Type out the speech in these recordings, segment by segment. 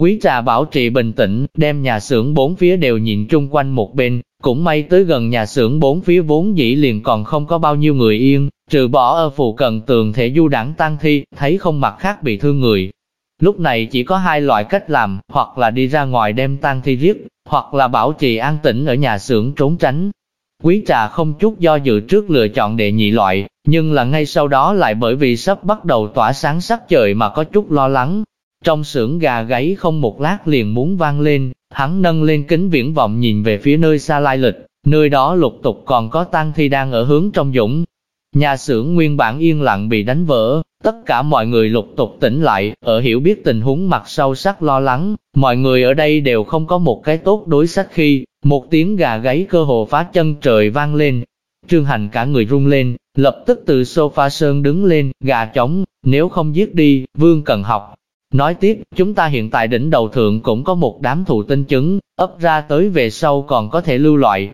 Quý trà bảo trì bình tĩnh, đem nhà xưởng bốn phía đều nhìn chung quanh một bên, cũng may tới gần nhà xưởng bốn phía vốn dĩ liền còn không có bao nhiêu người yên, trừ bỏ ở phụ cận tường thể du đảng tăng thi, thấy không mặt khác bị thương người. Lúc này chỉ có hai loại cách làm, hoặc là đi ra ngoài đem tăng thi giết, hoặc là bảo trì an tĩnh ở nhà xưởng trốn tránh. Quý trà không chút do dự trước lựa chọn đệ nhị loại, nhưng là ngay sau đó lại bởi vì sắp bắt đầu tỏa sáng sắc trời mà có chút lo lắng. Trong xưởng gà gáy không một lát liền muốn vang lên, hắn nâng lên kính viễn vọng nhìn về phía nơi xa lai lịch, nơi đó lục tục còn có tang thi đang ở hướng trong dũng. Nhà xưởng nguyên bản yên lặng bị đánh vỡ, tất cả mọi người lục tục tỉnh lại, ở hiểu biết tình huống mặt sâu sắc lo lắng, mọi người ở đây đều không có một cái tốt đối sách khi, một tiếng gà gáy cơ hồ phá chân trời vang lên. Trương Hành cả người rung lên, lập tức từ sofa sơn đứng lên, gà trống, nếu không giết đi, Vương cần học. Nói tiếp, chúng ta hiện tại đỉnh đầu thượng cũng có một đám thụ tinh chứng, ấp ra tới về sau còn có thể lưu loại.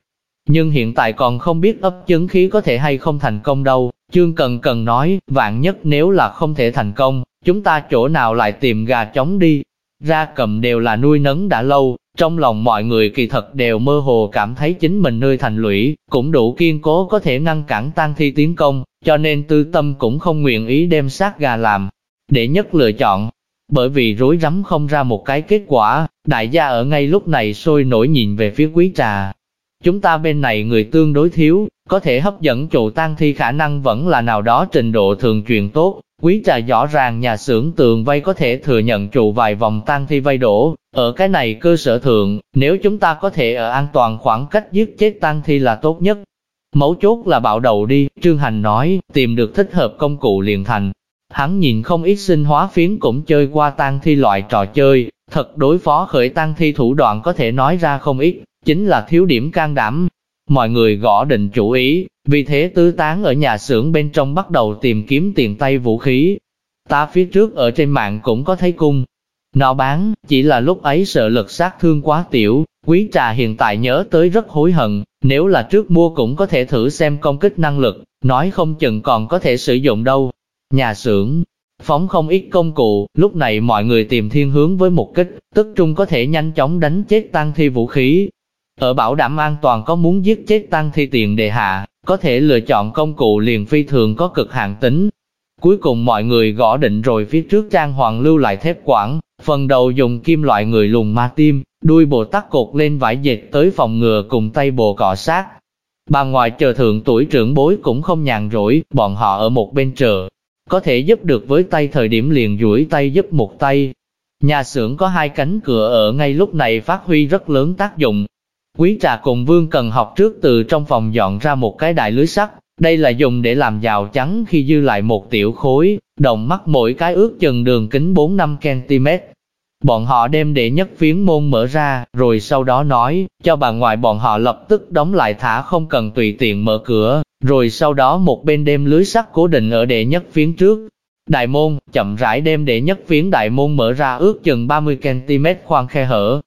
Nhưng hiện tại còn không biết ấp chứng khí có thể hay không thành công đâu, Trương Cần Cần nói, vạn nhất nếu là không thể thành công, chúng ta chỗ nào lại tìm gà trống đi. Ra cầm đều là nuôi nấng đã lâu, trong lòng mọi người kỳ thật đều mơ hồ cảm thấy chính mình nơi thành lũy, cũng đủ kiên cố có thể ngăn cản tan thi tiến công, cho nên tư tâm cũng không nguyện ý đem sát gà làm. Để nhất lựa chọn, bởi vì rối rắm không ra một cái kết quả, đại gia ở ngay lúc này sôi nổi nhìn về phía quý trà. Chúng ta bên này người tương đối thiếu, có thể hấp dẫn trụ tang thi khả năng vẫn là nào đó trình độ thường truyền tốt. Quý trà rõ ràng nhà xưởng tường vây có thể thừa nhận trụ vài vòng tang thi vây đổ. Ở cái này cơ sở thượng, nếu chúng ta có thể ở an toàn khoảng cách giết chết tang thi là tốt nhất. Mấu chốt là bạo đầu đi, Trương Hành nói, tìm được thích hợp công cụ liền thành, Hắn nhìn không ít sinh hóa phiến cũng chơi qua tang thi loại trò chơi, thật đối phó khởi tang thi thủ đoạn có thể nói ra không ít, chính là thiếu điểm can đảm. Mọi người gõ định chủ ý, vì thế tứ tán ở nhà xưởng bên trong bắt đầu tìm kiếm tiền tay vũ khí. Ta phía trước ở trên mạng cũng có thấy cung. Nó bán, chỉ là lúc ấy sợ lực sát thương quá tiểu, quý trà hiện tại nhớ tới rất hối hận, nếu là trước mua cũng có thể thử xem công kích năng lực, nói không chừng còn có thể sử dụng đâu nhà xưởng, phóng không ít công cụ, lúc này mọi người tìm thiên hướng với một kích, tức trung có thể nhanh chóng đánh chết tăng thi vũ khí. Ở bảo đảm an toàn có muốn giết chết tăng thi tiền đề hạ, có thể lựa chọn công cụ liền phi thường có cực hạn tính. Cuối cùng mọi người gõ định rồi phía trước trang hoàng lưu lại thép quảng, phần đầu dùng kim loại người lùng ma tim, đuôi bồ tắc cột lên vải dệt tới phòng ngừa cùng tay bồ cọ sát. Bà ngoại chờ thượng tuổi trưởng bối cũng không nhàn rỗi, bọn họ ở một bên chờ, có thể giúp được với tay thời điểm liền duỗi tay giúp một tay. Nhà xưởng có hai cánh cửa ở ngay lúc này phát huy rất lớn tác dụng. Quý trà cùng Vương Cần học trước từ trong phòng dọn ra một cái đại lưới sắt, đây là dùng để làm rào chắn khi dư lại một tiểu khối, đồng mắt mỗi cái ước chừng đường kính 4-5cm. Bọn họ đem đệ nhất phiến môn mở ra, rồi sau đó nói, cho bà ngoại bọn họ lập tức đóng lại thả không cần tùy tiện mở cửa, rồi sau đó một bên đem lưới sắt cố định ở đệ nhất phiến trước. Đại môn, chậm rãi đem đệ nhất phiến đại môn mở ra ước chừng 30cm khoan khe hở.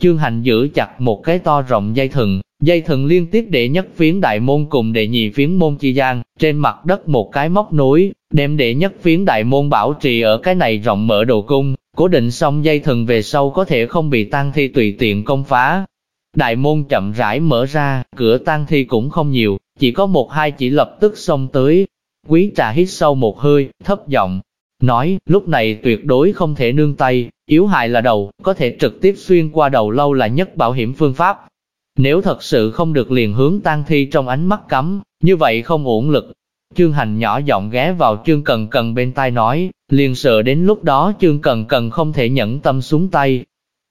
Chương hành giữ chặt một cái to rộng dây thừng, dây thừng liên tiếp đệ nhất phiến đại môn cùng đệ nhị phiến môn chi gian, trên mặt đất một cái móc nối, đem đệ nhất phiến đại môn bảo trì ở cái này rộng mở đồ cung, cố định xong dây thừng về sau có thể không bị tang thi tùy tiện công phá. Đại môn chậm rãi mở ra, cửa tang thi cũng không nhiều, chỉ có một hai chỉ lập tức xông tới. Quý trà hít sâu một hơi, thấp giọng, nói, lúc này tuyệt đối không thể nương tay, yếu hại là đầu, có thể trực tiếp xuyên qua đầu lâu là nhất bảo hiểm phương pháp. Nếu thật sự không được liền hướng tan thi trong ánh mắt cấm, như vậy không ổn lực. Trương Hành nhỏ giọng ghé vào Trương Cần Cần bên tai nói, liền sợ đến lúc đó Trương Cần Cần không thể nhẫn tâm xuống tay,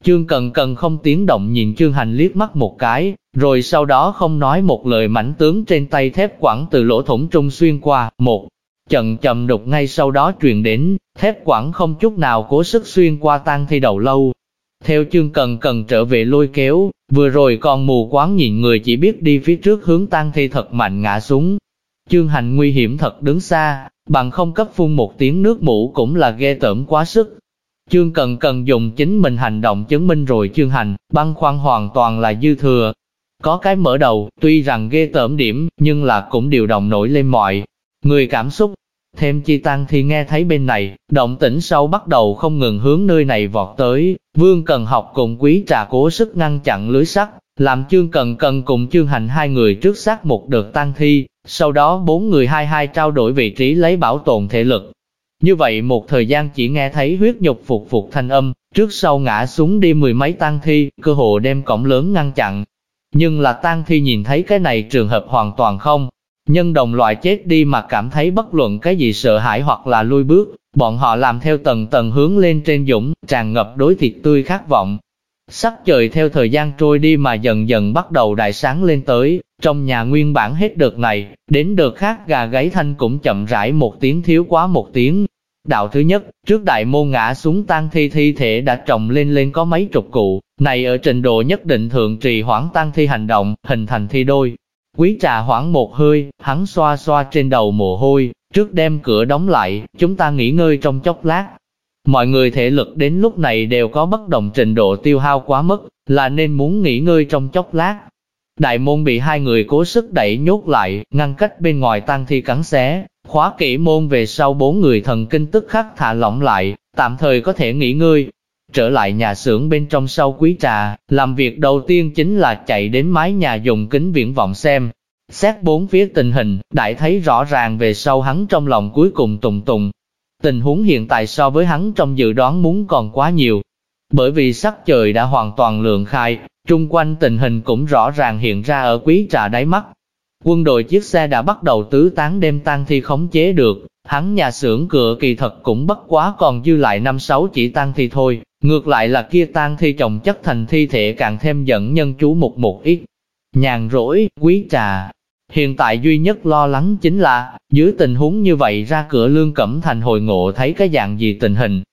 Chương Cần Cần không tiếng động nhìn Chương Hành liếc mắt một cái, rồi sau đó không nói một lời mảnh tướng trên tay thép quẳng từ lỗ thủng trung xuyên qua, một trận chậm đục ngay sau đó truyền đến, thép quẳng không chút nào cố sức xuyên qua tan thi đầu lâu. Theo Chương Cần Cần trở về lôi kéo, vừa rồi còn mù quáng nhìn người chỉ biết đi phía trước hướng tan thi thật mạnh ngã xuống. Chương Hành nguy hiểm thật đứng xa, bằng không cấp phun một tiếng nước mũ cũng là ghê tởm quá sức, Chương Cần Cần dùng chính mình hành động chứng minh rồi chương hành, băng khoăn hoàn toàn là dư thừa. Có cái mở đầu, tuy rằng ghê tởm điểm, nhưng là cũng điều động nổi lên mọi người cảm xúc. Thêm chi tăng thì nghe thấy bên này, động tĩnh sâu bắt đầu không ngừng hướng nơi này vọt tới, Vương Cần học cùng quý trà cố sức ngăn chặn lưới sắt, làm chương cần cần cùng chương hành hai người trước sát một đợt tăng thi, sau đó bốn người hai hai trao đổi vị trí lấy bảo tồn thể lực. Như vậy một thời gian chỉ nghe thấy huyết nhục phục phục thanh âm, trước sau ngã xuống đi mười mấy tăng thi, cơ hồ đem cổng lớn ngăn chặn. Nhưng là tăng thi nhìn thấy cái này trường hợp hoàn toàn không, nhân đồng loại chết đi mà cảm thấy bất luận cái gì sợ hãi hoặc là lui bước, bọn họ làm theo tầng tầng hướng lên trên dũng, tràn ngập đối thịt tươi khát vọng. Sắc trời theo thời gian trôi đi mà dần dần bắt đầu đại sáng lên tới, trong nhà nguyên bản hết đợt này, đến đợt khác gà gáy thanh cũng chậm rãi một tiếng thiếu quá một tiếng. Đạo thứ nhất, trước đại môn ngã xuống tan thi thi thể đã trồng lên lên có mấy chục cụ, này ở trình độ nhất định thượng trì hoãn tan thi hành động, hình thành thi đôi, Quý trà hoãn một hơi, hắn xoa xoa trên đầu mồ hôi, trước đem cửa đóng lại, chúng ta nghỉ ngơi trong chốc lát. Mọi người thể lực đến lúc này đều có bất đồng trình độ tiêu hao quá mức, là nên muốn nghỉ ngơi trong chốc lát. Đại môn bị hai người cố sức đẩy nhốt lại, ngăn cách bên ngoài tăng thi cắn xé, khóa kỹ môn về sau bốn người thần kinh tức khắc thả lỏng lại, tạm thời có thể nghỉ ngơi, Trở lại nhà xưởng bên trong sau quý trà, làm việc đầu tiên chính là chạy đến mái nhà dùng kính viễn vọng xem. Xét bốn phía tình hình, đại thấy rõ ràng về sau hắn trong lòng cuối cùng tùng tùng. Tình huống hiện tại so với hắn trong dự đoán muốn còn quá nhiều. Bởi vì sắc trời đã hoàn toàn lượng khai, trung quanh tình hình cũng rõ ràng hiện ra ở quý trà đáy mắt. Quân đội chiếc xe đã bắt đầu tứ tán đem tang thi khống chế được, hắn nhà xưởng cửa kỳ thật cũng bất quá còn dư lại năm sáu chỉ tang thi thôi, Ngược lại là kia tang thi chồng chất thành thi thể càng thêm dẫn nhân chú một một ít. Nhàn rỗi, quý trà. Hiện tại duy nhất lo lắng chính là, dưới tình huống như vậy ra cửa lương cẩm thành hồi ngộ thấy cái dạng gì tình hình.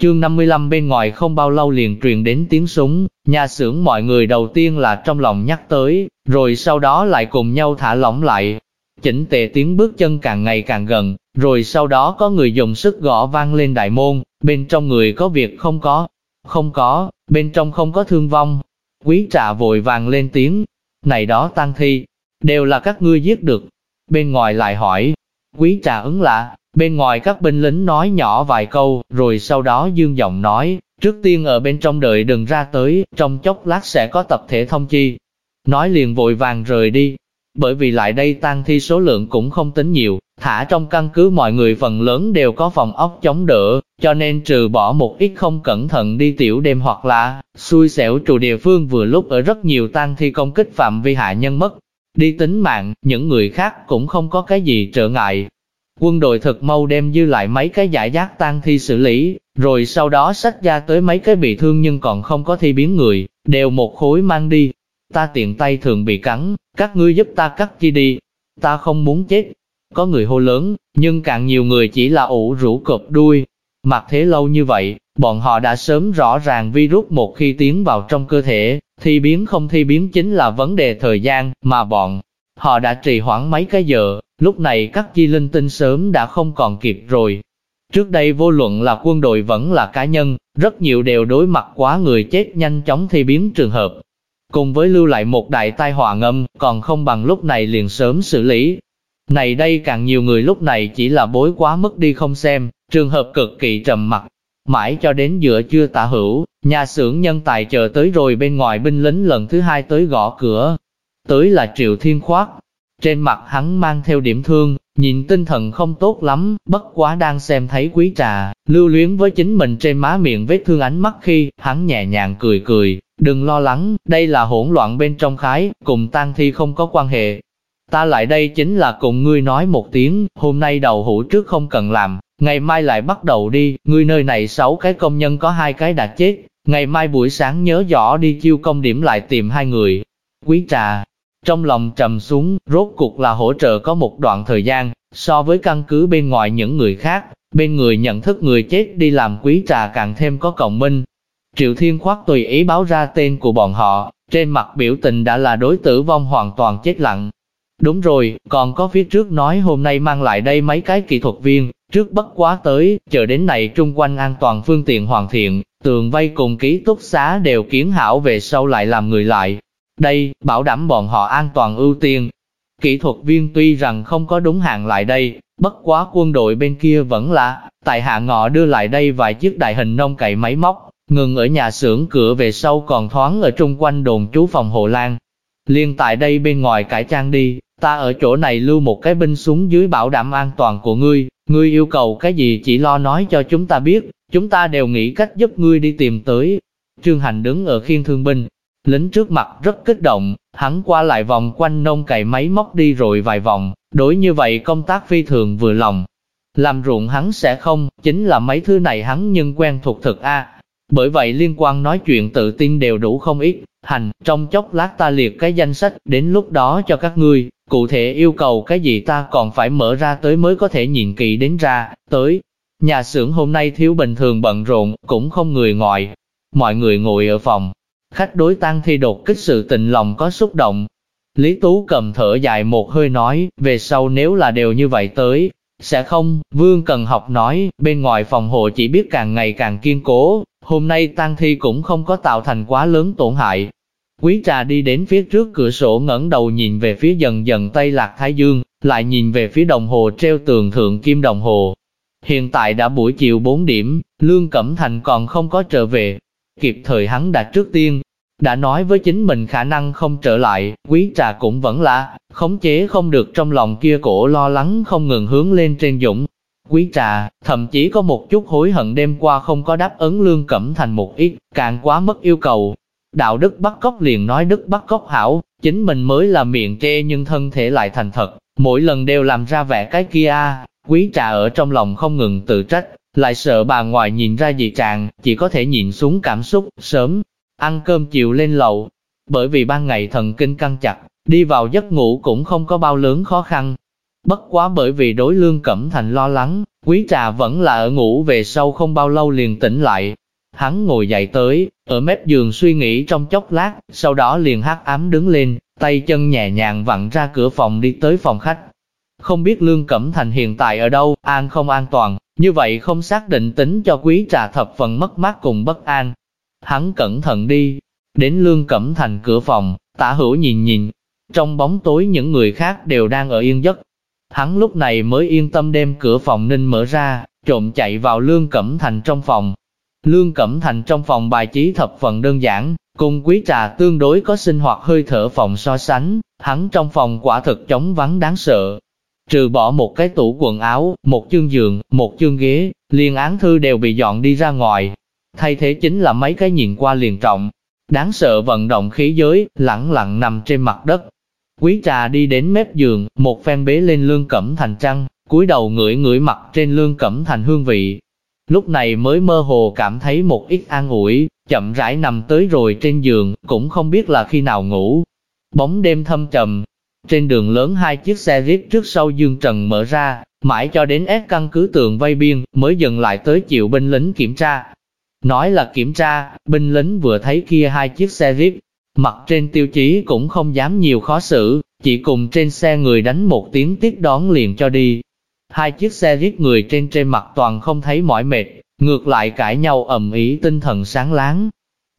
Chương 55 bên ngoài không bao lâu liền truyền đến tiếng súng, nhà xưởng mọi người đầu tiên là trong lòng nhắc tới, rồi sau đó lại cùng nhau thả lỏng lại. Chỉnh tề tiếng bước chân càng ngày càng gần, rồi sau đó có người dùng sức gõ vang lên đại môn, bên trong người có việc không có, không có, bên trong không có thương vong. Quý trà vội vàng lên tiếng, này đó tăng thi, đều là các ngươi giết được. Bên ngoài lại hỏi, quý trà ứng lạ, bên ngoài các binh lính nói nhỏ vài câu, rồi sau đó dương giọng nói, trước tiên ở bên trong đợi đừng ra tới, trong chốc lát sẽ có tập thể thông chi. Nói liền vội vàng rời đi, bởi vì lại đây tăng thi số lượng cũng không tính nhiều, thả trong căn cứ mọi người phần lớn đều có phòng ốc chống đỡ, cho nên trừ bỏ một ít không cẩn thận đi tiểu đêm hoặc là xui xẻo trù địa phương vừa lúc ở rất nhiều tăng thi công kích phạm vi hạ nhân mất. Đi tính mạng, những người khác cũng không có cái gì trở ngại. Quân đội thực mau đem dư lại mấy cái giải giác tang thi xử lý, rồi sau đó sách ra tới mấy cái bị thương nhưng còn không có thi biến người, đều một khối mang đi. Ta tiện tay thường bị cắn, các ngươi giúp ta cắt chi đi. Ta không muốn chết. Có người hô lớn, nhưng càng nhiều người chỉ là ủ rũ cộp đuôi, Mặc thế lâu như vậy, bọn họ đã sớm rõ ràng virus một khi tiến vào trong cơ thể, thi biến không thi biến chính là vấn đề thời gian, mà bọn họ đã trì hoãn mấy cái giờ, lúc này các chi linh tinh sớm đã không còn kịp rồi. Trước đây vô luận là quân đội vẫn là cá nhân, rất nhiều đều đối mặt quá người chết nhanh chóng thi biến trường hợp. Cùng với lưu lại một đại tai họa ngâm, còn không bằng lúc này liền sớm xử lý. Này đây càng nhiều người lúc này chỉ là bối quá mức đi không xem, Trường hợp cực kỳ trầm mặc, mãi cho đến giữa chưa tạ hữu, nhà xưởng nhân tài chờ tới rồi bên ngoài binh lính lần thứ hai tới gõ cửa. Tới là Triệu Thiên Khoát. Trên mặt hắn mang theo điểm thương, nhìn tinh thần không tốt lắm, bất quá đang xem thấy quý trà, lưu luyến với chính mình trên má miệng vết thương ánh mắt khi, hắn nhẹ nhàng cười cười, đừng lo lắng, đây là hỗn loạn bên trong khái, cùng tang thi không có quan hệ. Ta lại đây chính là cùng ngươi nói một tiếng, hôm nay đầu hũ trước không cần làm, Ngày mai lại bắt đầu đi, ngươi nơi này 6 cái công nhân có hai cái đã chết, ngày mai buổi sáng nhớ rõ đi chiêu công điểm lại tìm hai người. Quý trà, trong lòng trầm xuống, rốt cuộc là hỗ trợ có một đoạn thời gian, so với căn cứ bên ngoài những người khác, bên người nhận thức người chết đi làm quý trà càng thêm có cộng minh. Triệu Thiên Khoát tùy ý báo ra tên của bọn họ, trên mặt biểu tình đã là đối tử vong hoàn toàn chết lặng. Đúng rồi, còn có phía trước nói hôm nay mang lại đây mấy cái kỹ thuật viên, Trước bất quá tới, chờ đến này trung quanh an toàn phương tiện hoàn thiện, tường vây cùng ký túc xá đều kiến hảo về sau lại làm người lại. Đây, bảo đảm bọn họ an toàn ưu tiên. Kỹ thuật viên tuy rằng không có đúng hạn lại đây, Bất quá quân đội bên kia vẫn là, tại hạ ngọ đưa lại đây vài chiếc đại hình nông cày máy móc, ngừng ở nhà xưởng cửa về sau còn thoáng ở trung quanh đồn trú phòng hộ Lan. Liên tại đây bên ngoài cải trang đi, ta ở chỗ này lưu một cái binh súng dưới bảo đảm an toàn của ngươi, ngươi yêu cầu cái gì chỉ lo nói cho chúng ta biết, chúng ta đều nghĩ cách giúp ngươi đi tìm tới. Trương Hành đứng ở khiên thương binh, lính trước mặt rất kích động, hắn qua lại vòng quanh nông cày máy móc đi rồi vài vòng, đối như vậy công tác phi thường vừa lòng. Làm ruộng hắn sẽ không, chính là mấy thứ này hắn nhưng quen thuộc thực A. Bởi vậy liên quan nói chuyện tự tin đều đủ không ít, hành, trong chốc lát ta liệt cái danh sách, đến lúc đó cho các ngươi, cụ thể yêu cầu cái gì ta còn phải mở ra tới mới có thể nhìn kỹ đến ra, tới. Nhà xưởng hôm nay thiếu bình thường bận rộn, cũng không người ngoài. Mọi người ngồi ở phòng, khách đối tăng thi đột kích sự tình lòng có xúc động. Lý Tú cầm thở dài một hơi nói, về sau nếu là đều như vậy tới, sẽ không, Vương Cần học nói, bên ngoài phòng hộ chỉ biết càng ngày càng kiên cố, hôm nay tăng thi cũng không có tạo thành quá lớn tổn hại. Quý trà đi đến phía trước cửa sổ ngẩng đầu nhìn về phía dần dần Tây Lạc Thái Dương, lại nhìn về phía đồng hồ treo tường thượng kim đồng hồ. Hiện tại đã buổi chiều 4 điểm, Lương Cẩm Thành còn không có trở về. Kịp thời hắn đã trước tiên, đã nói với chính mình khả năng không trở lại, quý trà cũng vẫn là, khống chế không được trong lòng kia cổ lo lắng không ngừng hướng lên trên dũng. Quý trà, thậm chí có một chút hối hận đêm qua không có đáp ứng lương cẩm thành một ít, càng quá mất yêu cầu. Đạo đức bắt cóc liền nói đức bắt cóc hảo, chính mình mới là miệng tre nhưng thân thể lại thành thật, mỗi lần đều làm ra vẻ cái kia. Quý trà ở trong lòng không ngừng tự trách, lại sợ bà ngoài nhìn ra dị trạng, chỉ có thể nhìn xuống cảm xúc, sớm, ăn cơm chiều lên lầu. Bởi vì ban ngày thần kinh căng chặt, đi vào giấc ngủ cũng không có bao lớn khó khăn. Bất quá bởi vì đối lương cẩm thành lo lắng, quý trà vẫn là ở ngủ về sau không bao lâu liền tỉnh lại. Hắn ngồi dậy tới, ở mép giường suy nghĩ trong chốc lát, sau đó liền hắc ám đứng lên, tay chân nhẹ nhàng vặn ra cửa phòng đi tới phòng khách. Không biết Lương Cẩm Thành hiện tại ở đâu, an không an toàn, như vậy không xác định tính cho quý trà thập phần mất mát cùng bất an, Hắn cẩn thận đi, đến Lương Cẩm Thành cửa phòng, tả hữu nhìn nhìn, trong bóng tối những người khác đều đang ở yên giấc. Hắn lúc này mới yên tâm đem cửa phòng ninh mở ra, trộm chạy vào Lương Cẩm Thành trong phòng. Lương Cẩm Thành trong phòng bài trí thập phần đơn giản, cùng quý trà tương đối có sinh hoạt hơi thở phòng so sánh, hắn trong phòng quả thực trống vắng đáng sợ. Trừ bỏ một cái tủ quần áo, một chương giường, một chương ghế, liên án thư đều bị dọn đi ra ngoài, thay thế chính là mấy cái nhìn qua liền trọng. Đáng sợ vận động khí giới, lẳng lặng nằm trên mặt đất. Quý trà đi đến mép giường, một phen bế lên lương cẩm thành trăng, cúi đầu ngửi ngửi mặt trên lương cẩm thành hương vị. Lúc này mới mơ hồ cảm thấy một ít an ủi, chậm rãi nằm tới rồi trên giường, cũng không biết là khi nào ngủ. Bóng đêm thâm trầm, trên đường lớn hai chiếc xe jeep trước sau dương trần mở ra, mãi cho đến ép căn cứ tường vây biên, mới dừng lại tới chịu binh lính kiểm tra. Nói là kiểm tra, binh lính vừa thấy kia hai chiếc xe jeep mặt trên tiêu chí cũng không dám nhiều khó xử, chỉ cùng trên xe người đánh một tiếng tiếp đón liền cho đi. Hai chiếc xe giết người trên trên mặt toàn không thấy mỏi mệt, ngược lại cãi nhau ầm ý tinh thần sáng láng.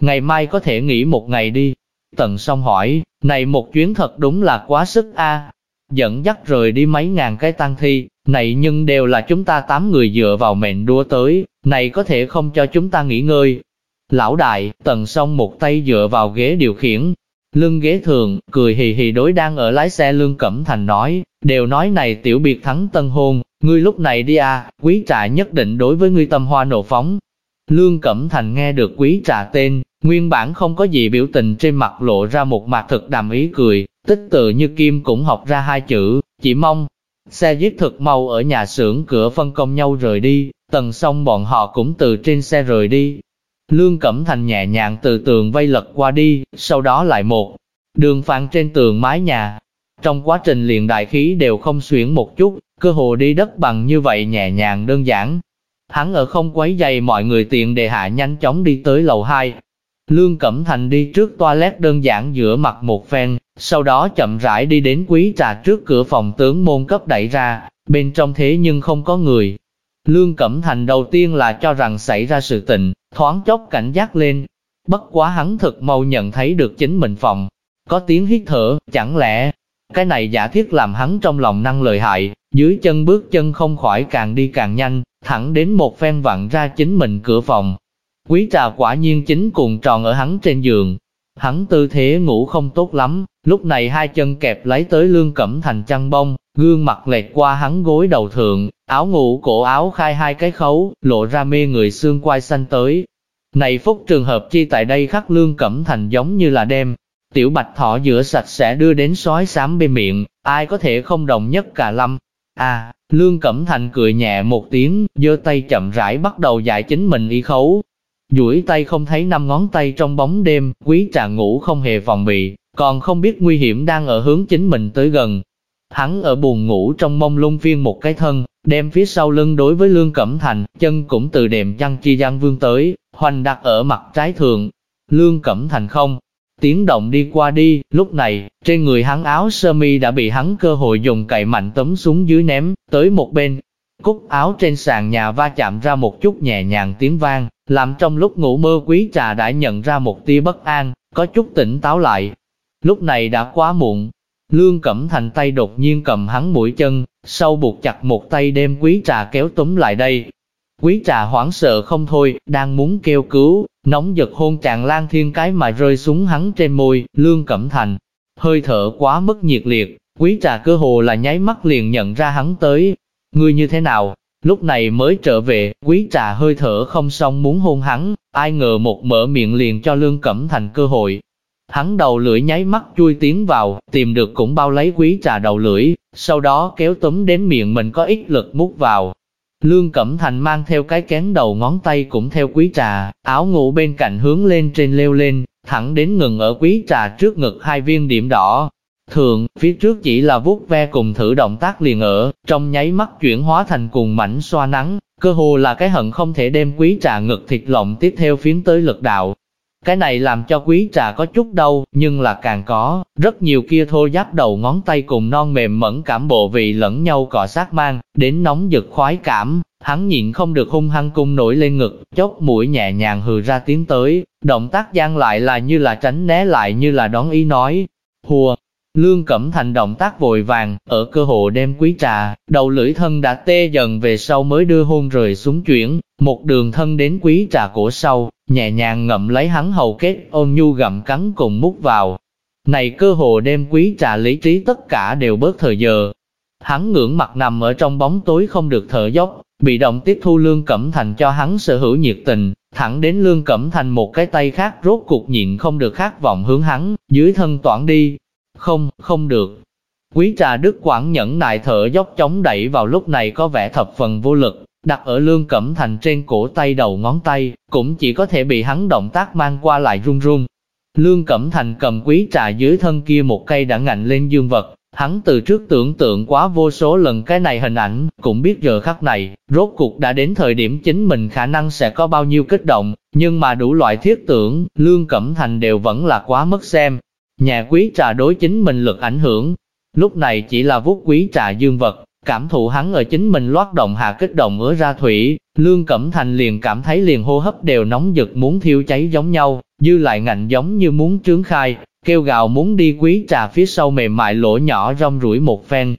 Ngày mai có thể nghỉ một ngày đi. Tần song hỏi, này một chuyến thật đúng là quá sức a Dẫn dắt rời đi mấy ngàn cái tăng thi, này nhưng đều là chúng ta tám người dựa vào mệnh đua tới, này có thể không cho chúng ta nghỉ ngơi. Lão đại, tần song một tay dựa vào ghế điều khiển, lưng ghế thường, cười hì hì đối đang ở lái xe lương cẩm thành nói, đều nói này tiểu biệt thắng tân hôn, ngươi lúc này đi à, quý trà nhất định đối với ngươi tâm hoa nổ phóng. Lương Cẩm Thành nghe được quý trà tên, nguyên bản không có gì biểu tình trên mặt lộ ra một mặt thực đàm ý cười, tích tự như kim cũng học ra hai chữ, chỉ mong, Xe giết thực mau ở nhà xưởng cửa phân công nhau rời đi, tầng xong bọn họ cũng từ trên xe rời đi. Lương Cẩm Thành nhẹ nhàng từ tường vây lật qua đi, sau đó lại một đường phản trên tường mái nhà. Trong quá trình liền đại khí đều không xuyển một chút, cơ hồ đi đất bằng như vậy nhẹ nhàng đơn giản. Hắn ở không quấy dày mọi người tiện đề hạ nhanh chóng đi tới lầu 2, Lương Cẩm Thành đi trước toilet đơn giản giữa mặt một phen, sau đó chậm rãi đi đến quý trà trước cửa phòng tướng môn cấp đẩy ra, bên trong thế nhưng không có người. Lương Cẩm Thành đầu tiên là cho rằng xảy ra sự tình, thoáng chốc cảnh giác lên. Bất quá hắn thực mau nhận thấy được chính mình phòng. Có tiếng hít thở, chẳng lẽ, cái này giả thiết làm hắn trong lòng năng lợi hại, dưới chân bước chân không khỏi càng đi càng nhanh, thẳng đến một phen vặn ra chính mình cửa phòng. Quý trà quả nhiên chính cùng tròn ở hắn trên giường. Hắn tư thế ngủ không tốt lắm, lúc này hai chân kẹp lấy tới lương cẩm thành chăn bông, gương mặt lệch qua hắn gối đầu thượng, áo ngủ cổ áo khai hai cái khấu, lộ ra mê người xương quai xanh tới. Này phúc trường hợp chi tại đây khắc lương cẩm thành giống như là đem, tiểu bạch thọ rửa sạch sẽ đưa đến sói xám bên miệng, ai có thể không đồng nhất cả lâm. À, lương cẩm thành cười nhẹ một tiếng, giơ tay chậm rãi bắt đầu dạy chính mình y khấu. duỗi tay không thấy năm ngón tay trong bóng đêm, quý trà ngủ không hề vòng bị, còn không biết nguy hiểm đang ở hướng chính mình tới gần, Hắn ở buồn ngủ trong mông lung phiên một cái thân, đem phía sau lưng đối với Lương Cẩm Thành, chân cũng từ đệm chăn chi gian vương tới, hoành đặt ở mặt trái thường. Lương Cẩm Thành không, tiếng động đi qua đi, lúc này, trên người hắn áo sơ mi đã bị hắn cơ hội dùng cậy mạnh tấm xuống dưới ném, tới một bên. Cúc áo trên sàn nhà va chạm ra một chút nhẹ nhàng tiếng vang, làm trong lúc ngủ mơ quý trà đã nhận ra một tia bất an, có chút tỉnh táo lại. Lúc này đã quá muộn, Lương Cẩm Thành tay đột nhiên cầm hắn mũi chân, sau buộc chặt một tay đem quý trà kéo túm lại đây. Quý trà hoảng sợ không thôi, đang muốn kêu cứu, nóng giật hôn chàng lan thiên cái mà rơi xuống hắn trên môi, Lương Cẩm Thành. Hơi thở quá mức nhiệt liệt, quý trà cơ hồ là nháy mắt liền nhận ra hắn tới. Ngươi như thế nào? Lúc này mới trở về, quý trà hơi thở không xong muốn hôn hắn, ai ngờ một mở miệng liền cho Lương Cẩm Thành cơ hội, Hắn đầu lưỡi nháy mắt chui tiến vào, tìm được cũng bao lấy quý trà đầu lưỡi, sau đó kéo túm đến miệng mình có ít lực mút vào. Lương Cẩm Thành mang theo cái kén đầu ngón tay cũng theo quý trà, áo ngủ bên cạnh hướng lên trên leo lên, thẳng đến ngừng ở quý trà trước ngực hai viên điểm đỏ. Thường, phía trước chỉ là vuốt ve cùng thử động tác liền ở, trong nháy mắt chuyển hóa thành cùng mảnh xoa nắng, cơ hồ là cái hận không thể đem quý trà ngực thịt lộng tiếp theo phiến tới lực đạo, cái này làm cho quý trà có chút đau, nhưng là càng có, rất nhiều kia thô giáp đầu ngón tay cùng non mềm mẫn cảm bộ vị lẫn nhau cọ sát mang, đến nóng giật khoái cảm, hắn nhịn không được hung hăng cung nổi lên ngực, chốc mũi nhẹ nhàng hừ ra tiếng tới, động tác gian lại là như là tránh né lại như là đón ý nói, hùa. Lương Cẩm Thành động tác vội vàng, ở cơ hồ đem quý trà, đầu lưỡi thân đã tê dần về sau mới đưa hôn rời xuống chuyển, một đường thân đến quý trà cổ sau, nhẹ nhàng ngậm lấy hắn hầu kết ôn nhu gặm cắn cùng mút vào. Này cơ hồ đem quý trà lý trí tất cả đều bớt thời giờ. Hắn ngưỡng mặt nằm ở trong bóng tối không được thở dốc, bị động tiếp thu Lương Cẩm Thành cho hắn sở hữu nhiệt tình, thẳng đến Lương Cẩm Thành một cái tay khác rốt cuộc nhịn không được khát vọng hướng hắn, dưới thân toản đi. Không, không được. Quý trà đức quảng nhẫn nại thở dốc chống đẩy vào lúc này có vẻ thập phần vô lực, đặt ở lương cẩm thành trên cổ tay đầu ngón tay, cũng chỉ có thể bị hắn động tác mang qua lại run run. Lương Cẩm Thành cầm quý trà dưới thân kia một cây đã ngạnh lên dương vật, hắn từ trước tưởng tượng quá vô số lần cái này hình ảnh, cũng biết giờ khắc này, rốt cuộc đã đến thời điểm chính mình khả năng sẽ có bao nhiêu kích động, nhưng mà đủ loại thiết tưởng, Lương Cẩm Thành đều vẫn là quá mất xem. Nhà quý trà đối chính mình lực ảnh hưởng, lúc này chỉ là vuốt quý trà dương vật, Cảm thụ hắn ở chính mình loát động hạ kích động ứa ra thủy, Lương Cẩm Thành liền cảm thấy liền hô hấp đều nóng giật muốn thiêu cháy giống nhau, dư lại ngạnh giống như muốn trướng khai, kêu gào muốn đi quý trà phía sau mềm mại lỗ nhỏ rong rủi một phen.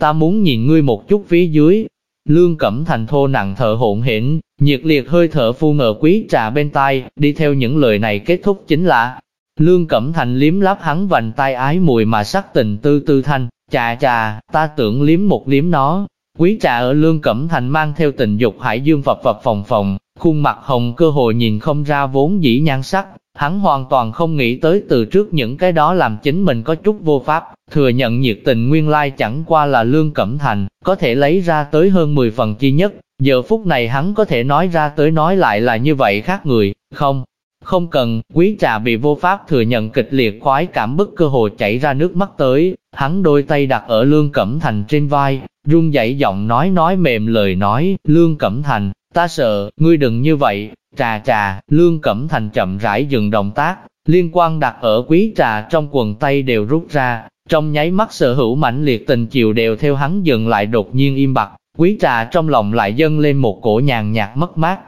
Ta muốn nhìn ngươi một chút phía dưới. Lương Cẩm Thành thô nặng thở hỗn hển, nhiệt liệt hơi thở phu ngờ quý trà bên tai, đi theo những lời này kết thúc chính là Lương Cẩm Thành liếm láp hắn vành tai ái mùi mà sắc tình tư tư thanh, Chà chà, ta tưởng liếm một liếm nó. Quý trà ở lương cẩm thành mang theo tình dục hải dương phập phập phòng phòng, khuôn mặt hồng cơ hội nhìn không ra vốn dĩ nhan sắc. Hắn hoàn toàn không nghĩ tới từ trước những cái đó làm chính mình có chút vô pháp, thừa nhận nhiệt tình nguyên lai chẳng qua là lương cẩm thành, có thể lấy ra tới hơn 10 phần chi nhất. Giờ phút này hắn có thể nói ra tới nói lại là như vậy khác người, không, không cần, quý trà bị vô pháp thừa nhận kịch liệt khoái cảm bức cơ hồ chảy ra nước mắt tới, hắn đôi tay đặt ở Lương Cẩm Thành trên vai, run dậy giọng nói nói mềm lời nói, Lương Cẩm Thành, ta sợ, ngươi đừng như vậy, trà trà, Lương Cẩm Thành chậm rãi dừng động tác, liên quan đặt ở quý trà trong quần tay đều rút ra, trong nháy mắt sở hữu mãnh liệt tình chiều đều theo hắn dừng lại đột nhiên im bặt, quý trà trong lòng lại dâng lên một cổ nhàn nhạt mất mát,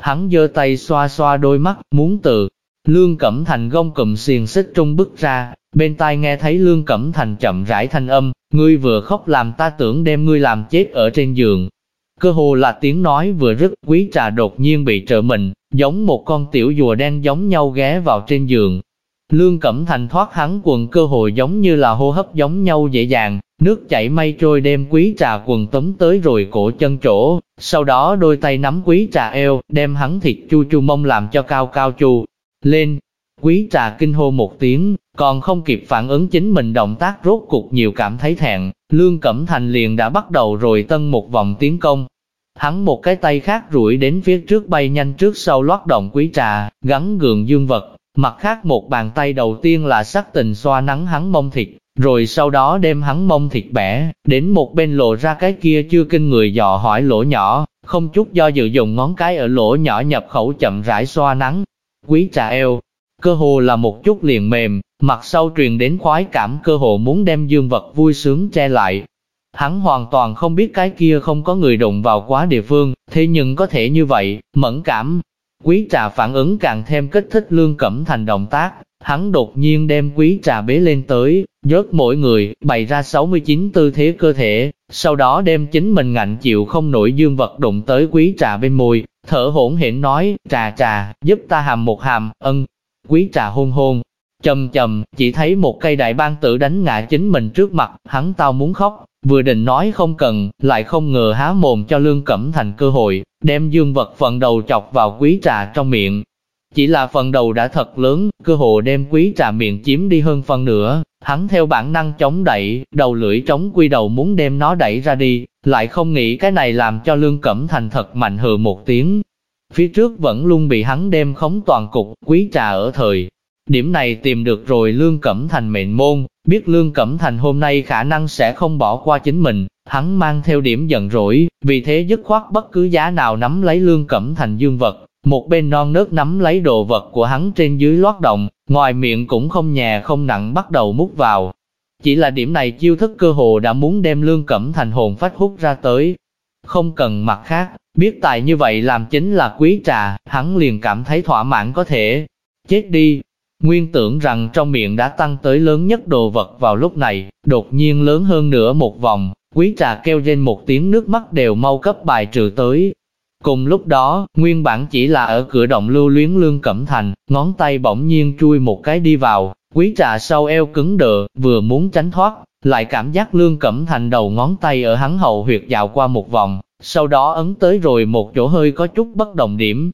Hắn giơ tay xoa xoa đôi mắt, muốn từ Lương Cẩm Thành gông cụm xiềng xích trung bức ra, bên tai nghe thấy Lương Cẩm Thành chậm rãi thanh âm, ngươi vừa khóc làm ta tưởng đem ngươi làm chết ở trên giường. Cơ hồ là tiếng nói vừa rứt, quý trà đột nhiên bị trợ mình, giống một con tiểu rùa đen giống nhau ghé vào trên giường. Lương Cẩm Thành thoát hắn quần cơ hội giống như là hô hấp giống nhau dễ dàng, nước chảy mây trôi đem quý trà quần tấm tới rồi cổ chân chỗ, sau đó đôi tay nắm quý trà eo, đem hắn thịt chu chu mông làm cho cao cao chu lên. Quý trà kinh hô một tiếng, còn không kịp phản ứng chính mình động tác rốt cục nhiều cảm thấy thẹn, Lương Cẩm Thành liền đã bắt đầu rồi tân một vòng tiến công. Hắn một cái tay khác rủi đến phía trước bay nhanh trước sau loát động quý trà, gắn gượng dương vật, mặt khác một bàn tay đầu tiên là sắc tình xoa nắng hắn mông thịt, rồi sau đó đem hắn mông thịt bẻ, đến một bên lộ ra cái kia chưa kinh người dò hỏi lỗ nhỏ, không chút do dự dùng ngón cái ở lỗ nhỏ nhập khẩu chậm rãi xoa nắng. Quý trà eo, cơ hồ là một chút liền mềm, mặt sau truyền đến khoái cảm cơ hồ muốn đem dương vật vui sướng che lại. Hắn hoàn toàn không biết cái kia không có người đụng vào quá địa phương, thế nhưng có thể như vậy, mẫn cảm. Quý trà phản ứng càng thêm kích thích lương cẩm thành động tác, hắn đột nhiên đem quý trà bế lên tới, dớt mỗi người, bày ra 69 tư thế cơ thể, sau đó đem chính mình ngạnh chịu không nổi dương vật đụng tới quý trà bên môi, thở hỗn hển nói, trà trà, giúp ta hàm một hàm, ân, quý trà hôn hôn, chầm chầm, chỉ thấy một cây đại bang tử đánh ngã chính mình trước mặt, hắn tao muốn khóc, vừa định nói không cần, lại không ngờ há mồm cho Lương Cẩm Thành cơ hội, đem dương vật phần đầu chọc vào quý trà trong miệng. Chỉ là phần đầu đã thật lớn, cơ hồ đem quý trà miệng chiếm đi hơn phần nữa, hắn theo bản năng chống đẩy, đầu lưỡi chống quy đầu muốn đem nó đẩy ra đi, lại không nghĩ cái này làm cho Lương Cẩm Thành thật mạnh hừ một tiếng. Phía trước vẫn luôn bị hắn đem khống toàn cục, quý trà ở thời Điểm này tìm được rồi Lương Cẩm Thành mệnh môn, biết Lương Cẩm Thành hôm nay khả năng sẽ không bỏ qua chính mình, hắn mang theo điểm giận rỗi, vì thế dứt khoát bất cứ giá nào nắm lấy Lương Cẩm Thành dương vật, một bên non nớt nắm lấy đồ vật của hắn trên dưới loát động, ngoài miệng cũng không nhẹ không nặng bắt đầu mút vào. Chỉ là điểm này chiêu thức cơ hồ đã muốn đem Lương Cẩm Thành hồn phách hút ra tới. Không cần mặt khác, biết tài như vậy làm chính là quý trà, hắn liền cảm thấy thỏa mãn có thể. Chết đi, Nguyên tưởng rằng trong miệng đã tăng tới lớn nhất đồ vật vào lúc này, đột nhiên lớn hơn nửa một vòng, quý trà kêu lên một tiếng nước mắt đều mau cấp bài trừ tới. Cùng lúc đó, nguyên bản chỉ là ở cửa động lưu luyến lương cẩm thành, ngón tay bỗng nhiên chui một cái đi vào, quý trà sau eo cứng đờ, vừa muốn tránh thoát, lại cảm giác lương cẩm thành đầu ngón tay ở hắn hậu huyệt dạo qua một vòng, sau đó ấn tới rồi một chỗ hơi có chút bất đồng điểm.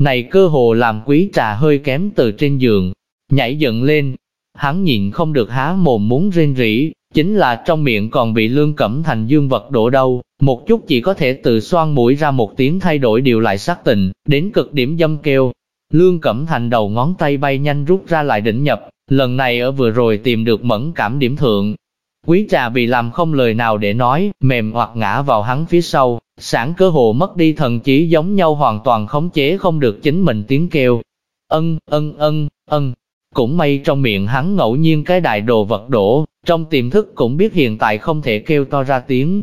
Này cơ hồ làm quý trà hơi kém từ trên giường, nhảy dựng lên. Hắn nhìn không được há mồm muốn rên rỉ, chính là trong miệng còn bị lương cẩm thành dương vật đổ đâu, một chút chỉ có thể từ xoan mũi ra một tiếng thay đổi điều lại sắc tình, đến cực điểm dâm kêu. Lương cẩm thành đầu ngón tay bay nhanh rút ra lại đỉnh nhập, lần này ở vừa rồi tìm được mẫn cảm điểm thượng. Quý trà bị làm không lời nào để nói, mềm hoặc ngã vào hắn phía sau, sản cơ hồ mất đi thần trí giống nhau hoàn toàn khống chế không được chính mình tiếng kêu. Ân, ân, ân, ân, cũng may trong miệng hắn ngẫu nhiên cái đại đồ vật đổ, trong tiềm thức cũng biết hiện tại không thể kêu to ra tiếng.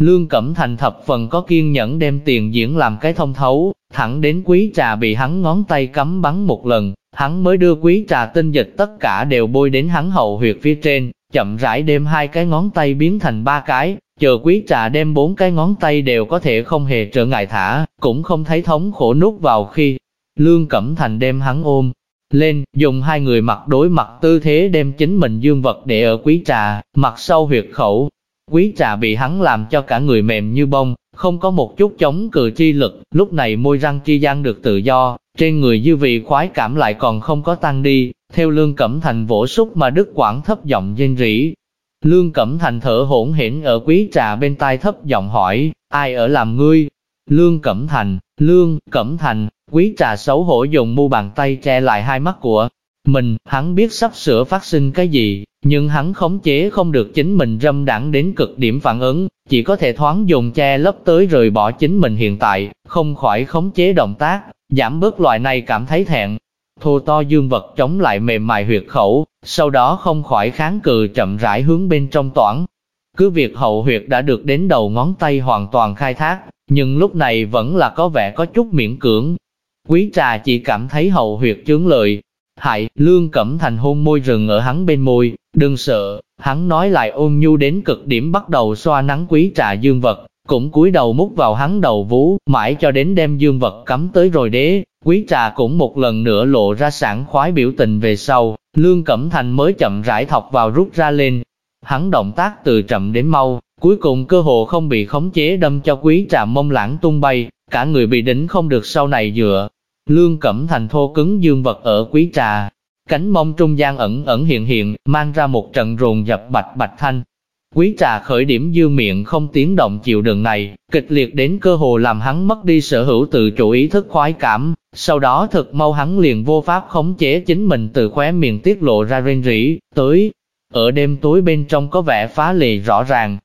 Lương Cẩm Thành thập phần có kiên nhẫn đem tiền diễn làm cái thông thấu, thẳng đến quý trà bị hắn ngón tay cắm bắn một lần, hắn mới đưa quý trà tinh dịch tất cả đều bôi đến hắn hậu huyệt phía trên, chậm rãi đem hai cái ngón tay biến thành ba cái, chờ quý trà đem bốn cái ngón tay đều có thể không hề trở ngại thả, cũng không thấy thống khổ nút vào khi Lương Cẩm Thành đem hắn ôm, lên, dùng hai người mặt đối mặt tư thế đem chính mình dương vật để ở quý trà, mặt sau huyệt khẩu. Quý trà bị hắn làm cho cả người mềm như bông, không có một chút chống cự chi lực, lúc này môi răng chi gian được tự do, trên người dư vị khoái cảm lại còn không có tăng đi, theo lương cẩm thành vỗ súc mà đức quảng thấp giọng dên rỉ. Lương cẩm thành thở hỗn hển ở quý trà bên tai thấp giọng hỏi, ai ở làm ngươi? Lương cẩm thành, lương, cẩm thành, Quý trà xấu hổ dùng mu bàn tay che lại hai mắt của mình, hắn biết sắp sửa phát sinh cái gì, nhưng hắn khống chế không được chính mình râm đẳng đến cực điểm phản ứng, chỉ có thể thoáng dùng che lấp tới rời bỏ chính mình hiện tại, không khỏi khống chế động tác, giảm bớt loại này cảm thấy thẹn. Thô to dương vật chống lại mềm mại huyệt khẩu, sau đó không khỏi kháng cự chậm rãi hướng bên trong toảng. Cứ việc hậu huyệt đã được đến đầu ngón tay hoàn toàn khai thác, nhưng lúc này vẫn là có vẻ có chút miễn cưỡng, Quý trà chỉ cảm thấy hậu huyệt chướng lợi, Hại, Lương Cẩm Thành hôn môi rừng ở hắn bên môi, đừng sợ, hắn nói lại ôn nhu đến cực điểm bắt đầu xoa nắng quý trà dương vật, cũng cúi đầu mút vào hắn đầu vú, mãi cho đến đem dương vật cắm tới rồi đế, quý trà cũng một lần nữa lộ ra sảng khoái biểu tình về sau, Lương Cẩm Thành mới chậm rãi thọc vào rút ra lên. Hắn động tác từ chậm đến mau, cuối cùng cơ hồ không bị khống chế đâm cho quý trà mông lãng tung bay, cả người bị đỉnh không được sau này dựa. Lương Cẩm Thành thô cứng dương vật ở quý trà, cánh mông trung gian ẩn ẩn hiện hiện, mang ra một trận rồn dập bạch bạch thanh. Quý trà khởi điểm dư miệng không tiếng động chịu đựng này, kịch liệt đến cơ hồ làm hắn mất đi sở hữu tự chủ ý thức khoái cảm, sau đó thật mau hắn liền vô pháp khống chế chính mình từ khóe miệng tiết lộ ra rên rỉ, tới. Ở đêm tối bên trong có vẻ phá lệ rõ ràng.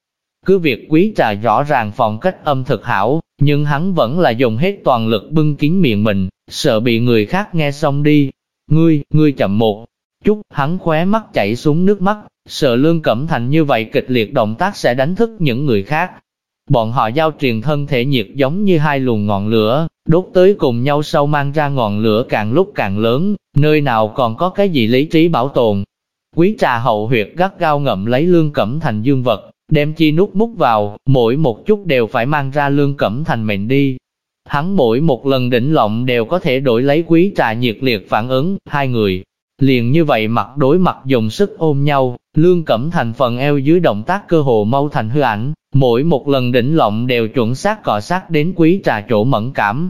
Cứ việc quý trà rõ ràng phòng cách âm thực hảo, nhưng hắn vẫn là dùng hết toàn lực bưng kín miệng mình, sợ bị người khác nghe xong đi. Ngươi, ngươi chậm một chút, hắn khóe mắt chảy xuống nước mắt, sợ lương cẩm thành như vậy kịch liệt động tác sẽ đánh thức những người khác. Bọn họ giao truyền thân thể nhiệt giống như hai luồng ngọn lửa, đốt tới cùng nhau sau mang ra ngọn lửa càng lúc càng lớn, nơi nào còn có cái gì lý trí bảo tồn. Quý trà hậu huyệt gắt gao ngậm lấy lương cẩm thành dương vật, đem chi nút mút vào, mỗi một chút đều phải mang ra lương cẩm thành mệnh đi. Hắn mỗi một lần đỉnh lộng đều có thể đổi lấy quý trà nhiệt liệt phản ứng, hai người. Liền như vậy mặt đối mặt dùng sức ôm nhau, lương cẩm thành phần eo dưới động tác cơ hồ mau thành hư ảnh, mỗi một lần đỉnh lộng đều chuẩn xác cọ sát đến quý trà chỗ mẫn cảm.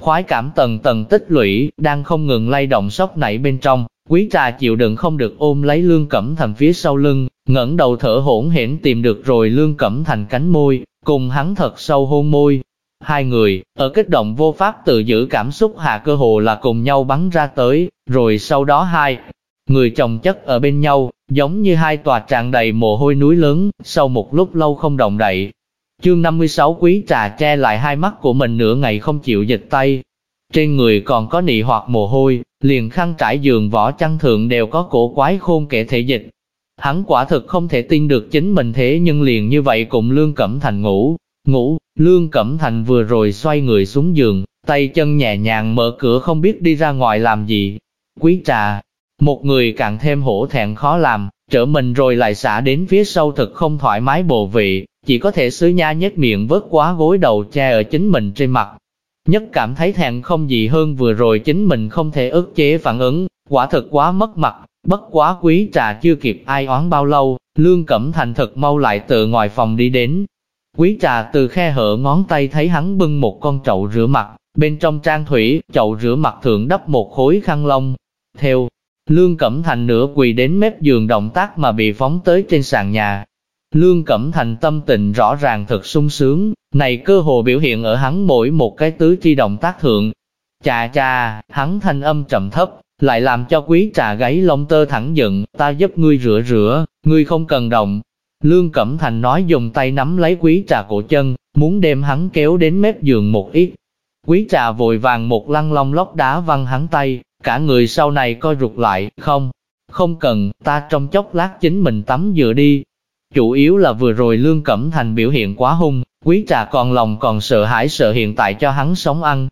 Khoái cảm tầng tầng tích lũy, đang không ngừng lay động sốc nảy bên trong, quý trà chịu đựng không được ôm lấy lương cẩm thành phía sau lưng, ngẩng đầu thở hổn hển tìm được rồi lương cẩm thành cánh môi, cùng hắn thật sâu hôn môi. Hai người, ở kích động vô pháp tự giữ cảm xúc hạ cơ hồ là cùng nhau bắn ra tới, rồi sau đó hai người chồng chất ở bên nhau, giống như hai tòa tràn đầy mồ hôi núi lớn, sau một lúc lâu không động đậy. Chương 56 quý trà che lại hai mắt của mình nửa ngày không chịu dịch tay. Trên người còn có nị hoặc mồ hôi, liền khăn trải giường vỏ chăn thượng đều có cổ quái khôn kể thể dịch, Hắn quả thực không thể tin được chính mình thế nhưng liền như vậy cùng Lương Cẩm Thành ngủ. Ngủ, Lương Cẩm Thành vừa rồi xoay người xuống giường, tay chân nhẹ nhàng mở cửa không biết đi ra ngoài làm gì. Quý trà, một người càng thêm hổ thẹn khó làm, trở mình rồi lại xả đến phía sau thật không thoải mái bồ vị, chỉ có thể sứ nha nhếch miệng vớt quá gối đầu che ở chính mình trên mặt. Nhất cảm thấy thẹn không gì hơn vừa rồi chính mình không thể ức chế phản ứng, quả thực quá mất mặt, Bất quá quý trà chưa kịp ai oán bao lâu, Lương Cẩm Thành thật mau lại tự ngoài phòng đi đến. Quý trà từ khe hở ngón tay thấy hắn bưng một con chậu rửa mặt, bên trong trang thủy, chậu rửa mặt thượng đắp một khối khăn lông. Theo, Lương Cẩm Thành nửa quỳ đến mép giường động tác mà bị phóng tới trên sàn nhà. Lương Cẩm Thành tâm tình rõ ràng thật sung sướng, này cơ hồ biểu hiện ở hắn mỗi một cái tứ chi động tác thượng. Chà chà, hắn thanh âm trầm thấp, lại làm cho quý trà gáy lông tơ thẳng giận, ta giúp ngươi rửa rửa, ngươi không cần động. Lương Cẩm Thành nói dùng tay nắm lấy quý trà cổ chân, muốn đem hắn kéo đến mép giường một ít. Quý trà vội vàng một lăn long lóc đá văng hắn tay, cả người sau này coi rụt lại, không, không cần, ta trong chốc lát chính mình tắm dựa đi. Chủ yếu là vừa rồi Lương Cẩm Thành biểu hiện quá hung, quý trà còn lòng còn sợ hãi sợ hiện tại cho hắn sống ăn.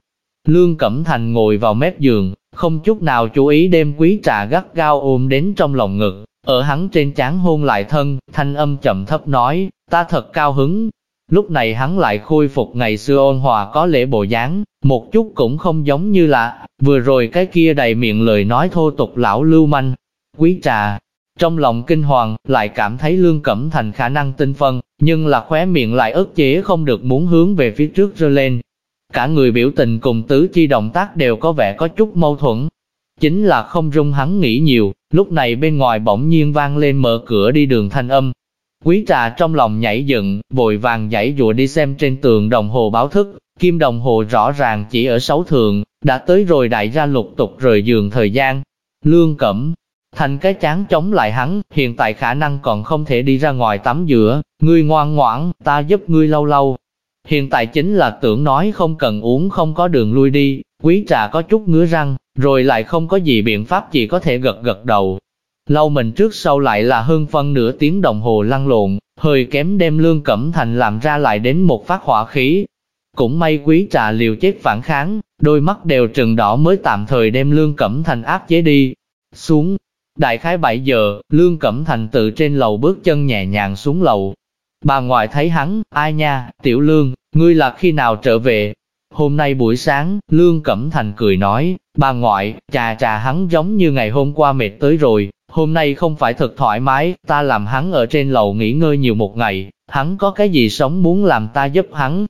Lương Cẩm Thành ngồi vào mép giường, không chút nào chú ý đem quý trà gắt gao ôm đến trong lòng ngực, ở hắn trên chán hôn lại thân, thanh âm chậm thấp nói, ta thật cao hứng. Lúc này hắn lại khôi phục ngày xưa ôn hòa có lễ bộ dáng, một chút cũng không giống như là, vừa rồi cái kia đầy miệng lời nói thô tục lão lưu manh. Quý trà, trong lòng kinh hoàng, lại cảm thấy lương cẩm thành khả năng tinh phân, nhưng là khóe miệng lại ức chế không được muốn hướng về phía trước rơi lên, Cả người biểu tình cùng tứ chi động tác đều có vẻ có chút mâu thuẫn. Chính là không rung hắn nghĩ nhiều, lúc này bên ngoài bỗng nhiên vang lên mở cửa đi đường thanh âm. Quý trà trong lòng nhảy dựng, vội vàng nhảy dụa đi xem trên tường đồng hồ báo thức, kim đồng hồ rõ ràng chỉ ở sáu thường, đã tới rồi đại gia lục tục rời giường thời gian. Lương Cẩm, thành cái chán chống lại hắn, hiện tại khả năng còn không thể đi ra ngoài tắm giữa, ngươi ngoan ngoãn, ta giúp ngươi lâu lâu, Hiện tại chính là tưởng nói không cần uống không có đường lui đi, quý trà có chút ngứa răng, rồi lại không có gì biện pháp chỉ có thể gật gật đầu. Lâu mình trước sau lại là hơn phân nửa tiếng đồng hồ lăn lộn, hơi kém đem lương cẩm thành làm ra lại đến một phát hỏa khí. Cũng may quý trà liều chết phản kháng, đôi mắt đều trừng đỏ mới tạm thời đem lương cẩm thành áp chế đi. xuống. Đại khái 7 giờ, Lương Cẩm Thành từ trên lầu bước chân nhẹ nhàng xuống lầu. Bà ngoại thấy hắn, ai nha, tiểu lương, ngươi là khi nào trở về? Hôm nay buổi sáng, Lương Cẩm Thành cười nói, bà ngoại, trà trà hắn giống như ngày hôm qua mệt tới rồi, hôm nay không phải thật thoải mái, ta làm hắn ở trên lầu nghỉ ngơi nhiều một ngày, hắn có cái gì sống muốn làm ta giúp hắn.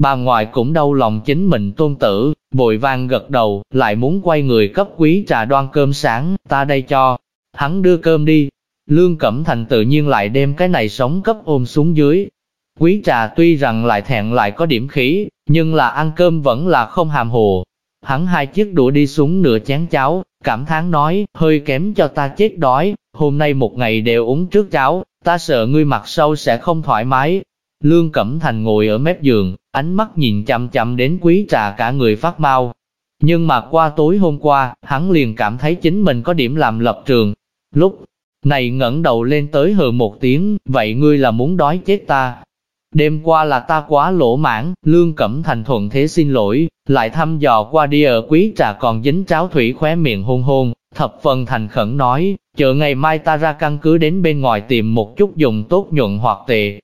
Bà ngoại cũng đau lòng chính mình tôn tử, vội vang gật đầu, lại muốn quay người cấp quý trà đoan cơm sáng, ta đây cho. Hắn đưa cơm đi. Lương Cẩm Thành tự nhiên lại đem cái này sống cấp ôm xuống dưới. Quý trà tuy rằng lại thẹn lại có điểm khí, nhưng là ăn cơm vẫn là không hàm hồ. Hắn hai chiếc đũa đi xuống nửa chén cháo, cảm thán nói, hơi kém cho ta chết đói, hôm nay một ngày đều uống trước cháo, ta sợ ngươi mặt sâu sẽ không thoải mái. Lương Cẩm Thành ngồi ở mép giường, ánh mắt nhìn chăm chăm đến quý trà cả người phát mau. Nhưng mà qua tối hôm qua, hắn liền cảm thấy chính mình có điểm làm lập trường. Lúc này ngẩng đầu lên tới hừ một tiếng, vậy ngươi là muốn đói chết ta. Đêm qua là ta quá lỗ mãn, Lương Cẩm Thành thuận thế xin lỗi, lại thăm dò qua đi ở quý trà còn dính cháo thủy khóe miệng hôn hôn, thập phần thành khẩn nói, chờ ngày mai ta ra căn cứ đến bên ngoài tìm một chút dùng tốt nhuận hoặc tệ.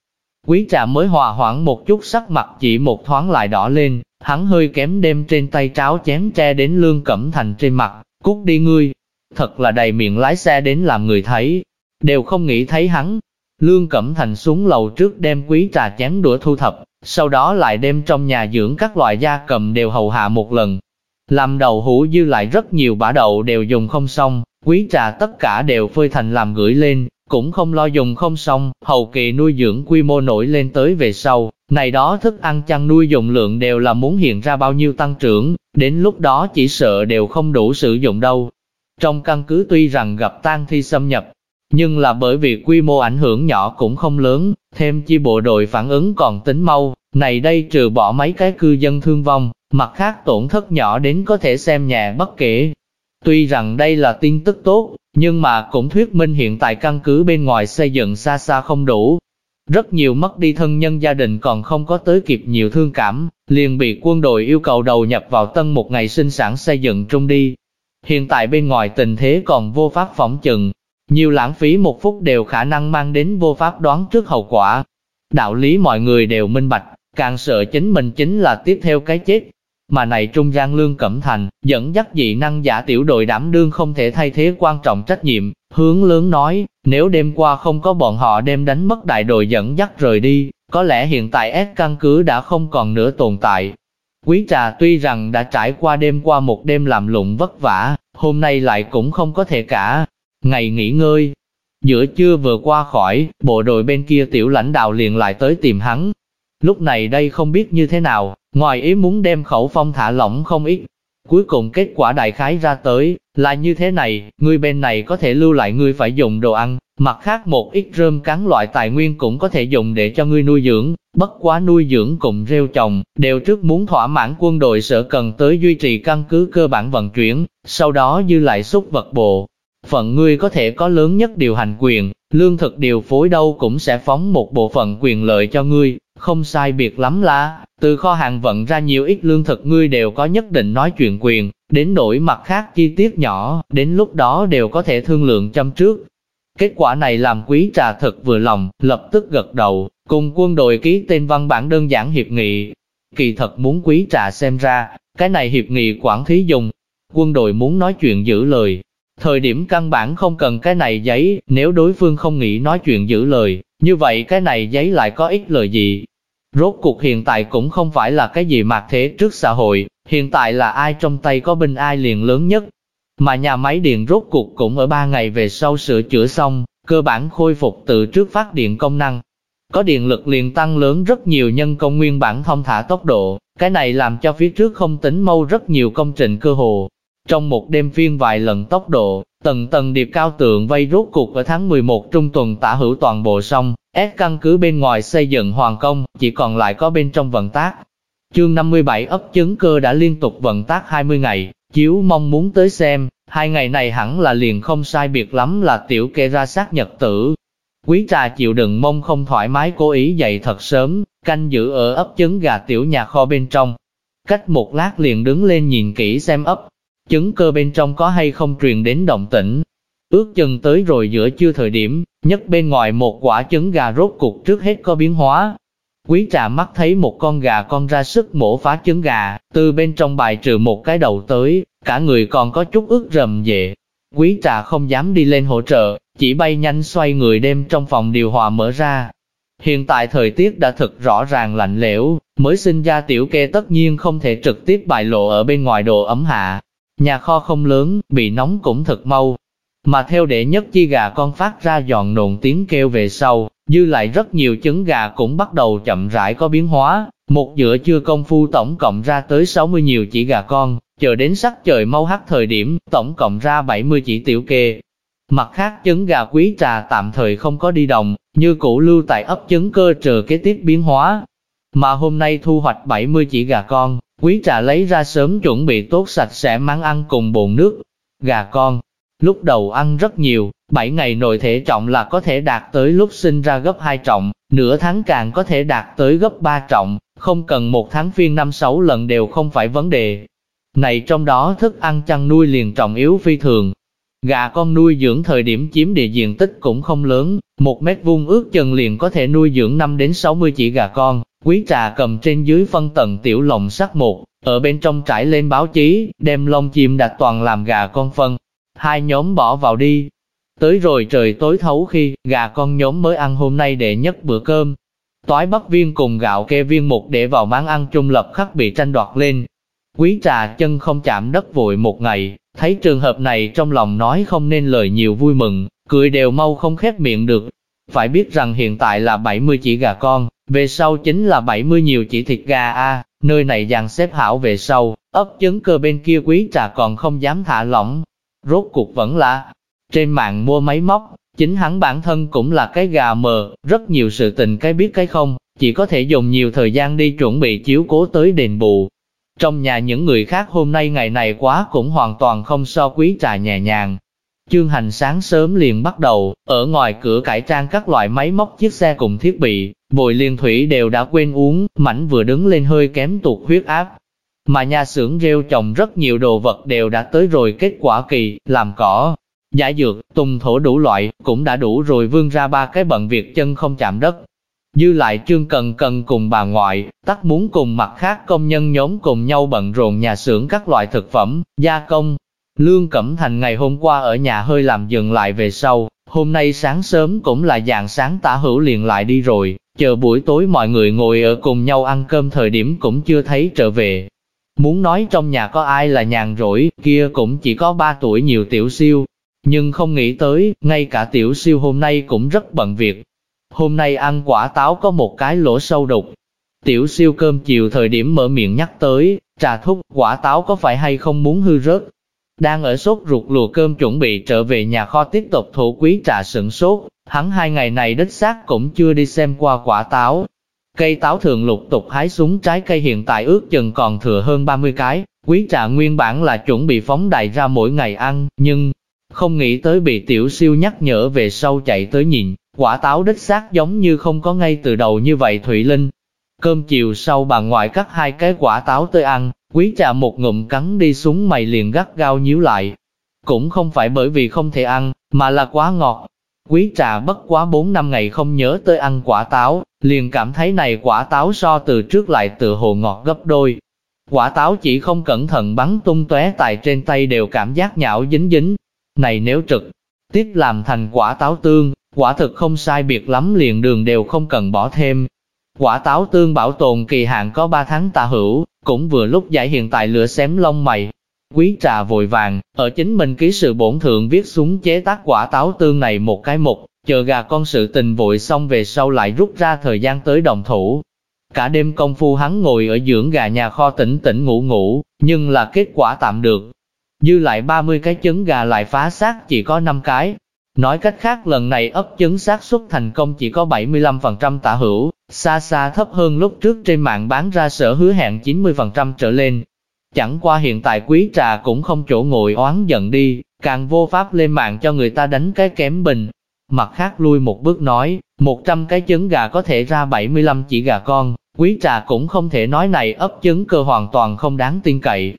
Quý trà mới hòa hoãn một chút sắc mặt chỉ một thoáng lại đỏ lên, hắn hơi kém đem trên tay cháo chén tre đến Lương Cẩm Thành trên mặt, cút đi ngươi. Thật là đầy miệng lái xe đến làm người thấy, đều không nghĩ thấy hắn, Lương Cẩm Thành xuống lầu trước đem quý trà chén đũa thu thập, sau đó lại đem trong nhà dưỡng các loại gia cầm đều hầu hạ một lần. Làm đầu hũ dư lại rất nhiều bã đậu đều dùng không xong, quý trà tất cả đều phơi thành làm gửi lên, cũng không lo dùng không xong, hầu kỳ nuôi dưỡng quy mô nổi lên tới về sau, này đó thức ăn chăn nuôi dùng lượng đều là muốn hiện ra bao nhiêu tăng trưởng, đến lúc đó chỉ sợ đều không đủ sử dụng đâu. Trong căn cứ tuy rằng gặp tang thi xâm nhập, nhưng là bởi vì quy mô ảnh hưởng nhỏ cũng không lớn, thêm chi bộ đội phản ứng còn tính mau, này đây trừ bỏ mấy cái cư dân thương vong, mặt khác tổn thất nhỏ đến có thể xem nhẹ bất kể. Tuy rằng đây là tin tức tốt, nhưng mà cũng thuyết minh hiện tại căn cứ bên ngoài xây dựng xa xa không đủ. Rất nhiều mất đi thân nhân gia đình còn không có tới kịp nhiều thương cảm, liền bị quân đội yêu cầu đầu nhập vào tân một ngày sinh sản xây dựng trung đi. Hiện tại bên ngoài tình thế còn vô pháp phỏng chừng, nhiều lãng phí một phút đều khả năng mang đến vô pháp đoán trước hậu quả. Đạo lý mọi người đều minh bạch, càng sợ chính mình chính là tiếp theo cái chết. Mà này Trung Giang Lương Cẩm Thành, dẫn dắt dị năng giả tiểu đội đảm đương không thể thay thế quan trọng trách nhiệm, hướng lớn nói, nếu đêm qua không có bọn họ đem đánh mất đại đội dẫn dắt rời đi, có lẽ hiện tại S căn cứ đã không còn nữa tồn tại. Quý trà tuy rằng đã trải qua đêm qua một đêm làm lụng vất vả, hôm nay lại cũng không có thể cả, Ngày nghỉ ngơi, giữa trưa vừa qua khỏi, bộ đội bên kia tiểu lãnh đạo liền lại tới tìm hắn. Lúc này đây không biết như thế nào, ngoài ý muốn đem khẩu phong thả lỏng không ít. Cuối cùng kết quả đại khái ra tới, là như thế này, người bên này có thể lưu lại người phải dùng đồ ăn, mặt khác một ít rơm cắn loại tài nguyên cũng có thể dùng để cho ngươi nuôi dưỡng, bất quá nuôi dưỡng cùng rêu trồng, đều trước muốn thỏa mãn quân đội sở cần tới duy trì căn cứ cơ bản vận chuyển, sau đó dư lại xúc vật bộ, phận ngươi có thể có lớn nhất điều hành quyền, lương thực điều phối đâu cũng sẽ phóng một bộ phận quyền lợi cho ngươi, không sai biệt lắm là, từ kho hàng vận ra nhiều ít lương thực ngươi đều có nhất định nói chuyện quyền, đến nỗi mặt khác chi tiết nhỏ, đến lúc đó đều có thể thương lượng chăm trước. Kết quả này làm quý trà thật vừa lòng, lập tức gật đầu, cùng quân đội ký tên văn bản đơn giản hiệp nghị. Kỳ thật muốn quý trà xem ra, cái này hiệp nghị quản thí dùng. Quân đội muốn nói chuyện giữ lời, Thời điểm căn bản không cần cái này giấy, nếu đối phương không nghĩ nói chuyện giữ lời, như vậy cái này giấy lại có ích lợi gì? Rốt cuộc hiện tại cũng không phải là cái gì mạc thế trước xã hội, hiện tại là ai trong tay có binh ai liền lớn nhất. Mà nhà máy điện rốt cuộc cũng ở 3 ngày về sau sửa chữa xong, cơ bản khôi phục từ trước phát điện công năng. Có điện lực liền tăng lớn rất nhiều nhân công nguyên bản thông thả tốc độ, cái này làm cho phía trước không tính mâu rất nhiều công trình cơ hồ, trong một đêm phiên vài lần tốc độ, tầng tầng điệp cao tượng vây rốt cuộc ở tháng 11 trung tuần tả hữu toàn bộ xong, S căn cứ bên ngoài xây dựng hoàn công, chỉ còn lại có bên trong vận tác. Chương 57 ấp chứng cơ đã liên tục vận tác 20 ngày, chiếu mong muốn tới xem, hai ngày này hẳn là liền không sai biệt lắm là tiểu kê ra sát nhật tử. Quý trà chịu đựng mông không thoải mái cố ý dậy thật sớm, canh giữ ở ấp trứng gà tiểu nhà kho bên trong. Cách một lát liền đứng lên nhìn kỹ xem ấp, trứng cơ bên trong có hay không truyền đến động tĩnh, ước chừng tới rồi giữa trưa thời điểm, nhất bên ngoài một quả trứng gà rốt cục trước hết có biến hóa. Quý trà mắt thấy một con gà con ra sức mổ phá trứng gà, từ bên trong bài trừ một cái đầu tới, cả người còn có chút ướt rầm về. Quý trà không dám đi lên hỗ trợ, chỉ bay nhanh xoay người đêm trong phòng điều hòa mở ra. Hiện tại thời tiết đã thật rõ ràng lạnh lẽo, mới sinh ra tiểu kê tất nhiên không thể trực tiếp bại lộ ở bên ngoài đồ ấm hạ. Nhà kho không lớn, bị nóng cũng thật mau. Mà theo đệ nhất chi gà con phát ra giòn nộn tiếng kêu về sau, dư lại rất nhiều trứng gà cũng bắt đầu chậm rãi có biến hóa. Một giữa chưa công phu tổng cộng ra tới 60 nhiều chỉ gà con, chờ đến sắc trời mau hắt thời điểm, tổng cộng ra 70 chỉ tiểu kê. Mặt khác trứng gà quý trà tạm thời không có đi đồng, như cũ lưu tại ấp trứng cơ chờ kế tiếp biến hóa. Mà hôm nay thu hoạch 70 chỉ gà con, quý trà lấy ra sớm chuẩn bị tốt sạch sẽ mang ăn cùng bồn nước. Gà con, lúc đầu ăn rất nhiều, 7 ngày nội thể trọng là có thể đạt tới lúc sinh ra gấp 2 trọng, nửa tháng càng có thể đạt tới gấp 3 trọng, không cần một tháng phiên 5-6 lần đều không phải vấn đề. Này trong đó thức ăn chăn nuôi liền trọng yếu phi thường, Gà con nuôi dưỡng thời điểm chiếm địa diện tích cũng không lớn, một mét vuông ước chừng liền có thể nuôi dưỡng 5 đến 60 chỉ gà con. Quý trà cầm trên dưới phân tầng tiểu lồng sắt một, ở bên trong trải lên báo chí, đem lông chim đặt toàn làm gà con phân. Hai nhóm bỏ vào đi. Tới rồi trời tối thấu khi, gà con nhóm mới ăn hôm nay đệ nhất bữa cơm. Toái bắc viên cùng gạo kê viên một để vào máng ăn trung lập khắc bị tranh đoạt lên. Quý trà chân không chạm đất vội một ngày, Thấy trường hợp này trong lòng nói không nên lời nhiều vui mừng, cười đều mau không khép miệng được. Phải biết rằng hiện tại là 70 chỉ gà con, về sau chính là 70 nhiều chỉ thịt gà a nơi này dàn xếp hảo về sau, ấp trứng cơ bên kia quý trà còn không dám thả lỏng. Rốt cuộc vẫn là, trên mạng mua máy móc, chính hắn bản thân cũng là cái gà mờ, rất nhiều sự tình cái biết cái không, chỉ có thể dùng nhiều thời gian đi chuẩn bị chiếu cố tới đền bù, trong nhà những người khác hôm nay ngày này quá cũng hoàn toàn không so quý trà nhẹ nhàng. Chương hành sáng sớm liền bắt đầu, ở ngoài cửa cải trang các loại máy móc chiếc xe cùng thiết bị, bồi liên thủy đều đã quên uống, mảnh vừa đứng lên hơi kém tụt huyết áp. Mà nhà xưởng rêu trồng rất nhiều đồ vật đều đã tới rồi kết quả kỳ, làm cỏ, giải dược, tùng thổ đủ loại, cũng đã đủ rồi vươn ra ba cái bận việc chân không chạm đất, Dư lại Trương Cần Cần cùng bà ngoại, tắc muốn cùng mặt khác công nhân nhóm cùng nhau bận rộn nhà xưởng các loại thực phẩm, gia công. Lương Cẩm Thành ngày hôm qua ở nhà hơi làm dừng lại về sau, hôm nay sáng sớm cũng là dạng sáng tả hữu liền lại đi rồi, chờ buổi tối mọi người ngồi ở cùng nhau ăn cơm thời điểm cũng chưa thấy trở về. Muốn nói trong nhà có ai là nhàn rỗi, kia cũng chỉ có ba tuổi nhiều tiểu siêu, nhưng không nghĩ tới, ngay cả tiểu siêu hôm nay cũng rất bận việc, hôm nay ăn quả táo có một cái lỗ sâu đục. Tiểu siêu cơm chiều thời điểm mở miệng nhắc tới, trà thúc, quả táo có phải hay không muốn hư rớt. Đang ở sốt ruột lùa cơm chuẩn bị trở về nhà kho tiếp tục thủ quý trà sửng sốt, hắn hai ngày này đích xác cũng chưa đi xem qua quả táo. Cây táo thường lục tục hái xuống trái cây hiện tại ước chừng còn thừa hơn 30 cái, quý trà nguyên bản là chuẩn bị phóng đại ra mỗi ngày ăn, nhưng không nghĩ tới bị tiểu siêu nhắc nhở về sau chạy tới nhìn, Quả táo đích xác giống như không có ngay từ đầu như vậy Thủy Linh. Cơm chiều sau bà ngoại cắt hai cái quả táo tới ăn, quý trà một ngụm cắn đi xuống mày liền gắt gao nhíu lại. Cũng không phải bởi vì không thể ăn, mà là quá ngọt. Quý trà bất quá 4 năm ngày không nhớ tới ăn quả táo, liền cảm thấy này quả táo so từ trước lại tự hồ ngọt gấp đôi. Quả táo chỉ không cẩn thận bắn tung tóe tại trên tay đều cảm giác nhão dính dính. Này nếu trực tiếp làm thành quả táo tương, Quả thực không sai biệt lắm liền đường đều không cần bỏ thêm. Quả táo tương bảo tồn kỳ hạn có 3 tháng tà hữu, cũng vừa lúc giải hiện tại lửa xém lông mày. Quý trà vội vàng, ở chính mình ký sự bổn thượng viết xuống chế tác quả táo tương này một cái mục, chờ gà con sự tình vội xong về sau lại rút ra thời gian tới đồng thủ. Cả đêm công phu hắn ngồi ở dưỡng gà nhà kho tỉnh tỉnh ngủ ngủ, nhưng là kết quả tạm được. Dư lại 30 cái trứng gà lại phá xác chỉ có 5 cái, Nói cách khác lần này ấp trứng xác suất thành công chỉ có 75% tả hữu, xa xa thấp hơn lúc trước trên mạng bán ra sở hứa hẹn 90% trở lên. Chẳng qua hiện tại quý trà cũng không chỗ ngồi oán giận đi, càng vô pháp lên mạng cho người ta đánh cái kém bình. Mặt khác lui một bước nói, 100 cái trứng gà có thể ra 75 chỉ gà con, quý trà cũng không thể nói này ấp trứng cơ hoàn toàn không đáng tin cậy.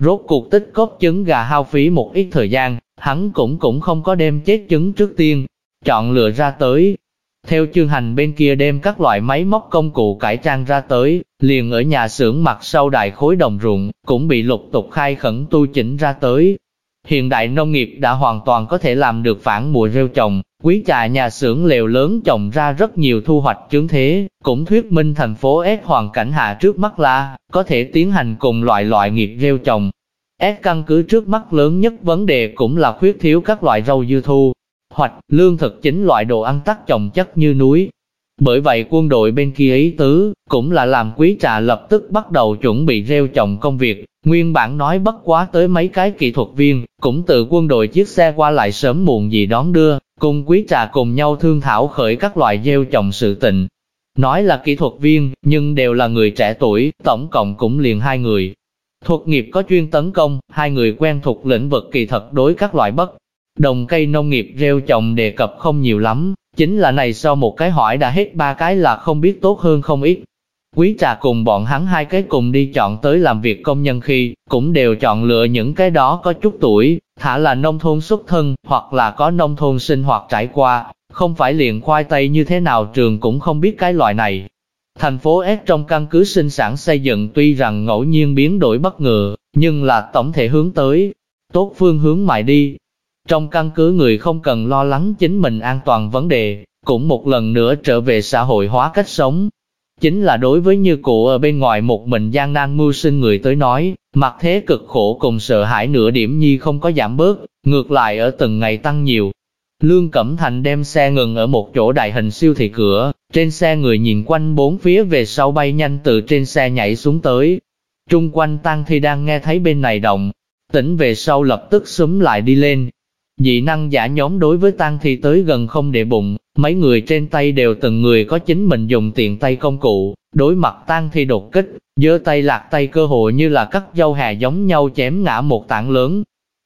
Rốt cuộc tích cốt trứng gà hao phí một ít thời gian, hắn cũng cũng không có đem chết chứng trước tiên, chọn lựa ra tới. Theo chương hành bên kia đem các loại máy móc công cụ cải trang ra tới, liền ở nhà xưởng mặt sau đại khối đồng ruộng, cũng bị lục tục khai khẩn tu chỉnh ra tới. Hiện đại nông nghiệp đã hoàn toàn có thể làm được phản mùa rêu trồng, quý trà nhà xưởng lều lớn trồng ra rất nhiều thu hoạch chứng thế, cũng thuyết minh thành phố S hoàn cảnh hạ trước mắt là, có thể tiến hành cùng loại loại nghiệp rêu trồng. S căn cứ trước mắt lớn nhất vấn đề cũng là khuyết thiếu các loại rau dưa thu, hoặc lương thực chính loại đồ ăn tắc trồng chất như núi. Bởi vậy quân đội bên kia ý tứ, cũng là làm quý trà lập tức bắt đầu chuẩn bị rêu trồng công việc, nguyên bản nói bất quá tới mấy cái kỹ thuật viên, cũng từ quân đội chiếc xe qua lại sớm muộn gì đón đưa, cùng quý trà cùng nhau thương thảo khởi các loại gieo trồng sự tình. Nói là kỹ thuật viên, nhưng đều là người trẻ tuổi, tổng cộng cũng liền hai người. Thuật nghiệp có chuyên tấn công, hai người quen thuộc lĩnh vực kỳ thật đối các loại bất. Đồng cây nông nghiệp rêu trồng đề cập không nhiều lắm, chính là này sau một cái hỏi đã hết ba cái là không biết tốt hơn không ít. Quý trà cùng bọn hắn hai cái cùng đi chọn tới làm việc công nhân khi, cũng đều chọn lựa những cái đó có chút tuổi, thả là nông thôn xuất thân, hoặc là có nông thôn sinh hoạt trải qua, không phải liền khoai tây như thế nào trường cũng không biết cái loại này. Thành phố S trong căn cứ sinh sản xây dựng tuy rằng ngẫu nhiên biến đổi bất ngờ, nhưng là tổng thể hướng tới, tốt phương hướng mại đi. Trong căn cứ người không cần lo lắng chính mình an toàn vấn đề, cũng một lần nữa trở về xã hội hóa cách sống, Chính là đối với như cụ ở bên ngoài một mình gian nan mưu sinh người tới nói, mặt thế cực khổ cùng sợ hãi nửa điểm nhi không có giảm bớt, ngược lại ở từng ngày tăng nhiều. Lương Cẩm Thành đem xe ngừng ở một chỗ đại hình siêu thị cửa, trên xe người nhìn quanh bốn phía về sau bay nhanh từ trên xe nhảy xuống tới. Trung quanh tăng thi đang nghe thấy bên này động, tỉnh về sau lập tức súng lại đi lên, Dị năng giả nhóm đối với Tăng thi tới gần không để bụng, mấy người trên tay đều từng người có chính mình dùng tiện tay công cụ, đối mặt Tăng thi đột kích, giơ tay lạc tay cơ hội như là cắt dâu hà giống nhau chém ngã một tảng lớn.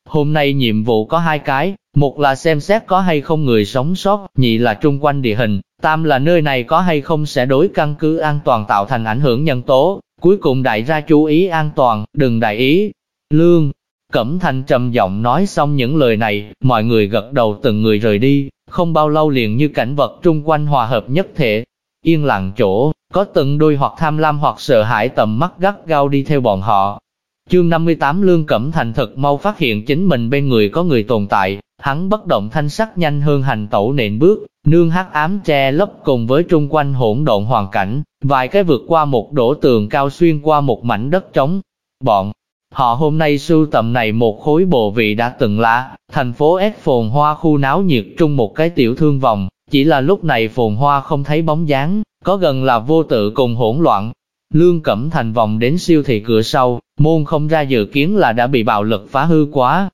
Hôm nay nhiệm vụ có hai cái, một là xem xét có hay không người sống sót, nhị là trung quanh địa hình, tam là nơi này có hay không sẽ đối căn cứ an toàn tạo thành ảnh hưởng nhân tố, cuối cùng đại ra chú ý an toàn, đừng đại ý. Lương, Cẩm Thanh trầm giọng nói xong những lời này, mọi người gật đầu từng người rời đi, không bao lâu liền như cảnh vật trung quanh hòa hợp nhất thể. Yên lặng chỗ, có từng đôi hoặc tham lam hoặc sợ hãi tầm mắt gắt gao đi theo bọn họ. Chương 58 Lương Cẩm Thành thật mau phát hiện chính mình bên người có người tồn tại, hắn bất động thanh sắc nhanh hơn hành tẩu nện bước, nương hắc ám tre lấp cùng với trung quanh hỗn độn hoàn cảnh, vài cái vượt qua một đổ tường cao xuyên qua một mảnh đất trống. Bọn Họ hôm nay sưu tầm này một khối bộ vị đã từng là, thành phố S phồn hoa khu náo nhiệt trung một cái tiểu thương vòng, chỉ là lúc này phồn hoa không thấy bóng dáng, có gần là vô tự cùng hỗn loạn. Lương Cẩm Thành vòng đến siêu thị cửa sau, môn không ra dự kiến là đã bị bạo lực phá hư quá.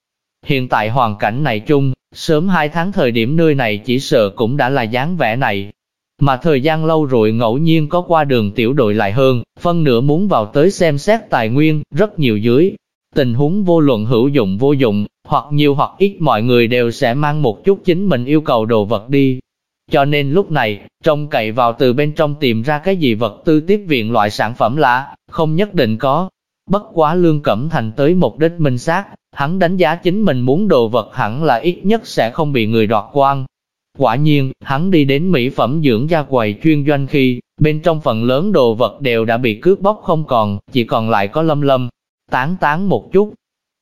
Hiện tại hoàn cảnh này chung, sớm hai tháng thời điểm nơi này chỉ sợ cũng đã là dáng vẻ này, mà thời gian lâu rồi ngẫu nhiên có qua đường tiểu đội lại hơn, phân nửa muốn vào tới xem xét tài nguyên, rất nhiều dưới. Tình huống vô luận hữu dụng vô dụng, hoặc nhiều hoặc ít mọi người đều sẽ mang một chút chính mình yêu cầu đồ vật đi. Cho nên lúc này, trông cậy vào từ bên trong tìm ra cái gì vật tư tiếp viện loại sản phẩm lạ, không nhất định có. Bất quá lương cẩm thành tới mục đích minh xác, hắn đánh giá chính mình muốn đồ vật hẳn là ít nhất sẽ không bị người đoạt quan, Quả nhiên, hắn đi đến mỹ phẩm dưỡng da quầy chuyên doanh khi, bên trong phần lớn đồ vật đều đã bị cướp bóc không còn, chỉ còn lại có lâm lâm, tán tán một chút.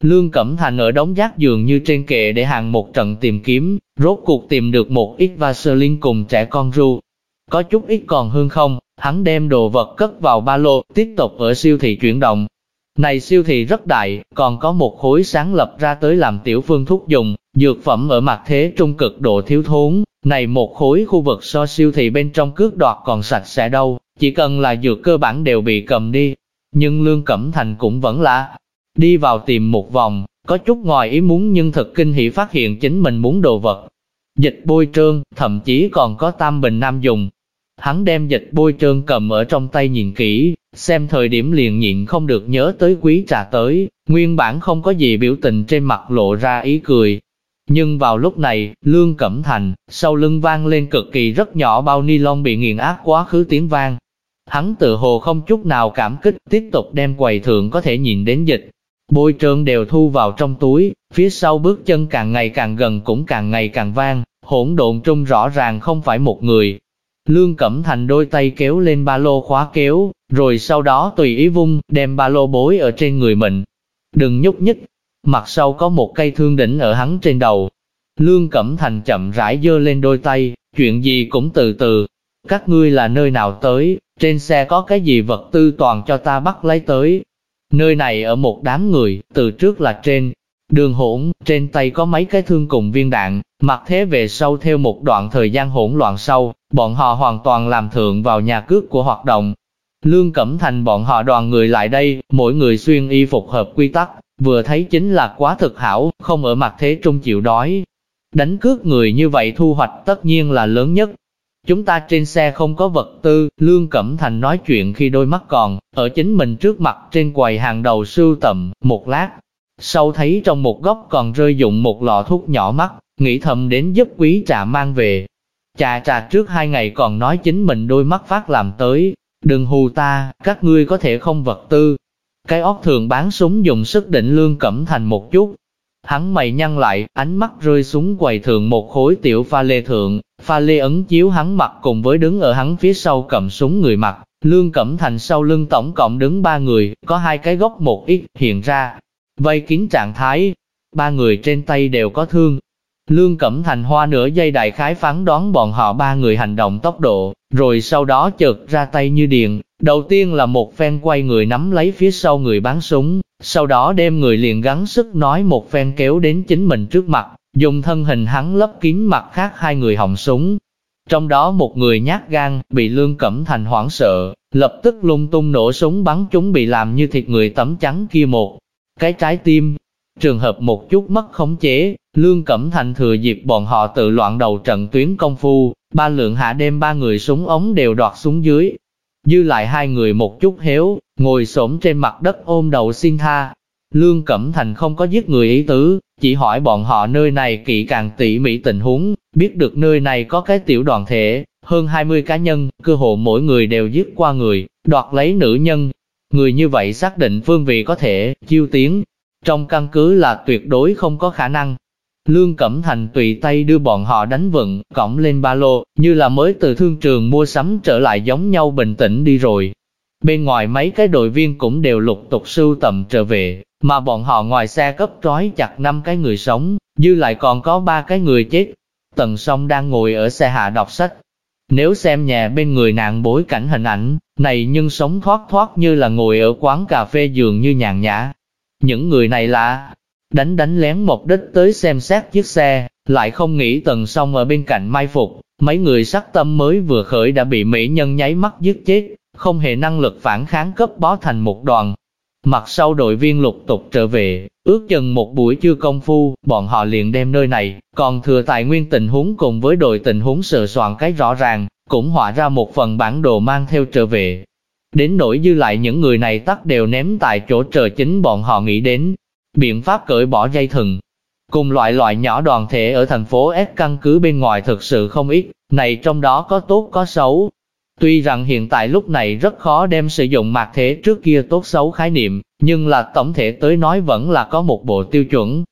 Lương Cẩm Thành ở đống giác giường như trên kệ để hàng một trận tìm kiếm, rốt cuộc tìm được một ít Vaseline cùng trẻ con ru. Có chút ít còn hơn không, hắn đem đồ vật cất vào ba lô, tiếp tục ở siêu thị chuyển động. Này siêu thị rất đại, còn có một khối sáng lập ra tới làm tiểu phương thuốc dùng, dược phẩm ở mặt thế trung cực độ thiếu thốn, này một khối khu vực so siêu thị bên trong cước đoạt còn sạch sẽ đâu, chỉ cần là dược cơ bản đều bị cầm đi. Nhưng Lương Cẩm Thành cũng vẫn là đi vào tìm một vòng, có chút ngoài ý muốn nhưng thật kinh hỉ phát hiện chính mình muốn đồ vật. Dịch bôi trơn, thậm chí còn có tam bình nam dùng. Hắn đem dịch bôi trơn cầm ở trong tay nhìn kỹ, xem thời điểm liền nhịn không được nhớ tới quý trà tới, nguyên bản không có gì biểu tình trên mặt lộ ra ý cười, nhưng vào lúc này, Lương Cẩm Thành, sau lưng vang lên cực kỳ rất nhỏ bao ni lông bị nghiền ác quá khứ tiếng vang. Hắn tự hồ không chút nào cảm kích, tiếp tục đem quầy thượng có thể nhìn đến dịch. bôi trơn đều thu vào trong túi, phía sau bước chân càng ngày càng gần cũng càng ngày càng vang, hỗn độn trung rõ ràng không phải một người. Lương Cẩm Thành đôi tay kéo lên ba lô khóa kéo, rồi sau đó tùy ý vung, đem ba lô bối ở trên người mình. Đừng nhúc nhích, mặt sau có một cây thương đỉnh ở hắn trên đầu. Lương Cẩm Thành chậm rãi dơ lên đôi tay, chuyện gì cũng từ từ. Các ngươi là nơi nào tới, trên xe có cái gì vật tư toàn cho ta bắt lấy tới. Nơi này ở một đám người, từ trước là trên, Đường hỗn, trên tay có mấy cái thương cùng viên đạn, mặc thế về sau theo một đoạn thời gian hỗn loạn sau, bọn họ hoàn toàn làm thượng vào nhà cước của hoạt động. Lương Cẩm Thành bọn họ đoàn người lại đây, mỗi người xuyên y phục hợp quy tắc, vừa thấy chính là quá thực hảo, không ở mặt thế trung chịu đói. Đánh cướp người như vậy thu hoạch tất nhiên là lớn nhất. Chúng ta trên xe không có vật tư, Lương Cẩm Thành nói chuyện khi đôi mắt còn, ở chính mình trước mặt trên quầy hàng đầu sưu tầm, một lát, sau thấy trong một góc còn rơi dụng một lọ thuốc nhỏ mắt, nghĩ thầm đến giúp quý trà mang về. Trà trà trước hai ngày còn nói chính mình đôi mắt phát làm tới, đừng hù ta, các ngươi có thể không vật tư. Cái óc thường bán súng dùng sức định lương cẩm thành một chút. Hắn mày nhăn lại, ánh mắt rơi xuống quầy thượng một khối tiểu pha lê thượng, pha lê ấn chiếu hắn mặt cùng với đứng ở hắn phía sau cầm súng người mặt. Lương Cẩm Thành sau lưng tổng cộng đứng ba người, có hai cái góc một ít, hiện ra, vây kín trạng thái, ba người trên tay đều có thương. Lương Cẩm Thành hoa nửa giây đại khái phán đoán bọn họ ba người hành động tốc độ, rồi sau đó chợt ra tay như điện. Đầu tiên là một phen quay người nắm lấy phía sau người bán súng, sau đó đem người liền gắng sức nói một phen kéo đến chính mình trước mặt, dùng thân hình hắn lấp kín mặt khác hai người hỏng súng. Trong đó một người nhát gan, bị Lương Cẩm Thành hoảng sợ, lập tức lung tung nổ súng bắn chúng bị làm như thịt người tấm trắng kia một cái trái tim. Trường hợp một chút mất khống chế, Lương Cẩm Thành thừa dịp bọn họ tự loạn đầu trận tuyến công phu, ba lượng hạ đem ba người súng ống đều đoạt xuống dưới. Dư lại hai người một chút héo, ngồi xổm trên mặt đất ôm đầu xin tha. Lương Cẩm Thành không có giết người ý tứ, chỉ hỏi bọn họ nơi này kỹ càng tỉ mỉ tình huống, biết được nơi này có cái tiểu đoàn thể, hơn 20 cá nhân, cơ hồ mỗi người đều giết qua người, đoạt lấy nữ nhân, Người như vậy xác định phương vị có thể, chiêu tiếng. Trong căn cứ là tuyệt đối không có khả năng. Lương Cẩm Thành tùy tay đưa bọn họ đánh vận, cõng lên ba lô, như là mới từ thương trường mua sắm trở lại giống nhau bình tĩnh đi rồi. Bên ngoài mấy cái đội viên cũng đều lục tục sưu tầm trở về, mà bọn họ ngoài xe cấp trói chặt năm cái người sống, dư lại còn có ba cái người chết. Tần song đang ngồi ở xe hạ đọc sách, nếu xem nhà bên người nạn bối cảnh hình ảnh, này nhưng sống thoát thoát như là ngồi ở quán cà phê giường như nhàn nhã. Những người này là đánh đánh lén một đích tới xem xét chiếc xe, lại không nghĩ tần song ở bên cạnh mai phục, mấy người sắc tâm mới vừa khởi đã bị mỹ nhân nháy mắt giết chết, không hề năng lực phản kháng cấp bó thành một đoàn, Mặt sau đội viên lục tục trở về, ước chừng một buổi trưa công phu, bọn họ liền đem nơi này, còn thừa tài nguyên tình huống cùng với đội tình huống sờ soạn cái rõ ràng, cũng họa ra một phần bản đồ mang theo trở về. Đến nỗi dư lại những người này tắt đều ném tại chỗ chờ chính bọn họ nghĩ đến. Biện pháp cởi bỏ dây thừng. Cùng loại loại nhỏ đoàn thể ở thành phố S căn cứ bên ngoài thực sự không ít, này trong đó có tốt có xấu, Tuy rằng hiện tại lúc này rất khó đem sử dụng mạc thế trước kia tốt xấu khái niệm, nhưng là tổng thể tới nói vẫn là có một bộ tiêu chuẩn.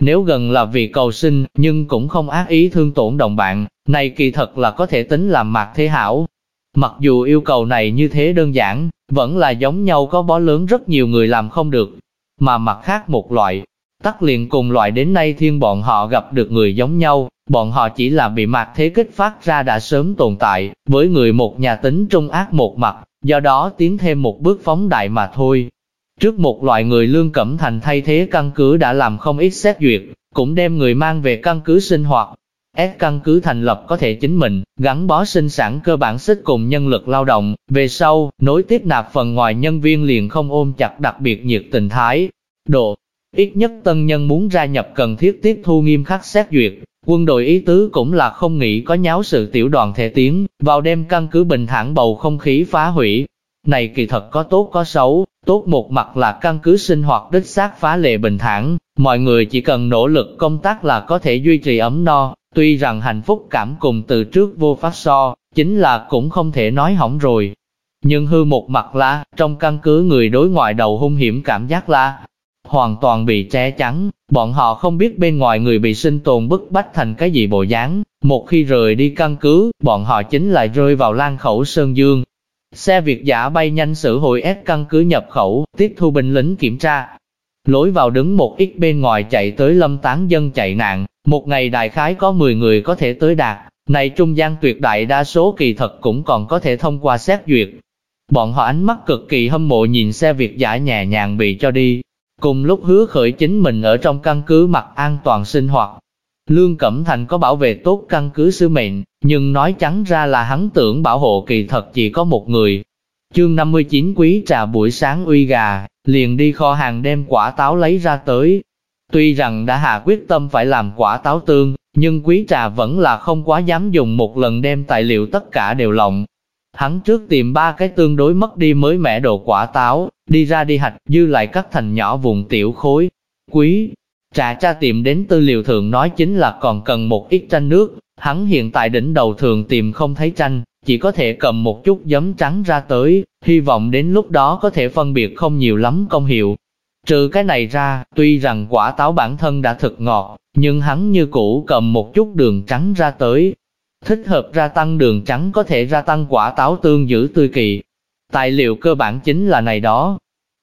Nếu gần là vì cầu sinh, nhưng cũng không ác ý thương tổn đồng bạn, này kỳ thật là có thể tính làm mạc thế hảo. Mặc dù yêu cầu này như thế đơn giản, vẫn là giống nhau có bó lớn rất nhiều người làm không được. Mà mặt khác một loại, tắc liền cùng loại đến nay thiên bọn họ gặp được người giống nhau, bọn họ chỉ là bị mạc thế kích phát ra đã sớm tồn tại, với người một nhà tính trung ác một mặt, do đó tiến thêm một bước phóng đại mà thôi. Trước một loại người lương cẩm thành thay thế căn cứ đã làm không ít xét duyệt, cũng đem người mang về căn cứ sinh hoạt. S căn cứ thành lập có thể chính mình, gắn bó sinh sản cơ bản xích cùng nhân lực lao động, về sau, nối tiếp nạp phần ngoài nhân viên liền không ôm chặt đặc biệt nhiệt tình thái. Độ, ít nhất tân nhân muốn gia nhập cần thiết tiếp thu nghiêm khắc xét duyệt, Quân đội ý tứ cũng là không nghĩ có nháo sự tiểu đoàn thể tiến, vào đêm căn cứ bình thản bầu không khí phá hủy. Này kỳ thật có tốt có xấu, tốt một mặt là căn cứ sinh hoạt đích xác phá lệ bình thản, mọi người chỉ cần nỗ lực công tác là có thể duy trì ấm no, tuy rằng hạnh phúc cảm cùng từ trước vô phát so, chính là cũng không thể nói hỏng rồi. Nhưng hư một mặt là, trong căn cứ người đối ngoại đầu hung hiểm cảm giác là, hoàn toàn bị che chắn, bọn họ không biết bên ngoài người bị sinh tồn bức bách thành cái gì bộ dáng, một khi rời đi căn cứ, bọn họ chính lại rơi vào lan khẩu Sơn Dương. Xe Việt giả bay nhanh xử hội ép căn cứ nhập khẩu, tiếp thu binh lính kiểm tra. Lối vào đứng một ít bên ngoài chạy tới lâm tán dân chạy nạn, một ngày đại khái có 10 người có thể tới đạt, này trung gian tuyệt đại đa số kỳ thật cũng còn có thể thông qua xét duyệt. Bọn họ ánh mắt cực kỳ hâm mộ nhìn xe Việt giả nhẹ nhàng bị cho đi, cùng lúc hứa khởi chính mình ở trong căn cứ mặc an toàn sinh hoạt. Lương Cẩm Thành có bảo vệ tốt căn cứ sứ mệnh, nhưng nói trắng ra là hắn tưởng bảo hộ kỳ thật chỉ có một người. Chương 59 quý trà buổi sáng uy gà, liền đi kho hàng đem quả táo lấy ra tới. Tuy rằng đã hạ quyết tâm phải làm quả táo tương, nhưng quý trà vẫn là không quá dám dùng một lần đem tài liệu tất cả đều lộng. Hắn trước tìm ba cái tương đối mất đi mới mẻ đồ quả táo, đi ra đi hạch, dư lại cắt thành nhỏ vùng tiểu khối. Quý, trà cha tìm đến tư liệu thường nói chính là còn cần một ít tranh nước, hắn hiện tại đỉnh đầu thường tìm không thấy tranh, chỉ có thể cầm một chút giấm trắng ra tới, hy vọng đến lúc đó có thể phân biệt không nhiều lắm công hiệu. Trừ cái này ra, tuy rằng quả táo bản thân đã thật ngọt, nhưng hắn như cũ cầm một chút đường trắng ra tới. Thích hợp ra tăng đường trắng có thể ra tăng quả táo tương giữ tươi kỳ. Tài liệu cơ bản chính là này đó.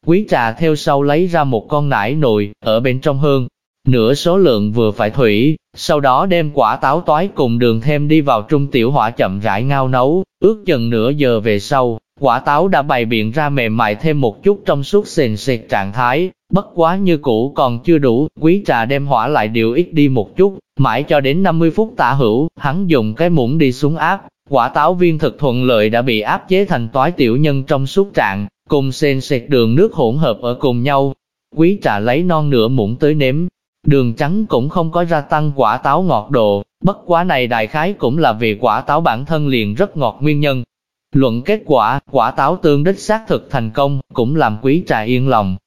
Quý trà theo sau lấy ra một con nải nồi, ở bên trong hương, Nửa số lượng vừa phải thủy, sau đó đem quả táo toái cùng đường thêm đi vào trung tiểu hỏa chậm rãi ngao nấu, ước chừng nửa giờ về sau, quả táo đã bày biện ra mềm mại thêm một chút trong suốt sền sệt trạng thái, bất quá như cũ còn chưa đủ, quý trà đem hỏa lại điều ít đi một chút, mãi cho đến 50 phút tả hữu, hắn dùng cái muỗng đi xuống áp, quả táo viên thực thuận lợi đã bị áp chế thành toái tiểu nhân trong suốt trạng, cùng sền sệt đường nước hỗn hợp ở cùng nhau. Quý trà lấy non nửa muỗng tới nếm, đường trắng cũng không có gia tăng quả táo ngọt độ, bất quá này đại khái cũng là vì quả táo bản thân liền rất ngọt nguyên nhân. Luận kết quả, quả táo tương đích xác thực thành công, cũng làm quý trà yên lòng,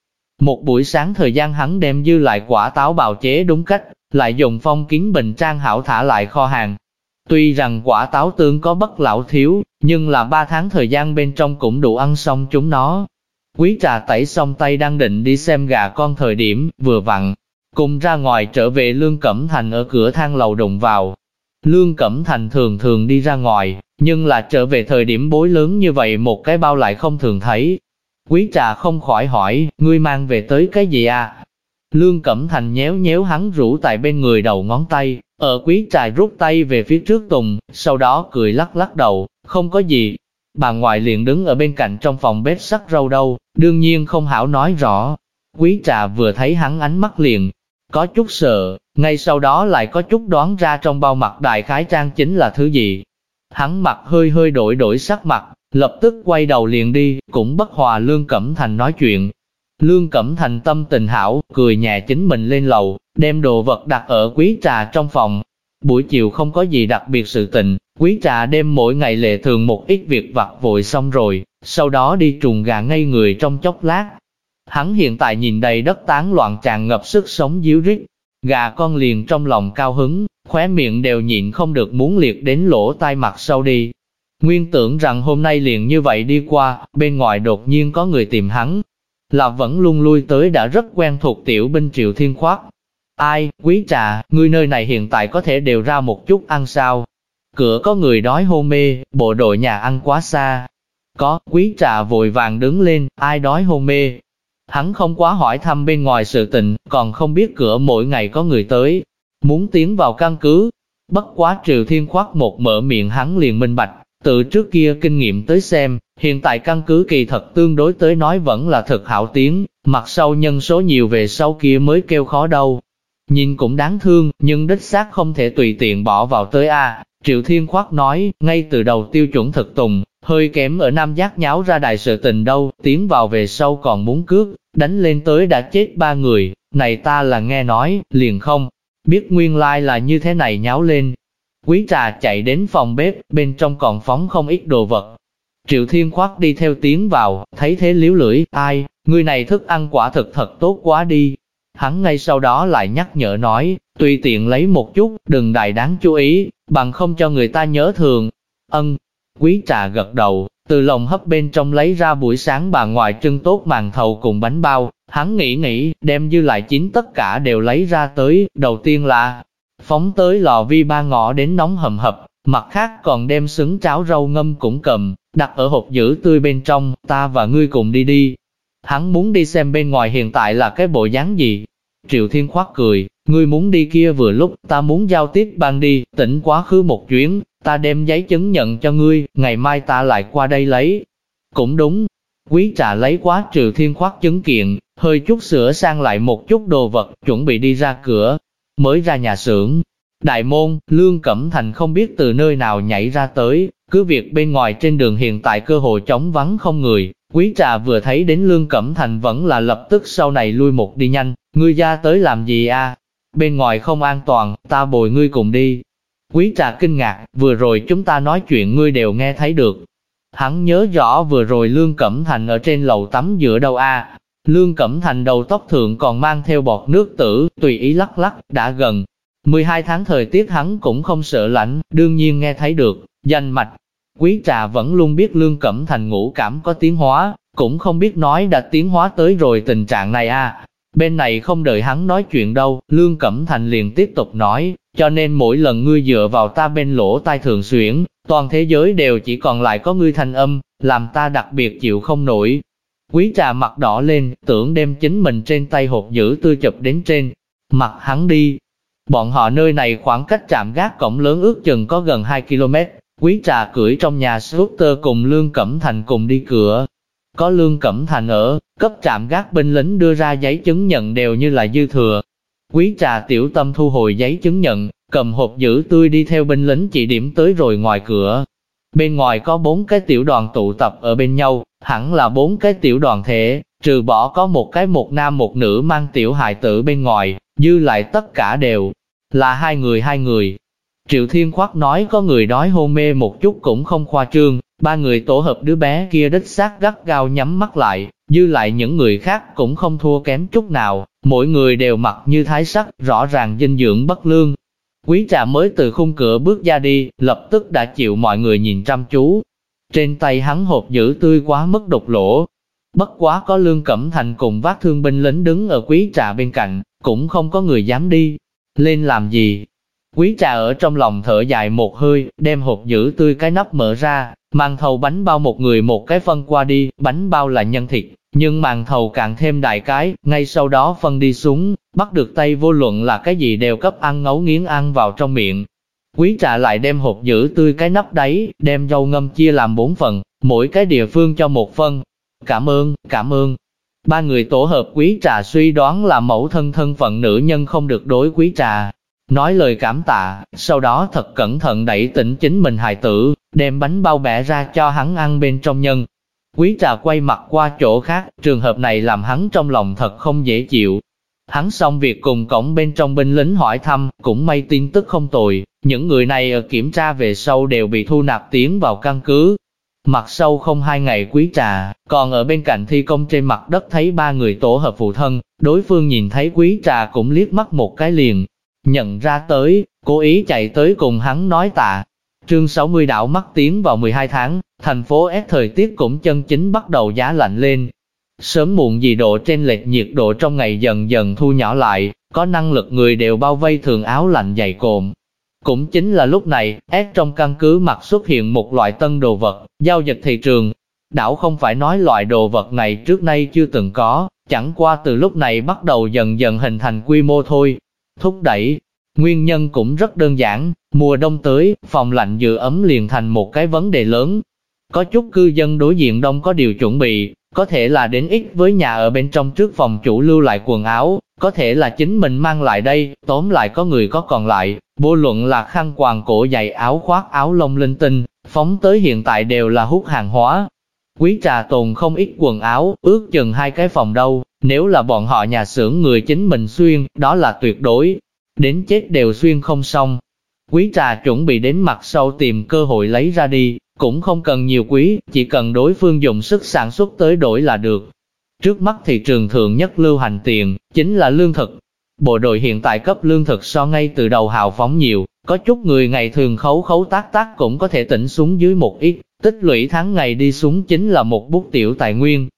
một buổi sáng thời gian hắn đem dư lại quả táo bào chế đúng cách, lại dùng phong kiến bình trang hảo thả lại kho hàng. Tuy rằng quả táo tương có bất lão thiếu, nhưng là ba tháng thời gian bên trong cũng đủ ăn xong chúng nó. Quý trà tẩy xong tay đang định đi xem gà con thời điểm, vừa vặn, cùng ra ngoài trở về Lương Cẩm Thành ở cửa thang lầu đụng vào. Lương Cẩm Thành thường thường đi ra ngoài, nhưng là trở về thời điểm bối lớn như vậy một cái bao lại không thường thấy, Quý trà không khỏi hỏi, ngươi mang về tới cái gì à? Lương Cẩm Thành nhéo nhéo hắn rủ tại bên người đầu ngón tay, ở quý trà rút tay về phía trước Tùng, sau đó cười lắc lắc đầu, không có gì. Bà ngoại liền đứng ở bên cạnh trong phòng bếp sắc rau đâu, đương nhiên không hảo nói rõ. Quý trà vừa thấy hắn ánh mắt liền, có chút sợ, ngay sau đó lại có chút đoán ra trong bao mặt đại khái trang chính là thứ gì. Hắn mặt hơi hơi đổi đổi sắc mặt, lập tức quay đầu liền đi, cũng bất hòa Lương Cẩm Thành nói chuyện. Lương Cẩm Thành tâm tình hảo, cười nhẹ chính mình lên lầu, đem đồ vật đặt ở quý trà trong phòng. Buổi chiều không có gì đặc biệt sự tình, quý trà đem mỗi ngày lệ thường một ít việc vặt vội xong rồi, sau đó đi trùng gà ngay người trong chốc lát. Hắn hiện tại nhìn đầy đất tán loạn tràn ngập sức sống díu rít, gà con liền trong lòng cao hứng, khóe miệng đều nhịn không được muốn liệt đến lỗ tai mặt sau đi, Nguyên tưởng rằng hôm nay liền như vậy đi qua, bên ngoài đột nhiên có người tìm hắn. Là vẫn luôn lui tới đã rất quen thuộc tiểu binh triệu thiên khoát. Ai, quý trà, ngươi nơi này hiện tại có thể đều ra một chút ăn sao? Cửa có người đói hôn mê, bộ đội nhà ăn quá xa. Có, quý trà vội vàng đứng lên, ai đói hôn mê. Hắn không quá hỏi thăm bên ngoài sự tình, còn không biết cửa mỗi ngày có người tới. Muốn tiến vào căn cứ. Bất quá triệu thiên khoát một mở miệng hắn liền minh bạch, từ trước kia kinh nghiệm tới xem, hiện tại căn cứ kỳ thật tương đối tới nói vẫn là thật hảo tiếng, mặt sau nhân số nhiều về sau kia mới kêu khó đâu. Nhìn cũng đáng thương, nhưng đích xác không thể tùy tiện bỏ vào tới A. Triệu Thiên Khoát nói, ngay từ đầu tiêu chuẩn thực tùng, hơi kém ở Nam Giác nháo ra đại sự tình đâu, tiến vào về sau còn muốn cướp, đánh lên tới đã chết ba người, này ta là nghe nói, liền không, biết nguyên lai là như thế này nháo lên, Quý trà chạy đến phòng bếp, bên trong còn phóng không ít đồ vật. Triệu Thiên Khoác đi theo tiếng vào, thấy thế liếu lưỡi, ai, người này thức ăn quả thực thật tốt quá đi. Hắn ngay sau đó lại nhắc nhở nói, tùy tiện lấy một chút, đừng đại đáng chú ý, bằng không cho người ta nhớ thường. Ân, Quý trà gật đầu, từ lồng hấp bên trong lấy ra buổi sáng bà ngoại trưng tốt màn thầu cùng bánh bao, hắn nghĩ nghĩ, đem dư lại chín tất cả đều lấy ra tới, đầu tiên là phóng tới lò vi ba ngõ đến nóng hầm hập, mặt khác còn đem xứng cháo rau ngâm cũng cầm, đặt ở hộp giữ tươi bên trong, ta và ngươi cùng đi đi. Hắn muốn đi xem bên ngoài hiện tại là cái bộ dáng gì. Triệu Thiên khoát cười, ngươi muốn đi kia vừa lúc, ta muốn giao tiếp ban đi, tỉnh quá khứ một chuyến, ta đem giấy chứng nhận cho ngươi, ngày mai ta lại qua đây lấy. Cũng đúng, quý trà lấy quá trừ Thiên khoát chứng kiện, hơi chút sửa sang lại một chút đồ vật, chuẩn bị đi ra cửa, mới ra nhà xưởng. Đại môn, Lương Cẩm Thành không biết từ nơi nào nhảy ra tới, cứ việc bên ngoài trên đường hiện tại cơ hội trống vắng không người, quý trà vừa thấy đến Lương Cẩm Thành vẫn là lập tức sau này lui một đi nhanh, ngươi ra tới làm gì a? Bên ngoài không an toàn, ta bồi ngươi cùng đi. Quý trà kinh ngạc, vừa rồi chúng ta nói chuyện ngươi đều nghe thấy được. Hắn nhớ rõ vừa rồi Lương Cẩm Thành ở trên lầu tắm giữa đâu a, Lương Cẩm Thành đầu tóc thượng còn mang theo bọt nước tử, tùy ý lắc lắc, đã gần. 12 tháng thời tiết hắn cũng không sợ lạnh, đương nhiên nghe thấy được, danh mạch. Quý trà vẫn luôn biết Lương Cẩm Thành ngũ cảm có tiến hóa, cũng không biết nói đã tiến hóa tới rồi tình trạng này à. Bên này không đợi hắn nói chuyện đâu, Lương Cẩm Thành liền tiếp tục nói, cho nên mỗi lần ngươi dựa vào ta bên lỗ tai thường xuyển, toàn thế giới đều chỉ còn lại có ngươi thanh âm, làm ta đặc biệt chịu không nổi, Quý trà mặt đỏ lên, tưởng đem chính mình trên tay hộp giữ tươi chụp đến trên, mặt hắn đi. Bọn họ nơi này khoảng cách trạm gác cổng lớn ước chừng có gần 2 km, quý trà cưỡi trong nhà scooter cùng Lương Cẩm Thành cùng đi cửa. Có Lương Cẩm Thành ở, cấp trạm gác binh lính đưa ra giấy chứng nhận đều như là dư thừa. Quý trà tiểu tâm thu hồi giấy chứng nhận, cầm hộp giữ tươi đi theo binh lính chỉ điểm tới rồi ngoài cửa. Bên ngoài có bốn cái tiểu đoàn tụ tập ở bên nhau, hẳn là bốn cái tiểu đoàn thể, trừ bỏ có một cái một nam một nữ mang tiểu hài tử bên ngoài, dư lại tất cả đều là hai người hai người. Triệu Thiên Khoác nói có người đói hôn mê một chút cũng không khoa trương, ba người tổ hợp đứa bé kia đích xác gắt gao nhắm mắt lại, dư lại những người khác cũng không thua kém chút nào, mỗi người đều mặc như thái sắc, rõ ràng dinh dưỡng bất lương. Quý trà mới từ khung cửa bước ra đi, lập tức đã chịu mọi người nhìn chăm chú, trên tay hắn hộp giữ tươi quá mức đục lỗ. Bất quá có lương cẩm thành cùng vác thương binh lính đứng ở quý trà bên cạnh, cũng không có người dám đi. Lên làm gì? Quý trà ở trong lòng thở dài một hơi, đem hộp giữ tươi cái nắp mở ra, mang thầu bánh bao một người một cái phân qua đi, bánh bao là nhân thịt, nhưng màn thầu càng thêm đại cái, ngay sau đó phân đi xuống, bắt được tay vô luận là cái gì đều cấp ăn ngấu nghiến ăn vào trong miệng, Quý trà lại đem hộp giữ tươi cái nắp đáy, đem dâu ngâm chia làm bốn phần, mỗi cái địa phương cho một phân. Cảm ơn, cảm ơn. Ba người tổ hợp quý trà suy đoán là mẫu thân thân phận nữ nhân không được đối quý trà. Nói lời cảm tạ, sau đó thật cẩn thận đẩy tỉnh chính mình hài tử, đem bánh bao bẻ ra cho hắn ăn bên trong nhân. Quý trà quay mặt qua chỗ khác, trường hợp này làm hắn trong lòng thật không dễ chịu, Hắn xong việc cùng cổng bên trong binh lính hỏi thăm, cũng may tin tức không tồi, những người này ở kiểm tra về sau đều bị thu nạp tiến vào căn cứ. Mặt sau không hai ngày quý trà, còn ở bên cạnh thi công trên mặt đất thấy ba người tổ hợp phụ thân, đối phương nhìn thấy quý trà cũng liếc mắt một cái liền, nhận ra tới, cố ý chạy tới cùng hắn nói tạ. Trương 60 đảo mắt tiến vào 12 tháng, thành phố S thời tiết cũng chân chính bắt đầu giá lạnh lên, Sớm muộn gì độ trên lệch nhiệt độ trong ngày dần dần thu nhỏ lại, có năng lực người đều bao vây thường áo lạnh dày cộm. Cũng chính là lúc này, S trong căn cứ mặt xuất hiện một loại tân đồ vật, giao dịch thị trường. Đảo không phải nói loại đồ vật này trước nay chưa từng có, chẳng qua từ lúc này bắt đầu dần dần hình thành quy mô thôi. Thúc đẩy, nguyên nhân cũng rất đơn giản, mùa đông tới, phòng lạnh dự ấm liền thành một cái vấn đề lớn. Có chút cư dân đối diện đông có điều chuẩn bị, có thể là đến ít với nhà ở bên trong trước phòng chủ lưu lại quần áo, có thể là chính mình mang lại đây, tóm lại có người có còn lại, vô luận là khăn quàng cổ dày áo khoác áo lông linh tinh, phóng tới hiện tại đều là hút hàng hóa. Quý trà tồn không ít quần áo, ước chừng hai cái phòng đâu, nếu là bọn họ nhà xưởng người chính mình xuyên, đó là tuyệt đối, đến chết đều xuyên không xong. Quý trà chuẩn bị đến mặt sau tìm cơ hội lấy ra đi, cũng không cần nhiều quý, chỉ cần đối phương dùng sức sản xuất tới đổi là được. Trước mắt thị trường thường nhất lưu hành tiền, chính là lương thực. Bộ đội hiện tại cấp lương thực so ngay từ đầu hào phóng nhiều, có chút người ngày thường khấu khấu tác tác cũng có thể tỉnh xuống dưới một ít, tích lũy tháng ngày đi xuống chính là một bút tiểu tài nguyên.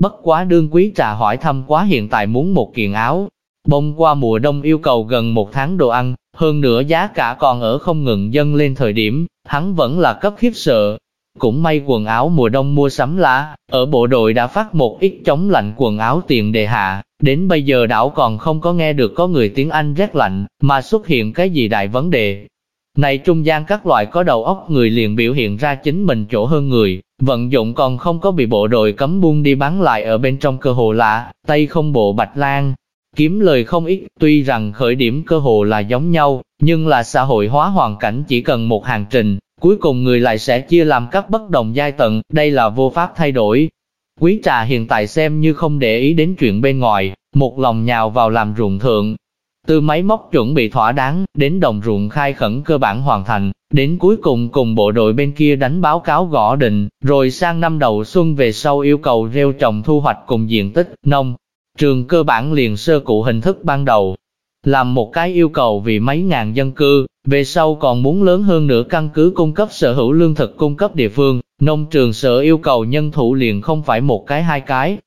Bất quá đương quý trà hỏi thăm quá hiện tại muốn một kiện áo, bông qua mùa đông yêu cầu gần một tháng đồ ăn, hơn nữa giá cả còn ở không ngừng dâng lên thời điểm, hắn vẫn là cấp khiếp sợ. Cũng may quần áo mùa đông mua sắm lá, ở bộ đội đã phát một ít chống lạnh quần áo tiền đề hạ, đến bây giờ đảo còn không có nghe được có người tiếng Anh rét lạnh, mà xuất hiện cái gì đại vấn đề. Này trung gian các loại có đầu óc người liền biểu hiện ra chính mình chỗ hơn người, vận dụng còn không có bị bộ đội cấm buông đi bán lại ở bên trong cơ hồ lạ, tay không bộ bạch lan, kiếm lời không ít, tuy rằng khởi điểm cơ hồ là giống nhau, nhưng là xã hội hóa hoàn cảnh chỉ cần một hàng trình, cuối cùng người lại sẽ chia làm các bất đồng giai tầng, đây là vô pháp thay đổi. Quý trà hiện tại xem như không để ý đến chuyện bên ngoài, một lòng nhào vào làm ruộng thượng. Từ máy móc chuẩn bị thỏa đáng, đến đồng ruộng khai khẩn cơ bản hoàn thành, đến cuối cùng cùng bộ đội bên kia đánh báo cáo gõ định, rồi sang năm đầu xuân về sau yêu cầu rêu trồng thu hoạch cùng diện tích, nông. Trường cơ bản liền sơ cụ hình thức ban đầu, làm một cái yêu cầu vì mấy ngàn dân cư, về sau còn muốn lớn hơn nữa căn cứ cung cấp sở hữu lương thực cung cấp địa phương, nông trường sở yêu cầu nhân thủ liền không phải một cái hai cái.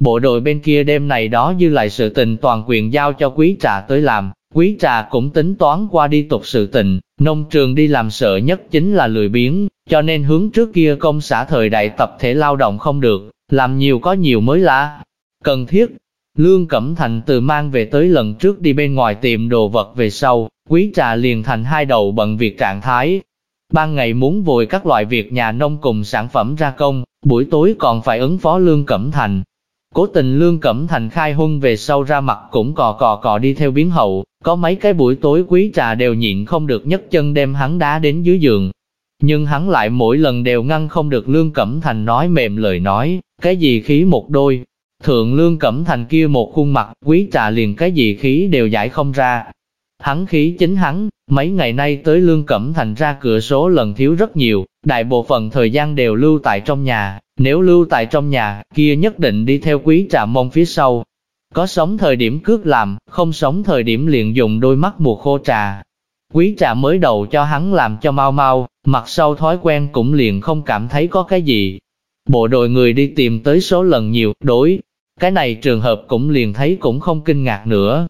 Bộ đội bên kia đêm này đó dư lại sự tình toàn quyền giao cho quý trà tới làm, quý trà cũng tính toán qua đi tục sự tình, nông trường đi làm sợ nhất chính là lười biếng, cho nên hướng trước kia công xã thời đại tập thể lao động không được, làm nhiều có nhiều mới là cần thiết, Lương Cẩm Thành từ mang về tới lần trước đi bên ngoài tìm đồ vật về sau, quý trà liền thành hai đầu bận việc trạng thái. Ban ngày muốn vội các loại việc nhà nông cùng sản phẩm ra công, buổi tối còn phải ứng phó Lương Cẩm Thành. Cố tình Lương Cẩm Thành khai huân về sau ra mặt cũng cò cò cò đi theo biến hậu, có mấy cái buổi tối quý trà đều nhịn không được nhấc chân đem hắn đá đến dưới giường. Nhưng hắn lại mỗi lần đều ngăn không được Lương Cẩm Thành nói mềm lời nói, cái gì khí một đôi, Thượng Lương Cẩm Thành kia một khuôn mặt, quý trà liền cái gì khí đều giải không ra. Hắn khí chính hắn, mấy ngày nay tới Lương Cẩm Thành ra cửa số lần thiếu rất nhiều, đại bộ phận thời gian đều lưu tại trong nhà, nếu lưu tại trong nhà, kia nhất định đi theo quý trà mông phía sau. Có sống thời điểm cước làm, không sống thời điểm liền dùng đôi mắt mùa khô trà. Quý trà mới đầu cho hắn làm cho mau mau, mặt sau thói quen cũng liền không cảm thấy có cái gì. Bộ đội người đi tìm tới số lần nhiều, đối, cái này trường hợp cũng liền thấy cũng không kinh ngạc nữa.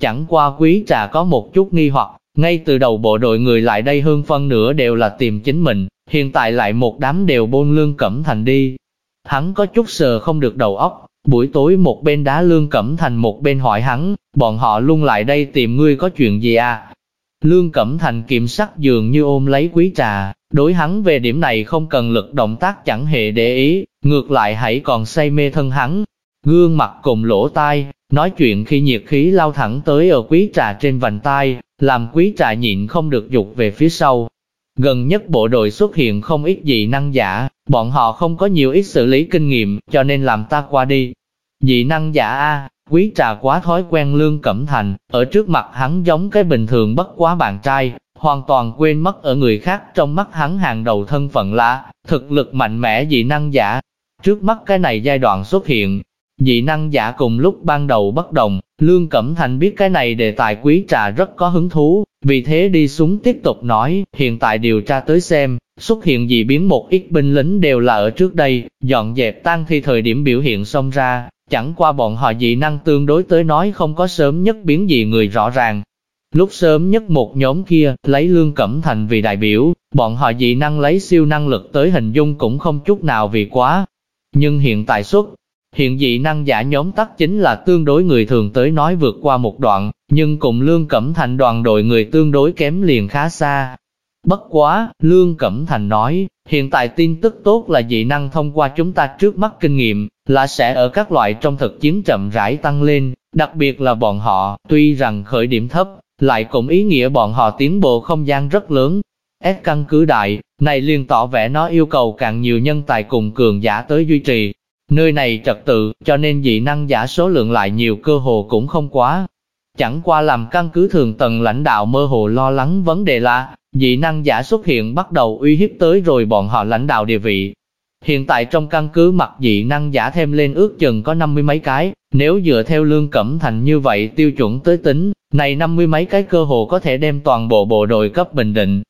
Chẳng qua quý trà có một chút nghi hoặc, ngay từ đầu bộ đội người lại đây hơn phân nửa đều là tìm chính mình, hiện tại lại một đám đều bôn lương cẩm thành đi. Hắn có chút sờ không được đầu óc, buổi tối một bên đá lương cẩm thành một bên hỏi hắn, bọn họ luôn lại đây tìm ngươi có chuyện gì à? Lương Cẩm Thành kiểm sắc dường như ôm lấy quý trà, đối hắn về điểm này không cần lực động tác chẳng hề để ý, ngược lại hãy còn say mê thân hắn, gương mặt cùng lỗ tai, nói chuyện khi nhiệt khí lao thẳng tới ở quý trà trên vành tai, làm quý trà nhịn không được dục về phía sau. Gần nhất bộ đội xuất hiện không ít dị năng giả, bọn họ không có nhiều ít xử lý kinh nghiệm, cho nên làm ta qua đi. Dị năng giả A, quý trà quá thói quen lương cẩm thành, ở trước mặt hắn giống cái bình thường bất quá bạn trai, hoàn toàn quên mất ở người khác trong mắt hắn hàng đầu thân phận là thực lực mạnh mẽ dị năng giả. Trước mắt cái này giai đoạn xuất hiện, Dị năng giả cùng lúc ban đầu bất đồng, Lương Cẩm Thành biết cái này đề tài quý trà rất có hứng thú, vì thế đi xuống tiếp tục nói, hiện tại điều tra tới xem, xuất hiện dị biến một ít binh lính đều là ở trước đây, dọn dẹp tan thi thời điểm biểu hiện xông ra, chẳng qua bọn họ dị năng tương đối tới nói không có sớm nhất biến dị người rõ ràng. Lúc sớm nhất một nhóm kia, lấy Lương Cẩm Thành vì đại biểu, bọn họ dị năng lấy siêu năng lực tới hình dung cũng không chút nào vì quá. Nhưng hiện tại xuất Hiện dị năng giả nhóm tắc chính là tương đối người thường tới nói vượt qua một đoạn, nhưng cùng Lương Cẩm Thành đoàn đội người tương đối kém liền khá xa. Bất quá, Lương Cẩm Thành nói, hiện tại tin tức tốt là dị năng thông qua chúng ta trước mắt kinh nghiệm, là sẽ ở các loại trong thực chiến chậm rãi tăng lên, đặc biệt là bọn họ, tuy rằng khởi điểm thấp, lại cũng ý nghĩa bọn họ tiến bộ không gian rất lớn. S căn cứ đại, này liền tỏ vẻ nó yêu cầu càng nhiều nhân tài cùng cường giả tới duy trì, Nơi này trật tự, cho nên dị năng giả số lượng lại nhiều cơ hồ cũng không quá. Chẳng qua làm căn cứ thường tầng lãnh đạo mơ hồ lo lắng vấn đề là, dị năng giả xuất hiện bắt đầu uy hiếp tới rồi bọn họ lãnh đạo địa vị. Hiện tại trong căn cứ mặt dị năng giả thêm lên ước chừng có năm mươi mấy cái, nếu dựa theo lương cẩm thành như vậy tiêu chuẩn tới tính, này năm mươi mấy cái cơ hồ có thể đem toàn bộ bộ đội cấp bình định.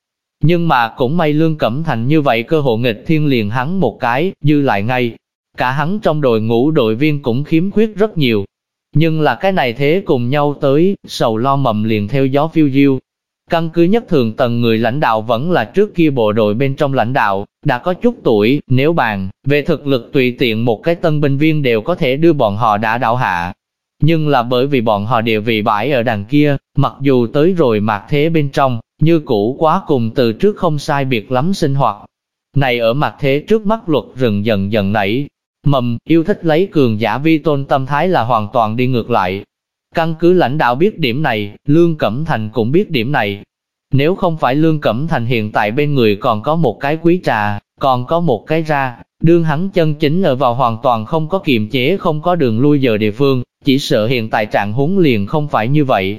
Nhưng mà cũng may lương cẩm thành như vậy cơ hồ nghịch thiên liền hắn một cái, dư lại ngay. Cả hắn trong đội ngũ đội viên cũng khiếm khuyết rất nhiều. Nhưng là cái này thế cùng nhau tới, sầu lo mầm liền theo gió phiêu diêu, Căn cứ nhất thường tầng người lãnh đạo vẫn là trước kia bộ đội bên trong lãnh đạo, đã có chút tuổi, nếu bàn, về thực lực tùy tiện một cái tân binh viên đều có thể đưa bọn họ đã đảo hạ. Nhưng là bởi vì bọn họ địa vị bãi ở đằng kia, mặc dù tới rồi mạc thế bên trong, như cũ quá cùng từ trước không sai biệt lắm sinh hoạt. Này ở mặt thế trước mắt luật rừng dần dần nảy, mầm, yêu thích lấy cường giả vi tôn tâm thái là hoàn toàn đi ngược lại, Căn cứ lãnh đạo biết điểm này, Lương Cẩm Thành cũng biết điểm này. Nếu không phải Lương Cẩm Thành hiện tại bên người còn có một cái quý trà, còn có một cái ra, đương hắn chân chính ở vào hoàn toàn không có kiềm chế không có đường lui giờ địa phương, chỉ sợ hiện tại trạng huống liền không phải như vậy.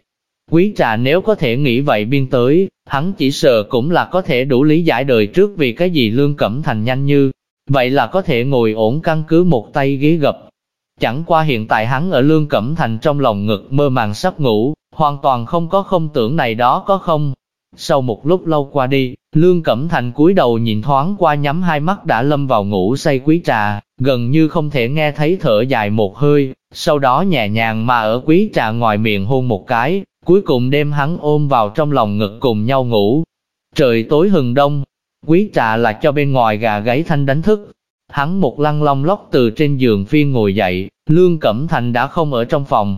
Quý trà nếu có thể nghĩ vậy biên tới, hắn chỉ sợ cũng là có thể đủ lý giải đời trước vì cái gì Lương Cẩm Thành nhanh như, vậy là có thể ngồi ổn căn cứ một tay ghế gập, Chẳng qua hiện tại hắn ở Lương Cẩm Thành trong lòng ngực mơ màng sắp ngủ, hoàn toàn không có không tưởng này đó có không. Sau một lúc lâu qua đi, Lương Cẩm Thành cúi đầu nhìn thoáng qua nhắm hai mắt đã lâm vào ngủ say quý trà, gần như không thể nghe thấy thở dài một hơi, sau đó nhẹ nhàng mà ở quý trà ngoài miệng hôn một cái, cuối cùng đem hắn ôm vào trong lòng ngực cùng nhau ngủ. Trời tối hừng đông, quý trà là cho bên ngoài gà gáy thanh đánh thức, Hắn một lăng long lóc từ trên giường phiên ngồi dậy, Lương Cẩm Thành đã không ở trong phòng.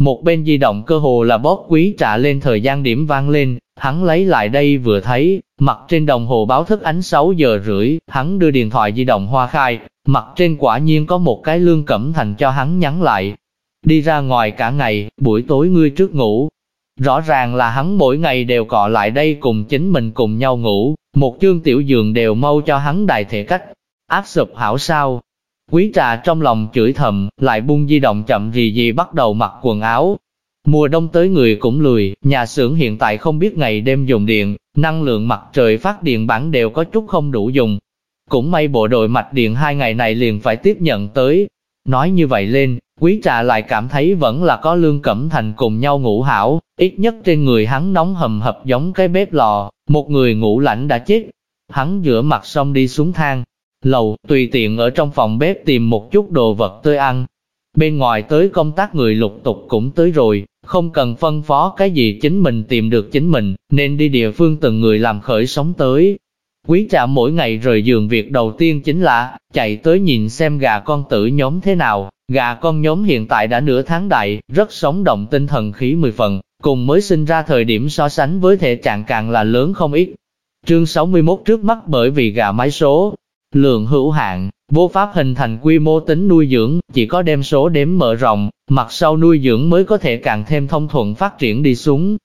Một bên di động cơ hồ là bóp quý trà lên thời gian điểm vang lên, hắn lấy lại đây vừa thấy, mặt trên đồng hồ báo thức ánh 6 giờ rưỡi, hắn đưa điện thoại di động hoa khai, mặt trên quả nhiên có một cái Lương Cẩm Thành cho hắn nhắn lại. Đi ra ngoài cả ngày, buổi tối ngươi trước ngủ. Rõ ràng là hắn mỗi ngày đều cọ lại đây cùng chính mình cùng nhau ngủ, một chương tiểu giường đều mau cho hắn đại thể cách, áp sụp hảo sao. Quý trà trong lòng chửi thầm, lại bung di động chậm gì gì bắt đầu mặc quần áo. Mùa đông tới người cũng lười, nhà xưởng hiện tại không biết ngày đêm dùng điện, năng lượng mặt trời phát điện bản đều có chút không đủ dùng. Cũng may bộ đội mạch điện hai ngày này liền phải tiếp nhận tới. Nói như vậy lên, quý trà lại cảm thấy vẫn là có lương cẩm thành cùng nhau ngủ hảo, ít nhất trên người hắn nóng hầm hập giống cái bếp lò, một người ngủ lạnh đã chết. Hắn rửa mặt xong đi xuống thang, lầu, tùy tiện ở trong phòng bếp tìm một chút đồ vật tươi ăn. Bên ngoài tới công tác người lục tục cũng tới rồi, không cần phân phó cái gì chính mình tìm được chính mình, nên đi địa phương từng người làm khởi sống tới. Quý trạm mỗi ngày rời giường việc đầu tiên chính là, chạy tới nhìn xem gà con tử nhóm thế nào, gà con nhóm hiện tại đã nửa tháng đại, rất sống động tinh thần khí mười phần, cùng mới sinh ra thời điểm so sánh với thể trạng càng là lớn không ít. Chương 61 trước mắt bởi vì gà mái số, Lượng hữu hạn, vô pháp hình thành quy mô tính nuôi dưỡng, chỉ có đem số đếm mở rộng, mặt sau nuôi dưỡng mới có thể càng thêm thông thuận phát triển đi xuống.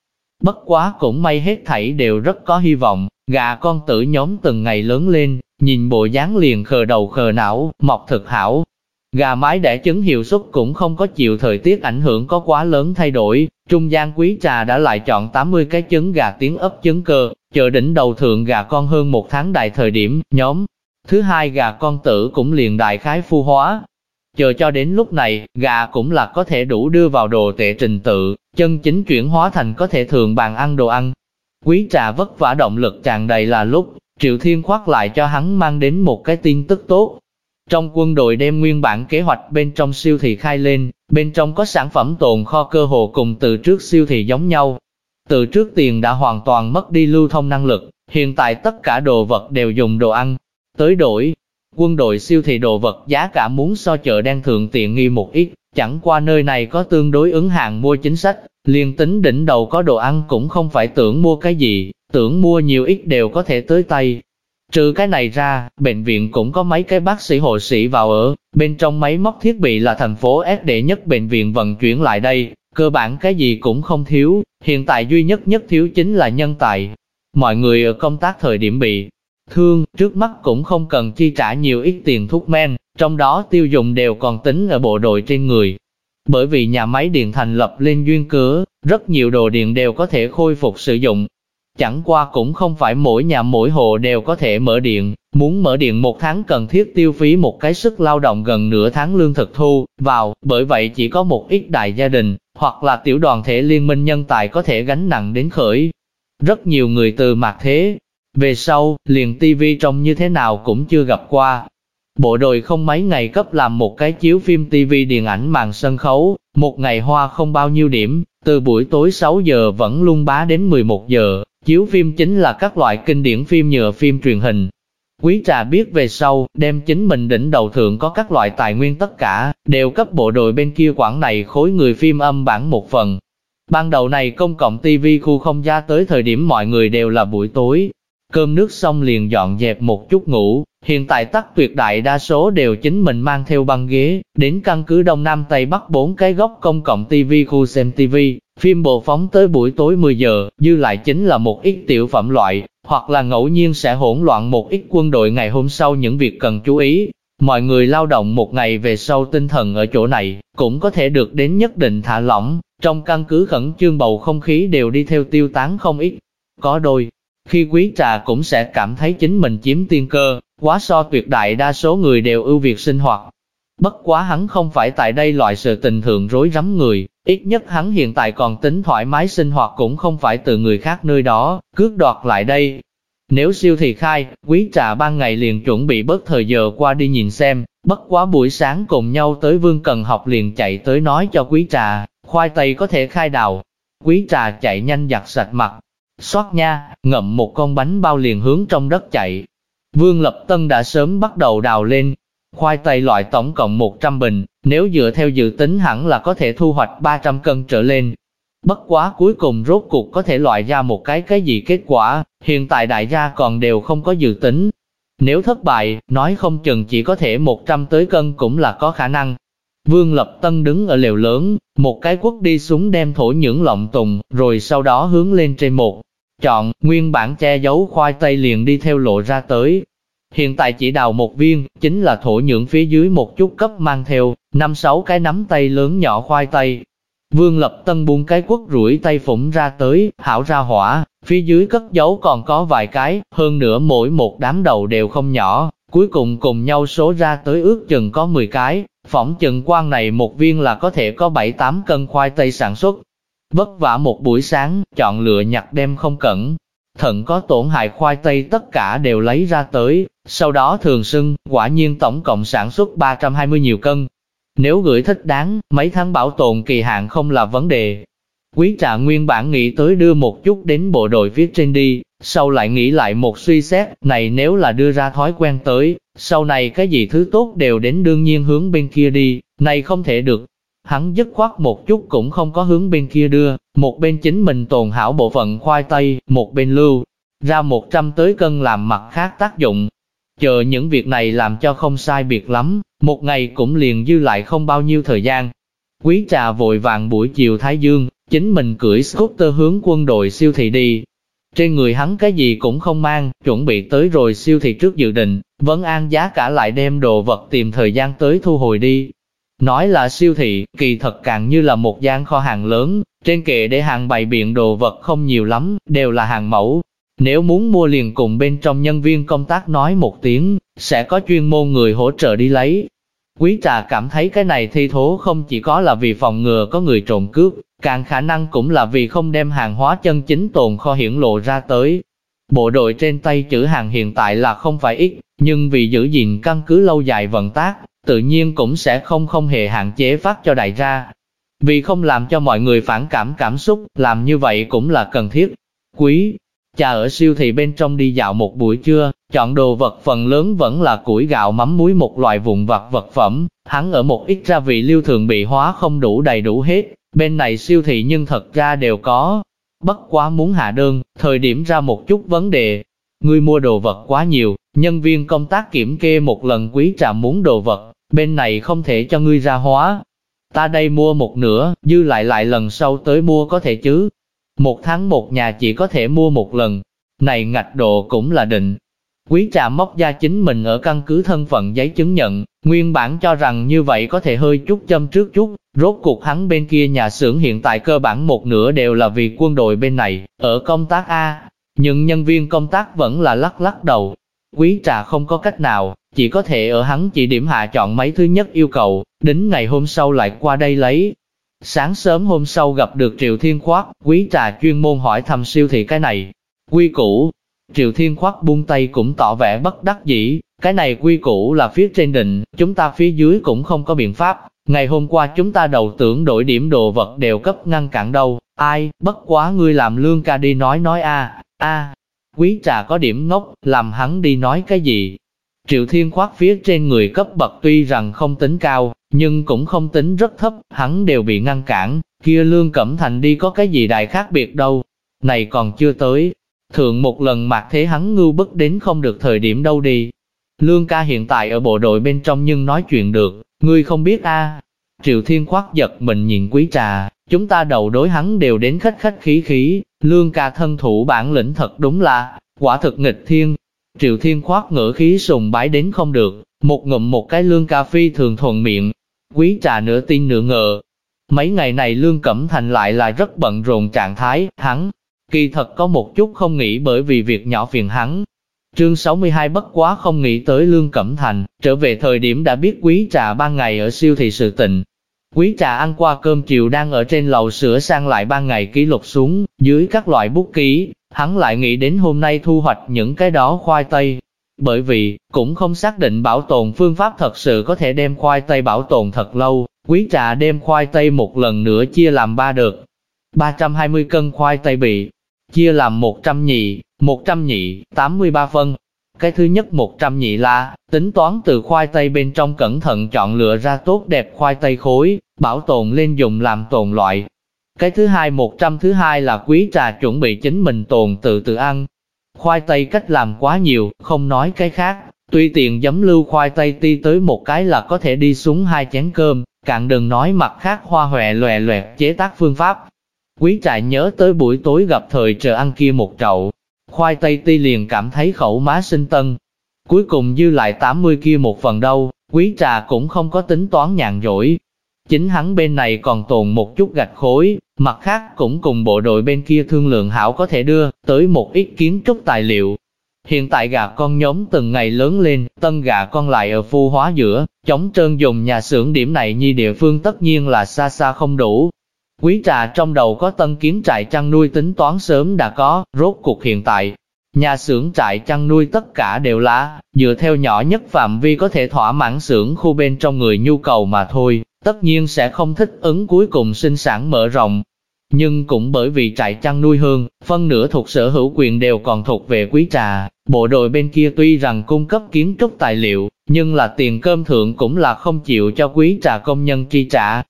Bất quá cũng may hết thảy đều rất có hy vọng, gà con tử nhóm từng ngày lớn lên, nhìn bộ dáng liền khờ đầu khờ não, mọc thực hảo. Gà mái đẻ trứng hiệu suất cũng không có chịu thời tiết ảnh hưởng có quá lớn thay đổi, trung gian quý trà đã lại chọn 80 cái trứng gà tiến ấp trứng cơ, chờ đỉnh đầu thượng gà con hơn một tháng đại thời điểm, nhóm Thứ hai gà con tử cũng liền đại khái phu hóa. Chờ cho đến lúc này, gà cũng là có thể đủ đưa vào đồ tệ trình tự, chân chính chuyển hóa thành có thể thường bàn ăn đồ ăn. Quý trà vất vả động lực tràn đầy là lúc, Triệu Thiên khoác lại cho hắn mang đến một cái tin tức tốt. Trong quân đội đem nguyên bản kế hoạch bên trong siêu thị khai lên, bên trong có sản phẩm tồn kho cơ hồ cùng từ trước siêu thị giống nhau. Từ trước tiền đã hoàn toàn mất đi lưu thông năng lực, hiện tại tất cả đồ vật đều dùng đồ ăn, Tới đổi, quân đội siêu thị đồ vật giá cả muốn so chợ đen thường tiện nghi một ít, chẳng qua nơi này có tương đối ứng hàng mua chính sách, liền tính đỉnh đầu có đồ ăn cũng không phải tưởng mua cái gì, tưởng mua nhiều ít đều có thể tới tay. Trừ cái này ra, bệnh viện cũng có mấy cái bác sĩ hộ sĩ vào ở, bên trong máy móc thiết bị là thành phố S đệ nhất bệnh viện vận chuyển lại đây, cơ bản cái gì cũng không thiếu, hiện tại duy nhất nhất thiếu chính là nhân tài. Mọi người ở công tác thời điểm bị thương, trước mắt cũng không cần chi trả nhiều ít tiền thuốc men, trong đó tiêu dùng đều còn tính ở bộ đội trên người. Bởi vì nhà máy điện thành lập lên duyên cớ, rất nhiều đồ điện đều có thể khôi phục sử dụng. Chẳng qua cũng không phải mỗi nhà mỗi hộ đều có thể mở điện, Muốn mở điện một tháng cần thiết tiêu phí một cái sức lao động gần nửa tháng lương thực thu vào, bởi vậy chỉ có một ít đại gia đình, hoặc là tiểu đoàn thể liên minh nhân tài có thể gánh nặng đến khởi. Rất nhiều người từ mặt thế, về sau, liền tivi trông như thế nào cũng chưa gặp qua. Bộ đội không mấy ngày cấp làm một cái chiếu phim tivi điện ảnh màn sân khấu, một ngày hoa không bao nhiêu điểm, từ buổi tối 6 giờ vẫn luôn bá đến 11 giờ, chiếu phim chính là các loại kinh điển phim nhựa phim truyền hình, Quý trà biết về sau, đem chính mình đỉnh đầu thượng có các loại tài nguyên tất cả, đều cấp bộ đội bên kia quản này khối người phim âm bản một phần. Ban đầu này công cộng TV khu không ra tới thời điểm mọi người đều là buổi tối, cơm nước xong liền dọn dẹp một chút ngủ, hiện tại tắc tuyệt đại đa số đều chính mình mang theo băng ghế, đến căn cứ Đông Nam Tây Bắc bốn cái góc công cộng TV khu xem TV, phim bộ phóng tới buổi tối 10 giờ, dư lại chính là một ít tiểu phẩm loại, hoặc là ngẫu nhiên sẽ hỗn loạn một ít quân đội ngày hôm sau những việc cần chú ý. Mọi người lao động một ngày về sau tinh thần ở chỗ này, cũng có thể được đến nhất định thả lỏng, trong căn cứ khẩn trương bầu không khí đều đi theo tiêu tán không ít. Có đôi, khi quý trà cũng sẽ cảm thấy chính mình chiếm tiên cơ, quá so tuyệt đại đa số người đều ưu việt sinh hoạt. Bất quá hắn không phải tại đây loại sự tình thường rối rắm người, ít nhất hắn hiện tại còn tính thoải mái sinh hoạt cũng không phải từ người khác nơi đó, cướp đoạt lại đây. Nếu siêu thì khai, quý trà ban ngày liền chuẩn bị bớt thời giờ qua đi nhìn xem, bất quá buổi sáng cùng nhau tới Vương Cần học liền chạy tới nói cho quý trà, khoai tây có thể khai đào. Quý trà chạy nhanh giặt sạch mặt, xoát nha, ngậm một con bánh bao liền hướng trong đất chạy. Vương Lập Tân đã sớm bắt đầu đào lên, khoai tây loại tổng cộng 100 bình, nếu dựa theo dự tính hẳn là có thể thu hoạch 300 cân trở lên. Bất quá cuối cùng rốt cuộc có thể loại ra một cái cái gì kết quả, hiện tại đại gia còn đều không có dự tính. Nếu thất bại, nói không chừng chỉ có thể 100 tới cân cũng là có khả năng. Vương Lập Tân đứng ở lều lớn, một cái quốc đi xuống đem thổ những lọng tùng, rồi sau đó hướng lên trên một. Chọn, nguyên bản che giấu khoai tây liền đi theo lộ ra tới. Hiện tại chỉ đào một viên, chính là thổ nhưỡng phía dưới một chút cấp mang theo, năm sáu cái nắm tay lớn nhỏ khoai tây. Vương Lập Tân buông cái quất rủi tay phủng ra tới, hảo ra hỏa, phía dưới cất giấu còn có vài cái, hơn nữa mỗi một đám đầu đều không nhỏ, cuối cùng cùng nhau số ra tới ước chừng có 10 cái, phỏng chừng quan này một viên là có thể có 7-8 cân khoai tây sản xuất. Vất vả một buổi sáng, chọn lựa nhặt đem không cẩn. Thận có tổn hại khoai tây tất cả đều lấy ra tới, sau đó thường sưng, quả nhiên tổng cộng sản xuất 320 nhiều cân. Nếu gửi thích đáng, mấy tháng bảo tồn kỳ hạn không là vấn đề. Quý trà nguyên bản nghĩ tới đưa một chút đến bộ đội viết trên đi, sau lại nghĩ lại một suy xét, này nếu là đưa ra thói quen tới, sau này cái gì thứ tốt đều đến đương nhiên hướng bên kia đi, này không thể được. Hắn dứt khoát một chút cũng không có hướng bên kia đưa, một bên chính mình tồn hảo bộ phận khoai tây, một bên lưu, ra 100 tới cân làm mặt khác tác dụng. Chờ những việc này làm cho không sai biệt lắm, một ngày cũng liền dư lại không bao nhiêu thời gian. Quý trà vội vàng buổi chiều Thái Dương, chính mình cưỡi scooter hướng quân đội siêu thị đi, trên người hắn cái gì cũng không mang, chuẩn bị tới rồi siêu thị trước dự định, vẫn an giá cả lại đem đồ vật tìm thời gian tới thu hồi đi. Nói là siêu thị, kỳ thật càng như là một gian kho hàng lớn, trên kệ để hàng bày biện đồ vật không nhiều lắm, đều là hàng mẫu. Nếu muốn mua liền cùng bên trong nhân viên công tác nói một tiếng, sẽ có chuyên môn người hỗ trợ đi lấy. Quý trà cảm thấy cái này thi thố không chỉ có là vì phòng ngừa có người trộm cướp, càng khả năng cũng là vì không đem hàng hóa chân chính tồn kho hiển lộ ra tới. Bộ đội trên tay chữ hàng hiện tại là không phải ít, nhưng vì giữ gìn căn cứ lâu dài vận tác, tự nhiên cũng sẽ không không hề hạn chế phát cho đại gia. Vì không làm cho mọi người phản cảm cảm xúc, làm như vậy cũng là cần thiết. Quý, cha ở siêu thị bên trong đi dạo một buổi trưa, chọn đồ vật phần lớn vẫn là củi gạo mắm muối một loại vụn vặt vật phẩm, hắn ở một ít gia vị lưu thường bị hóa không đủ đầy đủ hết, Bên này siêu thị nhưng thật ra đều có. Bất quá muốn hạ đơn, thời điểm ra một chút vấn đề. Ngươi mua đồ vật quá nhiều, nhân viên công tác kiểm kê một lần quý trà muốn đồ vật, bên này không thể cho ngươi ra hóa. Ta đây mua một nửa, dư lại lại lần sau tới mua có thể chứ. Một tháng một nhà chỉ có thể mua một lần. Này ngạch độ cũng là định, Quý trà móc ra chính mình ở căn cứ thân phận giấy chứng nhận, nguyên bản cho rằng như vậy có thể hơi chút châm trước chút, rốt cuộc hắn bên kia nhà xưởng hiện tại cơ bản một nửa đều là vì quân đội bên này, ở công tác A, nhưng nhân viên công tác vẫn là lắc lắc đầu quý trà không có cách nào, chỉ có thể ở hắn chỉ điểm hạ chọn mấy thứ nhất yêu cầu, đến ngày hôm sau lại qua đây lấy. Sáng sớm hôm sau gặp được Triệu Thiên Khoác, quý trà chuyên môn hỏi thăm siêu thị cái này. Quy củ, Triệu Thiên Khoác buông tay cũng tỏ vẻ bất đắc dĩ, cái này quy củ là phía trên định, chúng ta phía dưới cũng không có biện pháp. Ngày hôm qua chúng ta đầu tưởng đổi điểm đồ vật đều cấp ngăn cản đâu, ai, bất quá ngươi làm lương ca đi nói nói a a quý trà có điểm ngốc, làm hắn đi nói cái gì. Triệu Thiên khoác phía trên người cấp bậc tuy rằng không tính cao, nhưng cũng không tính rất thấp, hắn đều bị ngăn cản, kia lương cẩm thành đi có cái gì đại khác biệt đâu. Này còn chưa tới, thượng một lần mặc thế hắn ngưu bức đến không được thời điểm đâu đi. Lương ca hiện tại ở bộ đội bên trong nhưng nói chuyện được, ngươi không biết a Triệu Thiên khoác giật mình nhìn quý trà, chúng ta đầu đối hắn đều đến khách khách khí khí, lương ca thân thủ bản lĩnh thật đúng là, quả thực nghịch thiên. Triệu Thiên khoác ngỡ khí sùng bái đến không được, một ngụm một cái lương ca phi thường thuận miệng, quý trà nửa tin nửa ngờ. Mấy ngày này Lương Cẩm Thành lại là rất bận rộn trạng thái, hắn, kỳ thật có một chút không nghĩ bởi vì việc nhỏ phiền hắn. Trương 62 bất quá không nghĩ tới Lương Cẩm Thành, trở về thời điểm đã biết quý trà ban ngày ở siêu thị sự tình, Quý trà ăn qua cơm chiều đang ở trên lầu sửa sang lại ban ngày ký lục xuống, dưới các loại bút ký, hắn lại nghĩ đến hôm nay thu hoạch những cái đó khoai tây. Bởi vì, cũng không xác định bảo tồn phương pháp thật sự có thể đem khoai tây bảo tồn thật lâu, quý trà đem khoai tây một lần nữa chia làm ba đợt. 320 cân khoai tây bị chia làm 100 nhị, 100 nhị, 83 phân, cái thứ nhất 100 nhị la, tính toán từ khoai tây bên trong cẩn thận chọn lựa ra tốt đẹp khoai tây khối, bảo tồn lên dùng làm tồn loại. Cái thứ hai 100 thứ hai là quý trà chuẩn bị chính mình tồn tự tự ăn. Khoai tây cách làm quá nhiều, không nói cái khác, tuy tiện giấm lưu khoai tây ti tới một cái là có thể đi xuống hai chén cơm, cạn đừng nói mặt khác hoa hòe lòe loẹt chế tác phương pháp. Quý trại nhớ tới buổi tối gặp thời chờ ăn kia một chậu, khoai tây ti liền cảm thấy khẩu má sinh tân. Cuối cùng dư lại 80 kia một phần đâu, quý trà cũng không có tính toán nhàn rỗi. Chính hắn bên này còn tồn một chút gạch khối, mặt khác cũng cùng bộ đội bên kia thương lượng hảo có thể đưa tới một ít kiến trúc tài liệu. Hiện tại gà con nhóm từng ngày lớn lên, tân gà con lại ở phu hóa giữa, chống trơn dùng nhà xưởng điểm này như địa phương tất nhiên là xa xa không đủ, Quý trà trong đầu có tân kiến trại chăn nuôi tính toán sớm đã có, rốt cuộc hiện tại. Nhà xưởng trại chăn nuôi tất cả đều là, dựa theo nhỏ nhất phạm vi có thể thỏa mãn xưởng khu bên trong người nhu cầu mà thôi, tất nhiên sẽ không thích ứng cuối cùng sinh sản mở rộng. Nhưng cũng bởi vì trại chăn nuôi hương phân nửa thuộc sở hữu quyền đều còn thuộc về quý trà, bộ đội bên kia tuy rằng cung cấp kiến trúc tài liệu, nhưng là tiền cơm thượng cũng là không chịu cho quý trà công nhân chi trả,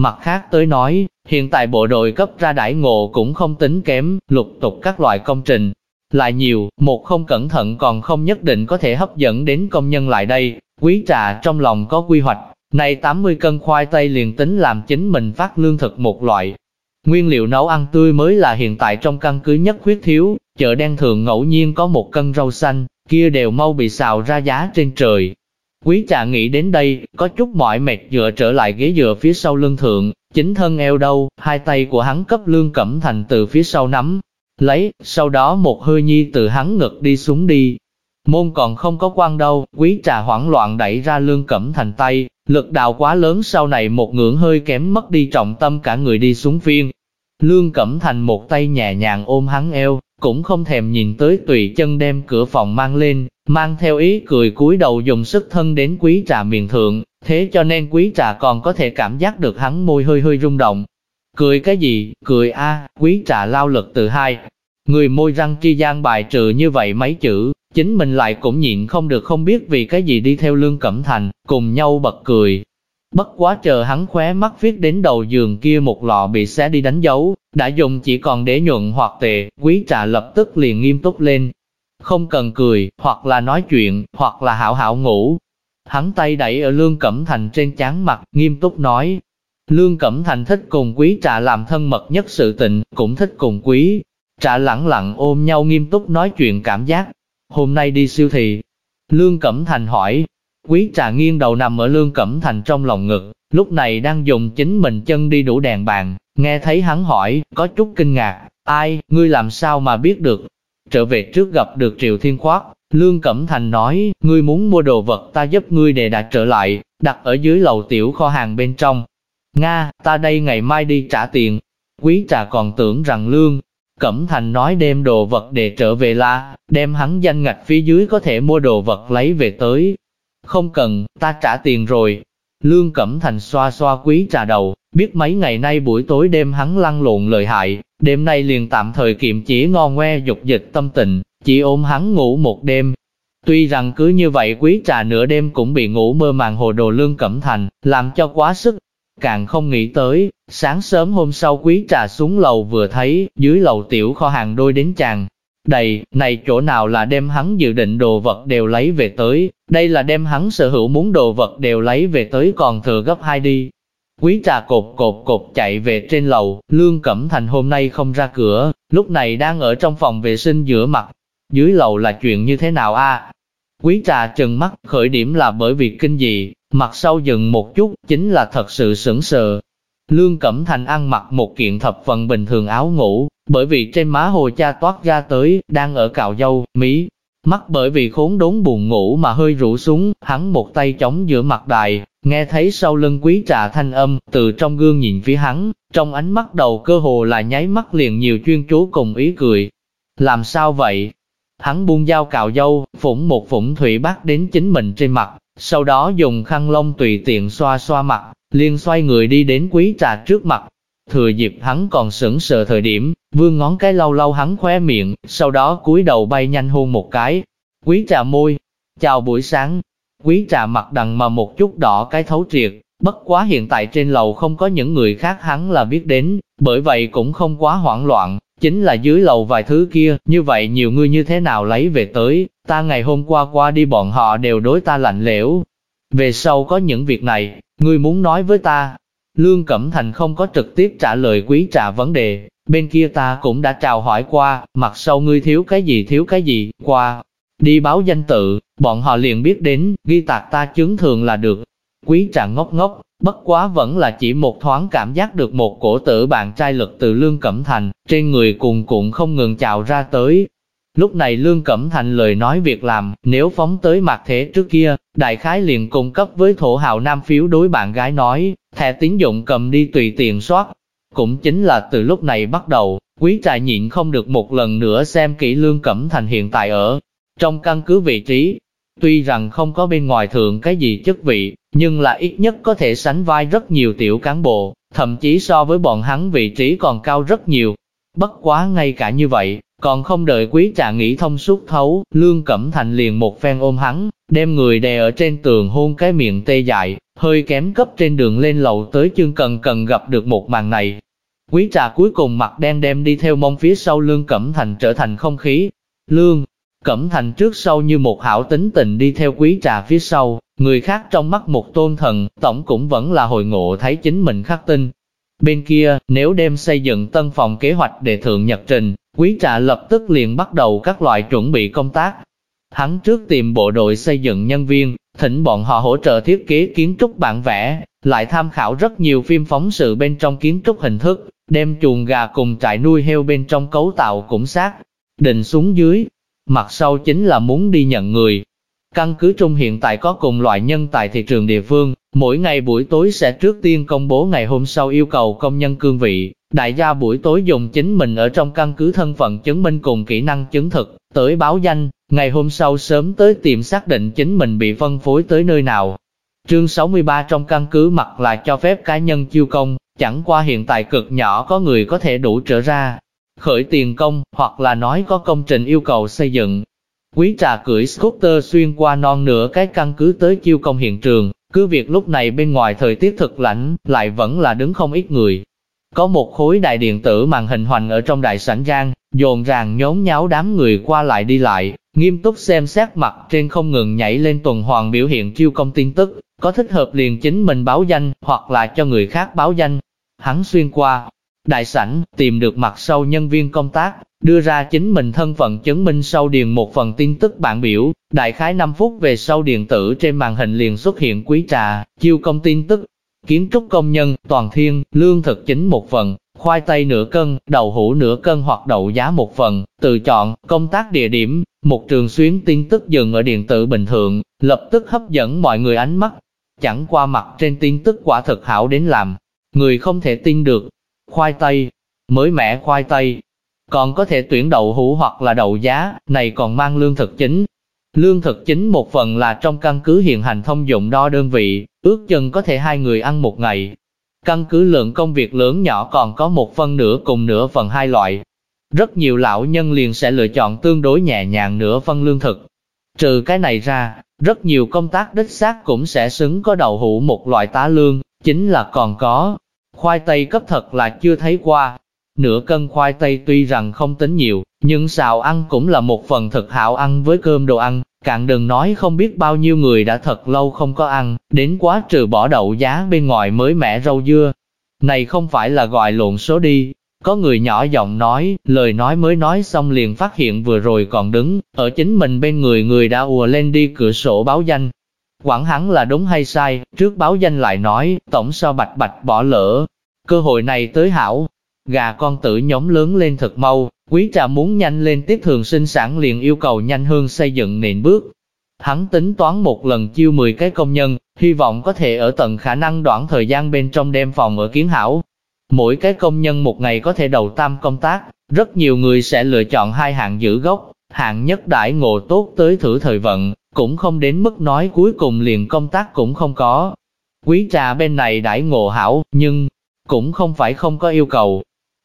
Mặt khác tới nói, hiện tại bộ đội cấp ra đãi ngộ cũng không tính kém, lục tục các loại công trình. Lại nhiều, một không cẩn thận còn không nhất định có thể hấp dẫn đến công nhân lại đây, quý trà trong lòng có quy hoạch, này 80 cân khoai tây liền tính làm chính mình phát lương thực một loại. Nguyên liệu nấu ăn tươi mới là hiện tại trong căn cứ nhất khuyết thiếu, chợ đen thường ngẫu nhiên có một cân rau xanh, kia đều mau bị xào ra giá trên trời, Quý trà nghĩ đến đây, có chút mỏi mệt dựa trở lại ghế dựa phía sau lưng thượng, chính thân eo đâu, hai tay của hắn cấp lương cẩm thành từ phía sau nắm, lấy, sau đó một hơi nhi từ hắn ngực đi xuống đi. Môn còn không có quan đâu, quý trà hoảng loạn đẩy ra lương cẩm thành tay, lực đạo quá lớn sau này một ngưỡng hơi kém mất đi trọng tâm cả người đi xuống phiên. Lương cẩm thành một tay nhẹ nhàng ôm hắn eo, cũng không thèm nhìn tới tùy chân đem cửa phòng mang lên, mang theo ý cười cúi đầu dùng sức thân đến quý trà miền thượng, thế cho nên quý trà còn có thể cảm giác được hắn môi hơi hơi rung động. Cười cái gì, cười a quý trà lao lực từ hai. Người môi răng tri gian bài trừ như vậy mấy chữ, chính mình lại cũng nhịn không được không biết vì cái gì đi theo lương cẩm thành, cùng nhau bật cười. Bất quá chờ hắn khóe mắt viết đến đầu giường kia một lọ bị xé đi đánh dấu, đã dùng chỉ còn để nhuận hoặc tệ, quý trà lập tức liền nghiêm túc lên, không cần cười, hoặc là nói chuyện, hoặc là hảo hảo ngủ. Hắn tay đẩy ở Lương Cẩm Thành trên chán mặt, nghiêm túc nói. Lương Cẩm Thành thích cùng quý trà làm thân mật nhất sự tình, cũng thích cùng quý. Trà lẳng lặng ôm nhau nghiêm túc nói chuyện cảm giác. Hôm nay đi siêu thị. Lương Cẩm Thành hỏi. Quý trà nghiêng đầu nằm ở Lương Cẩm Thành trong lòng ngực, lúc này đang dùng chính mình chân đi đủ đèn bàn, nghe thấy hắn hỏi, có chút kinh ngạc, ai, ngươi làm sao mà biết được, Trở về trước gặp được Triệu Thiên Khoát, Lương Cẩm Thành nói, ngươi muốn mua đồ vật ta giúp ngươi đề đạt trở lại, đặt ở dưới lầu tiểu kho hàng bên trong. Nga, ta đây ngày mai đi trả tiền. Quý trà còn tưởng rằng Lương Cẩm Thành nói đem đồ vật để trở về la, đem hắn danh ngạch phía dưới có thể mua đồ vật lấy về tới. Không cần, ta trả tiền rồi. Lương Cẩm Thành xoa xoa quý trà đầu, biết mấy ngày nay buổi tối đêm hắn lăn lộn lợi hại, đêm nay liền tạm thời kiềm chế ngon ngoe dục dịch tâm tình, chỉ ôm hắn ngủ một đêm. Tuy rằng cứ như vậy quý trà nửa đêm cũng bị ngủ mơ màng hồ đồ Lương Cẩm Thành, làm cho quá sức, Càng không nghĩ tới, sáng sớm hôm sau quý trà xuống lầu vừa thấy, dưới lầu tiểu kho hàng đôi đến chàng. Đầy, này chỗ nào là đem hắn dự định đồ vật đều lấy về tới, đây là đem hắn sở hữu muốn đồ vật đều lấy về tới còn thừa gấp hai đi. Quý trà cột cột cột chạy về trên lầu, Lương Cẩm Thành hôm nay không ra cửa, lúc này đang ở trong phòng vệ sinh giữa mặt. Dưới lầu là chuyện như thế nào a? Quý trà trừng mắt, khởi điểm là bởi vì kinh dị, mặt sau dừng một chút, chính là thật sự sững sờ. Lương Cẩm Thành ăn mặc một kiện thập phần bình thường áo ngủ, bởi vì trên má hồ cha toát ra tới, đang ở cạo dâu, mí. Mắt bởi vì khốn đốn buồn ngủ mà hơi rũ xuống, hắn một tay chống giữa mặt đài, nghe thấy sau lưng quý trà thanh âm, từ trong gương nhìn phía hắn, trong ánh mắt đầu cơ hồ là nháy mắt liền nhiều chuyên chú cùng ý cười. Làm sao vậy? Hắn buông dao cạo dâu, phủng một phủng thủy bát đến chính mình trên mặt, sau đó dùng khăn lông tùy tiện xoa xoa mặt, liền xoay người đi đến quý trà trước mặt. Thừa dịp hắn còn sững sờ thời điểm, vương ngón cái lau lau hắn khóe miệng, sau đó cúi đầu bay nhanh hôn một cái. Quý trà môi, chào buổi sáng. Quý trà mặt đằng mà một chút đỏ cái thấu triệt, bất quá hiện tại trên lầu không có những người khác hắn là biết đến, bởi vậy cũng không quá hoảng loạn, chính là dưới lầu vài thứ kia, như vậy nhiều người như thế nào lấy về tới, ta ngày hôm qua qua đi bọn họ đều đối ta lạnh lẽo. Về sau có những việc này, ngươi muốn nói với ta. Lương Cẩm Thành không có trực tiếp trả lời quý trà vấn đề, bên kia ta cũng đã chào hỏi qua, mặt sau ngươi thiếu cái gì thiếu cái gì, qua. Đi báo danh tự, bọn họ liền biết đến, ghi tạc ta chứng thường là được. Quý trà ngốc ngốc, bất quá vẫn là chỉ một thoáng cảm giác được một cổ tử bạn trai lực từ Lương Cẩm Thành, trên người cùng cuộn không ngừng chào ra tới, Lúc này Lương Cẩm Thành lời nói việc làm, nếu phóng tới mặt thế trước kia, đại khái liền cung cấp với thổ hào nam phiếu đối bạn gái nói, thẻ tín dụng cầm đi tùy tiền soát. Cũng chính là từ lúc này bắt đầu, quý trại nhịn không được một lần nữa xem kỹ Lương Cẩm Thành hiện tại ở trong căn cứ vị trí. Tuy rằng không có bên ngoài thượng cái gì chức vị, nhưng là ít nhất có thể sánh vai rất nhiều tiểu cán bộ, thậm chí so với bọn hắn vị trí còn cao rất nhiều. Bất quá ngay cả như vậy, còn không đợi quý trà nghĩ thông suốt thấu, Lương Cẩm Thành liền một phen ôm hắn, đem người đè ở trên tường hôn cái miệng tê dại, hơi kém cấp trên đường lên lầu tới chương cần cần gặp được một màn này. Quý trà cuối cùng mặt đen đem đi theo mông phía sau Lương Cẩm Thành trở thành không khí. Lương, Cẩm Thành trước sau như một hảo tính tình đi theo quý trà phía sau, người khác trong mắt một tôn thần, tổng cũng vẫn là hồi ngộ thấy chính mình khắc tinh. Bên kia, nếu đem xây dựng tân phòng kế hoạch để thượng nhật trình, Quý trà lập tức liền bắt đầu các loại chuẩn bị công tác. Hắn trước tìm bộ đội xây dựng nhân viên, thỉnh bọn họ hỗ trợ thiết kế kiến trúc bản vẽ, lại tham khảo rất nhiều phim phóng sự bên trong kiến trúc hình thức, đem chuồng gà cùng trại nuôi heo bên trong cấu tạo cũng xác, định xuống dưới. Mặt sau chính là muốn đi nhận người. Căn cứ Trung hiện tại có cùng loại nhân tại thị trường địa phương, mỗi ngày buổi tối sẽ trước tiên công bố ngày hôm sau yêu cầu công nhân cương vị, Đại gia buổi tối dùng chính mình ở trong căn cứ thân phận chứng minh cùng kỹ năng chứng thực, tới báo danh, ngày hôm sau sớm tới tìm xác định chính mình bị phân phối tới nơi nào. Chương 63 trong căn cứ mặt là cho phép cá nhân chiêu công, chẳng qua hiện tại cực nhỏ có người có thể đủ trở ra, khởi tiền công, hoặc là nói có công trình yêu cầu xây dựng. Quý trà cưỡi scooter xuyên qua non nửa cái căn cứ tới chiêu công hiện trường, cứ việc lúc này bên ngoài thời tiết thực lạnh, lại vẫn là đứng không ít người, có một khối đại điện tử màn hình hoành ở trong đại sảnh giang, dồn ràng nhốn nháo đám người qua lại đi lại, nghiêm túc xem xét mặt trên không ngừng nhảy lên tuần hoàn biểu hiện chiêu công tin tức, có thích hợp liền chính mình báo danh, hoặc là cho người khác báo danh. Hắn xuyên qua, đại sảnh, tìm được mặt sau nhân viên công tác, đưa ra chính mình thân phận chứng minh sau điền một phần tin tức bản biểu, đại khái 5 phút về sau điện tử trên màn hình liền xuất hiện quý trà, chiêu công tin tức, kiến trúc công nhân, toàn thiên, lương thực chính một phần, khoai tây nửa cân, đậu hũ nửa cân hoặc đậu giá một phần, tự chọn, công tác địa điểm, một trường xuyến tin tức dừng ở điện tử bình thường, lập tức hấp dẫn mọi người ánh mắt. Chẳng qua mặt trên tin tức quả thực hảo đến làm, người không thể tin được. Khoai tây, mới mẻ khoai tây, còn có thể tuyển đậu hũ hoặc là đậu giá, này còn mang lương thực chính. Lương thực chính một phần là trong căn cứ hiện hành thông dụng đo đơn vị, ước chừng có thể hai người ăn một ngày, Căn cứ lượng công việc lớn nhỏ còn có một phần nửa cùng nửa phần hai loại. Rất nhiều lão nhân liền sẽ lựa chọn tương đối nhẹ nhàng nửa phân lương thực. Trừ cái này ra, rất nhiều công tác đích xác cũng sẽ xứng có đậu hũ một loại tá lương, chính là còn có. Khoai tây cấp thật là chưa thấy qua. Nửa cân khoai tây tuy rằng không tính nhiều, nhưng xào ăn cũng là một phần thực hảo ăn với cơm đồ ăn, Cạn đừng nói không biết bao nhiêu người đã thật lâu không có ăn, đến quá trừ bỏ đậu giá bên ngoài mới mẻ rau dưa. Này không phải là gọi lộn số đi. Có người nhỏ giọng nói, lời nói mới nói xong liền phát hiện vừa rồi còn đứng, ở chính mình bên người người đã ùa lên đi cửa sổ báo danh. Quảng hắn là đúng hay sai, trước báo danh lại nói, tổng so bạch bạch bỏ lỡ. Cơ hội này tới hảo, gà con tử nhóm lớn lên thật mau, quý trà muốn nhanh lên tiếp thường sinh sản liền yêu cầu nhanh hơn xây dựng nền bước. Hắn tính toán một lần chiêu 10 cái công nhân, hy vọng có thể ở tận khả năng đoạn thời gian bên trong đem phòng ở kiến hảo. Mỗi cái công nhân một ngày có thể đầu tam công tác, rất nhiều người sẽ lựa chọn hai hạng giữ gốc, hạng nhất đãi ngộ tốt tới thử thời vận, cũng không đến mức nói cuối cùng liền công tác cũng không có. Quý trà bên này đãi ngộ hảo, nhưng cũng không phải không có yêu cầu,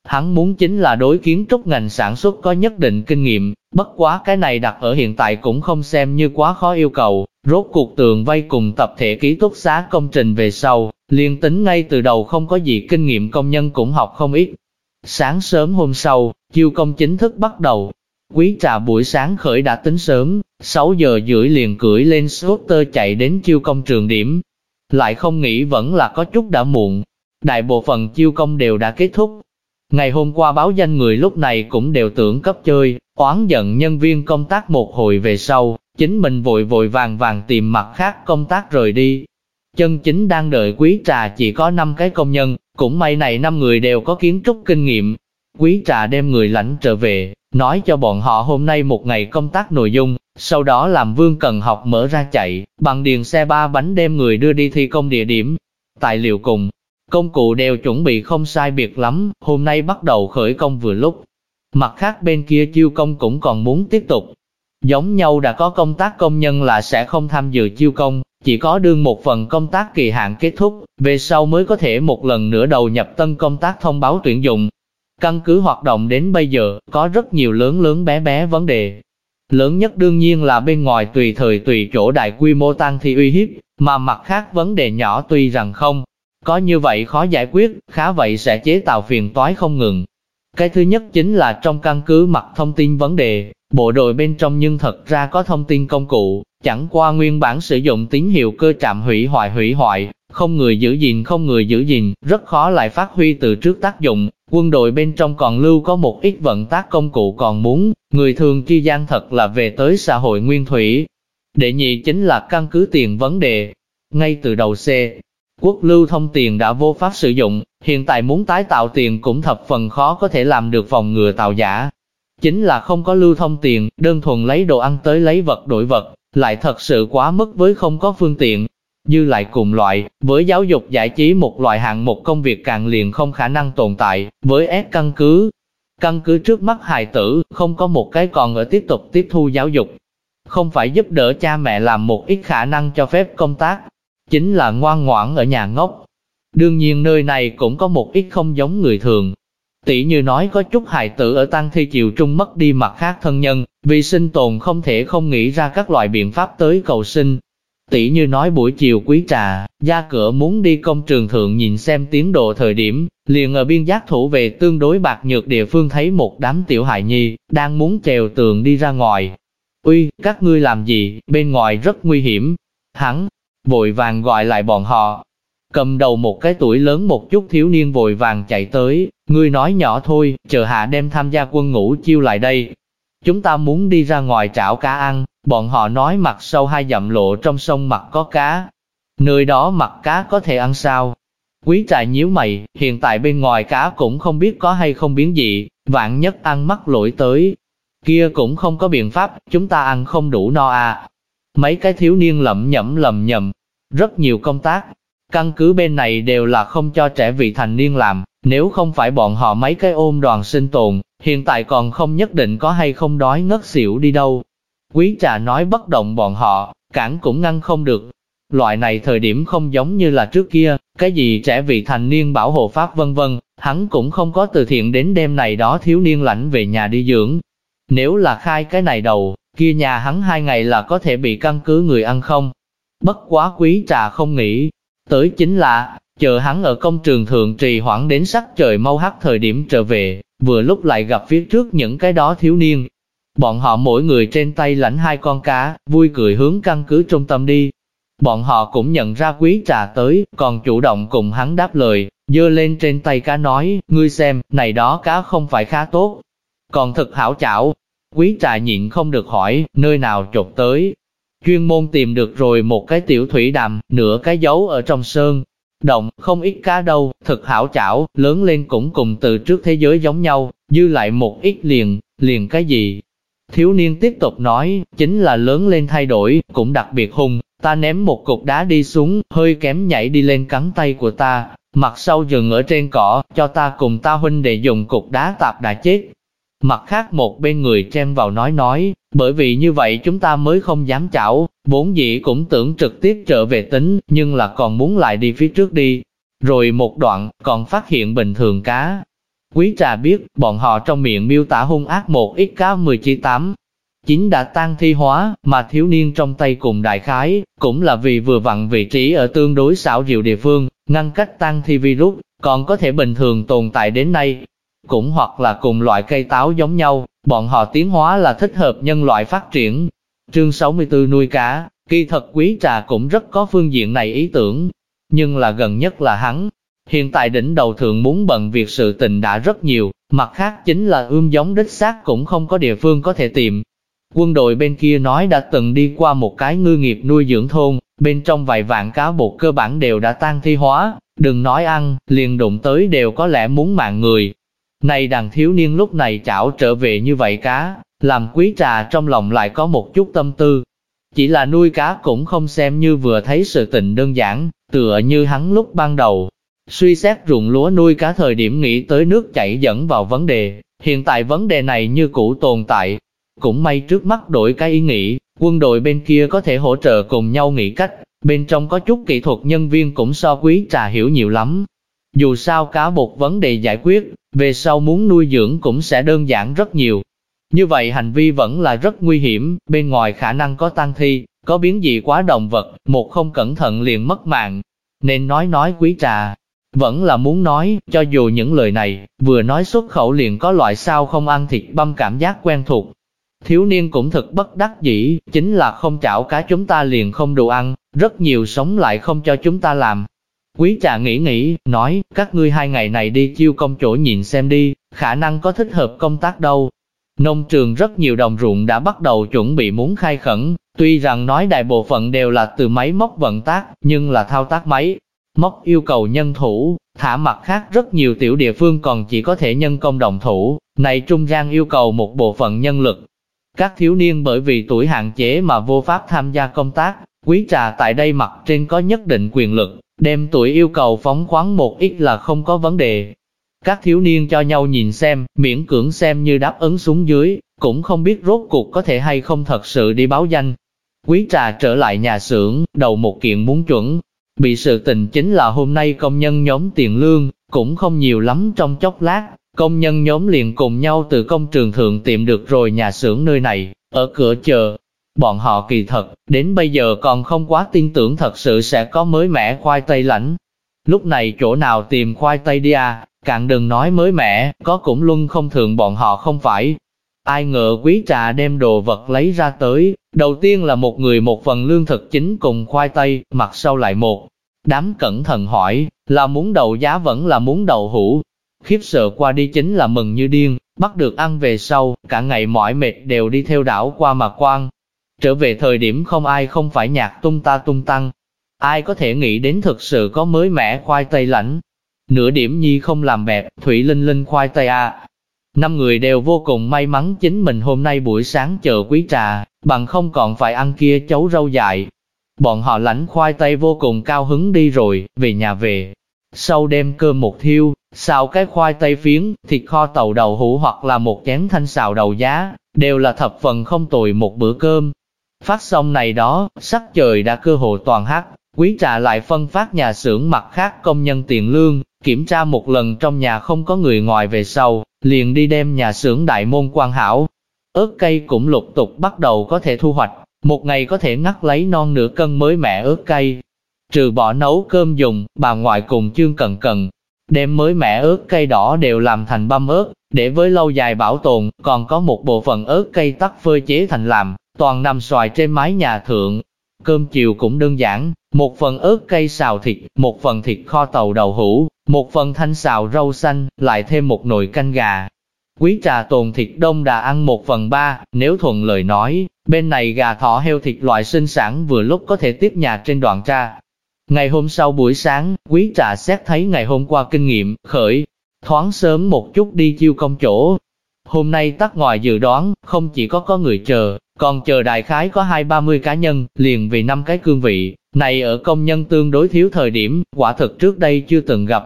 Hắn muốn chính là đối kiến trúc ngành sản xuất có nhất định kinh nghiệm, bất quá cái này đặt ở hiện tại cũng không xem như quá khó yêu cầu, rốt cuộc tường vây cùng tập thể ký túc xá công trình về sau, liên tính ngay từ đầu không có gì kinh nghiệm công nhân cũng học không ít. Sáng sớm hôm sau, chiêu công chính thức bắt đầu. Quý trà buổi sáng khởi đã tính sớm, 6 giờ rưỡi liền cưỡi lên scooter chạy đến chiêu công trường điểm. Lại không nghĩ vẫn là có chút đã muộn. Đại bộ phận chiêu công đều đã kết thúc, Ngày hôm qua báo danh người lúc này cũng đều tưởng cấp chơi, oán giận nhân viên công tác một hồi về sau, chính mình vội vội vàng vàng tìm mặt khác công tác rời đi. Chân chính đang đợi quý trà chỉ có 5 cái công nhân, cũng may này năm người đều có kiến trúc kinh nghiệm. Quý trà đem người lãnh trở về, nói cho bọn họ hôm nay một ngày công tác nội dung, sau đó làm vương cần học mở ra chạy, bằng điền xe ba bánh đem người đưa đi thi công địa điểm. Tài liệu cùng, Công cụ đều chuẩn bị không sai biệt lắm, hôm nay bắt đầu khởi công vừa lúc. Mặt khác bên kia chiêu công cũng còn muốn tiếp tục. Giống nhau đã có công tác công nhân là sẽ không tham dự chiêu công, chỉ có đương một phần công tác kỳ hạn kết thúc, về sau mới có thể một lần nữa đầu nhập tân công tác thông báo tuyển dụng. Căn cứ hoạt động đến bây giờ, có rất nhiều lớn lớn bé bé vấn đề. Lớn nhất đương nhiên là bên ngoài tùy thời tùy chỗ đại quy mô tăng thi uy hiếp, mà mặt khác vấn đề nhỏ tuy rằng không, có như vậy khó giải quyết, khá vậy sẽ chế tạo phiền toái không ngừng. Cái thứ nhất chính là trong căn cứ mặt thông tin vấn đề, bộ đội bên trong nhưng thật ra có thông tin công cụ, chẳng qua nguyên bản sử dụng tín hiệu cơ trạm hủy hoại hủy hoại, không người giữ gìn không người giữ gìn, rất khó lại phát huy từ trước tác dụng. Quân đội bên trong còn lưu có một ít vận tác công cụ còn muốn, người thường chi gian thật là về tới xã hội nguyên thủy. Đệ nhị chính là căn cứ tiền vấn đề. Ngay từ đầu xe, Quốc lưu thông tiền đã vô pháp sử dụng, hiện tại muốn tái tạo tiền cũng thập phần khó có thể làm được phòng ngừa tạo giả. Chính là không có lưu thông tiền, đơn thuần lấy đồ ăn tới lấy vật đổi vật, lại thật sự quá mức với không có phương tiện. Như lại cùng loại, với giáo dục giải trí một loại hạng mục công việc càng liền không khả năng tồn tại, với ép căn cứ. Căn cứ trước mắt hài tử, không có một cái còn ở tiếp tục tiếp thu giáo dục. Không phải giúp đỡ cha mẹ làm một ít khả năng cho phép công tác, chính là ngoan ngoãn ở nhà ngốc. Đương nhiên nơi này cũng có một ít không giống người thường. Tỷ như nói có chút hài tử ở tăng thi chiều trung mất đi mặt khác thân nhân, vì sinh tồn không thể không nghĩ ra các loại biện pháp tới cầu sinh. Tỷ như nói buổi chiều quý trà, ra cửa muốn đi công trường thượng nhìn xem tiến độ thời điểm, liền ở biên giác thủ về tương đối bạc nhược địa phương thấy một đám tiểu hài nhi, đang muốn trèo tường đi ra ngoài. Uy, các ngươi làm gì, bên ngoài rất nguy hiểm. Hắn, vội vàng gọi lại bọn họ. Cầm đầu một cái tuổi lớn một chút thiếu niên vội vàng chạy tới, ngươi nói nhỏ thôi, chờ hạ đem tham gia quân ngũ chiêu lại đây. Chúng ta muốn đi ra ngoài trảo cá ăn, bọn họ nói mặt sâu hai dặm lộ trong sông mặt có cá. Nơi đó mặt cá có thể ăn sao? Quý trại nhíu mày, hiện tại bên ngoài cá cũng không biết có hay không biến dị, vạn nhất ăn mắc lỗi tới. Kia cũng không có biện pháp, chúng ta ăn không đủ no à. Mấy cái thiếu niên lẩm nhẩm lầm nhầm, rất nhiều công tác. Căn cứ bên này đều là không cho trẻ vị thành niên làm, nếu không phải bọn họ mấy cái ôm đoàn sinh tồn, hiện tại còn không nhất định có hay không đói ngất xỉu đi đâu. Quý trà nói bất động bọn họ, cản cũng ngăn không được. Loại này thời điểm không giống như là trước kia, cái gì trẻ vị thành niên bảo hộ pháp vân vân, hắn cũng không có từ thiện đến đêm này đó thiếu niên lãnh về nhà đi dưỡng. Nếu là khai cái này đầu, kia nhà hắn hai ngày là có thể bị căn cứ người ăn không. Bất quá quý trà không nghĩ, tới chính là, chờ hắn ở công trường thượng trì hoãn đến sắc trời mau hắt thời điểm trở về, vừa lúc lại gặp phía trước những cái đó thiếu niên. Bọn họ mỗi người trên tay lãnh hai con cá, vui cười hướng căn cứ trung tâm đi. Bọn họ cũng nhận ra quý trà tới, còn chủ động cùng hắn đáp lời, dơ lên trên tay cá nói, ngươi xem, này đó cá không phải khá tốt. Còn thực hảo chảo, quý trà nhịn không được hỏi, nơi nào chột tới. Chuyên môn tìm được rồi một cái tiểu thủy đàm, nửa cái dấu ở trong sơn, động, không ít cá đâu, thật hảo chảo, lớn lên cũng cùng từ trước thế giới giống nhau, dư lại một ít liền, liền cái gì. Thiếu niên tiếp tục nói, chính là lớn lên thay đổi, cũng đặc biệt hung, ta ném một cục đá đi xuống, hơi kém nhảy đi lên cắn tay của ta, mặt sau dừng ở trên cỏ, cho ta cùng ta huynh để dùng cục đá tạp đã chết. Mặt khác một bên người chen vào nói nói, bởi vì như vậy chúng ta mới không dám chảo, vốn dĩ cũng tưởng trực tiếp trở về tính, nhưng là còn muốn lại đi phía trước đi. Rồi một đoạn, còn phát hiện bình thường cá. Quý trà biết, bọn họ trong miệng miêu tả hung ác một ít cá 19 chính đã tan thi hóa, mà thiếu niên trong tay cùng đại khái, cũng là vì vừa vặn vị trí ở tương đối xảo diệu địa phương, ngăn cách tan thi virus, còn có thể bình thường tồn tại đến nay. Cũng hoặc là cùng loại cây táo giống nhau, bọn họ tiến hóa là thích hợp nhân loại phát triển. Chương 64 nuôi cá, kỳ thật quý trà cũng rất có phương diện này ý tưởng, nhưng là gần nhất là hắn. Hiện tại đỉnh đầu thượng muốn bận việc sự tình đã rất nhiều, mặt khác chính là ươm giống đích xác cũng không có địa phương có thể tìm. Quân đội bên kia nói đã từng đi qua một cái ngư nghiệp nuôi dưỡng thôn, bên trong vài vạn cá bột cơ bản đều đã tan thi hóa, đừng nói ăn, liền đụng tới đều có lẽ muốn mạng người, này đàn thiếu niên lúc này chảo trở về như vậy cá, làm quý trà trong lòng lại có một chút tâm tư. Chỉ là nuôi cá cũng không xem như vừa thấy sự tình đơn giản, tựa như hắn lúc ban đầu. Suy xét ruộng lúa nuôi cá thời điểm nghĩ tới nước chảy dẫn vào vấn đề, hiện tại vấn đề này như cũ tồn tại. Cũng may trước mắt đổi cái ý nghĩ, quân đội bên kia có thể hỗ trợ cùng nhau nghĩ cách, bên trong có chút kỹ thuật nhân viên cũng so quý trà hiểu nhiều lắm, dù sao cá bột vấn đề giải quyết, về sau muốn nuôi dưỡng cũng sẽ đơn giản rất nhiều. Như vậy hành vi vẫn là rất nguy hiểm, bên ngoài khả năng có tăng thi, có biến dị quá động vật, một không cẩn thận liền mất mạng. Nên nói nói quý trà, vẫn là muốn nói, cho dù những lời này, vừa nói xuất khẩu liền có loại sao không ăn thịt băm cảm giác quen thuộc. Thiếu niên cũng thật bất đắc dĩ, chính là không chảo cá chúng ta liền không đủ ăn, rất nhiều sống lại không cho chúng ta làm, Quý trà nghĩ nghĩ, nói, các ngươi hai ngày này đi chiêu công chỗ nhìn xem đi, khả năng có thích hợp công tác đâu. Nông trường rất nhiều đồng ruộng đã bắt đầu chuẩn bị muốn khai khẩn, tuy rằng nói đại bộ phận đều là từ máy móc vận tác, nhưng là thao tác máy. Móc yêu cầu nhân thủ, thả mặt khác rất nhiều tiểu địa phương còn chỉ có thể nhân công đồng thủ, này trung gian yêu cầu một bộ phận nhân lực. Các thiếu niên bởi vì tuổi hạn chế mà vô pháp tham gia công tác, quý trà tại đây mặt trên có nhất định quyền lực, Đem tuổi yêu cầu phóng khoáng một ít là không có vấn đề. Các thiếu niên cho nhau nhìn xem, miễn cưỡng xem như đáp ứng xuống dưới, cũng không biết rốt cuộc có thể hay không thật sự đi báo danh. Quý trà trở lại nhà xưởng, đầu một kiện muốn chuẩn. Bị sự tình chính là hôm nay công nhân nhóm tiền lương, cũng không nhiều lắm trong chốc lát, công nhân nhóm liền cùng nhau từ công trường thượng tìm được rồi nhà xưởng nơi này, ở cửa chờ, Bọn họ kỳ thật, đến bây giờ còn không quá tin tưởng thật sự sẽ có mới mẻ khoai tây lãnh. Lúc này chỗ nào tìm khoai tây đi à, càng đừng nói mới mẻ, có cũng luân không thường bọn họ không phải. Ai ngờ quý trà đem đồ vật lấy ra tới, đầu tiên là một người một phần lương thực chính cùng khoai tây, mặt sau lại một. Đám cẩn thận hỏi, là muốn đầu giá vẫn là muốn đầu hũ. Khiếp sợ qua đi chính là mừng như điên, bắt được ăn về sau, cả ngày mỏi mệt đều đi theo đảo qua mà quan, Trở về thời điểm không ai không phải nhạc tung ta tung tăng. ai có thể nghĩ đến thực sự có mới mẻ khoai tây lãnh. Nửa điểm nhi không làm bẹp, Thủy Linh Linh khoai tây à. Năm người đều vô cùng may mắn chính mình hôm nay buổi sáng chờ quý trà, bằng không còn phải ăn kia chấu rau dại. Bọn họ lãnh khoai tây vô cùng cao hứng đi rồi, về nhà về. Sau đêm cơm một thiêu, xào cái khoai tây phiến, thịt kho tàu đầu hũ hoặc là một chén thanh xào đầu giá, đều là thập phần không tồi một bữa cơm. Phát xong này đó, sắc trời đã cơ hồ toàn hắc, quý trà lại phân phát nhà xưởng mặt khác công nhân tiền lương, kiểm tra một lần trong nhà không có người ngoài về sau, liền đi đem nhà xưởng đại môn quan hảo. ớt cây cũng lục tục bắt đầu có thể thu hoạch, một ngày có thể ngắt lấy non nửa cân mới mẻ ớt cây. Trừ bỏ nấu cơm dùng, bà ngoại cùng chương cần cần, đem mới mẻ ớt cây đỏ đều làm thành băm ớt, để với lâu dài bảo tồn, còn có một bộ phận ớt cây tắc phơi chế thành làm, toàn nằm xoài trên mái nhà thượng. Cơm chiều cũng đơn giản, một phần ớt cây xào thịt, một phần thịt kho tàu đầu hũ, một phần thanh xào rau xanh, lại thêm một nồi canh gà. Quý trà tồn thịt đông đã ăn một phần ba, nếu thuận lời nói, bên này gà thỏ heo thịt loại sinh sản vừa lúc có thể tiếp nhà trên đoạn tra. Ngày hôm sau buổi sáng, quý trà xét thấy ngày hôm qua kinh nghiệm, khởi, thoáng sớm một chút đi chiêu công chỗ. Hôm nay tắt ngoài dự đoán, không chỉ có có người chờ, còn chờ đại khái có hai ba mươi cá nhân, liền vì năm cái cương vị, này ở công nhân tương đối thiếu thời điểm, quả thực trước đây chưa từng gặp.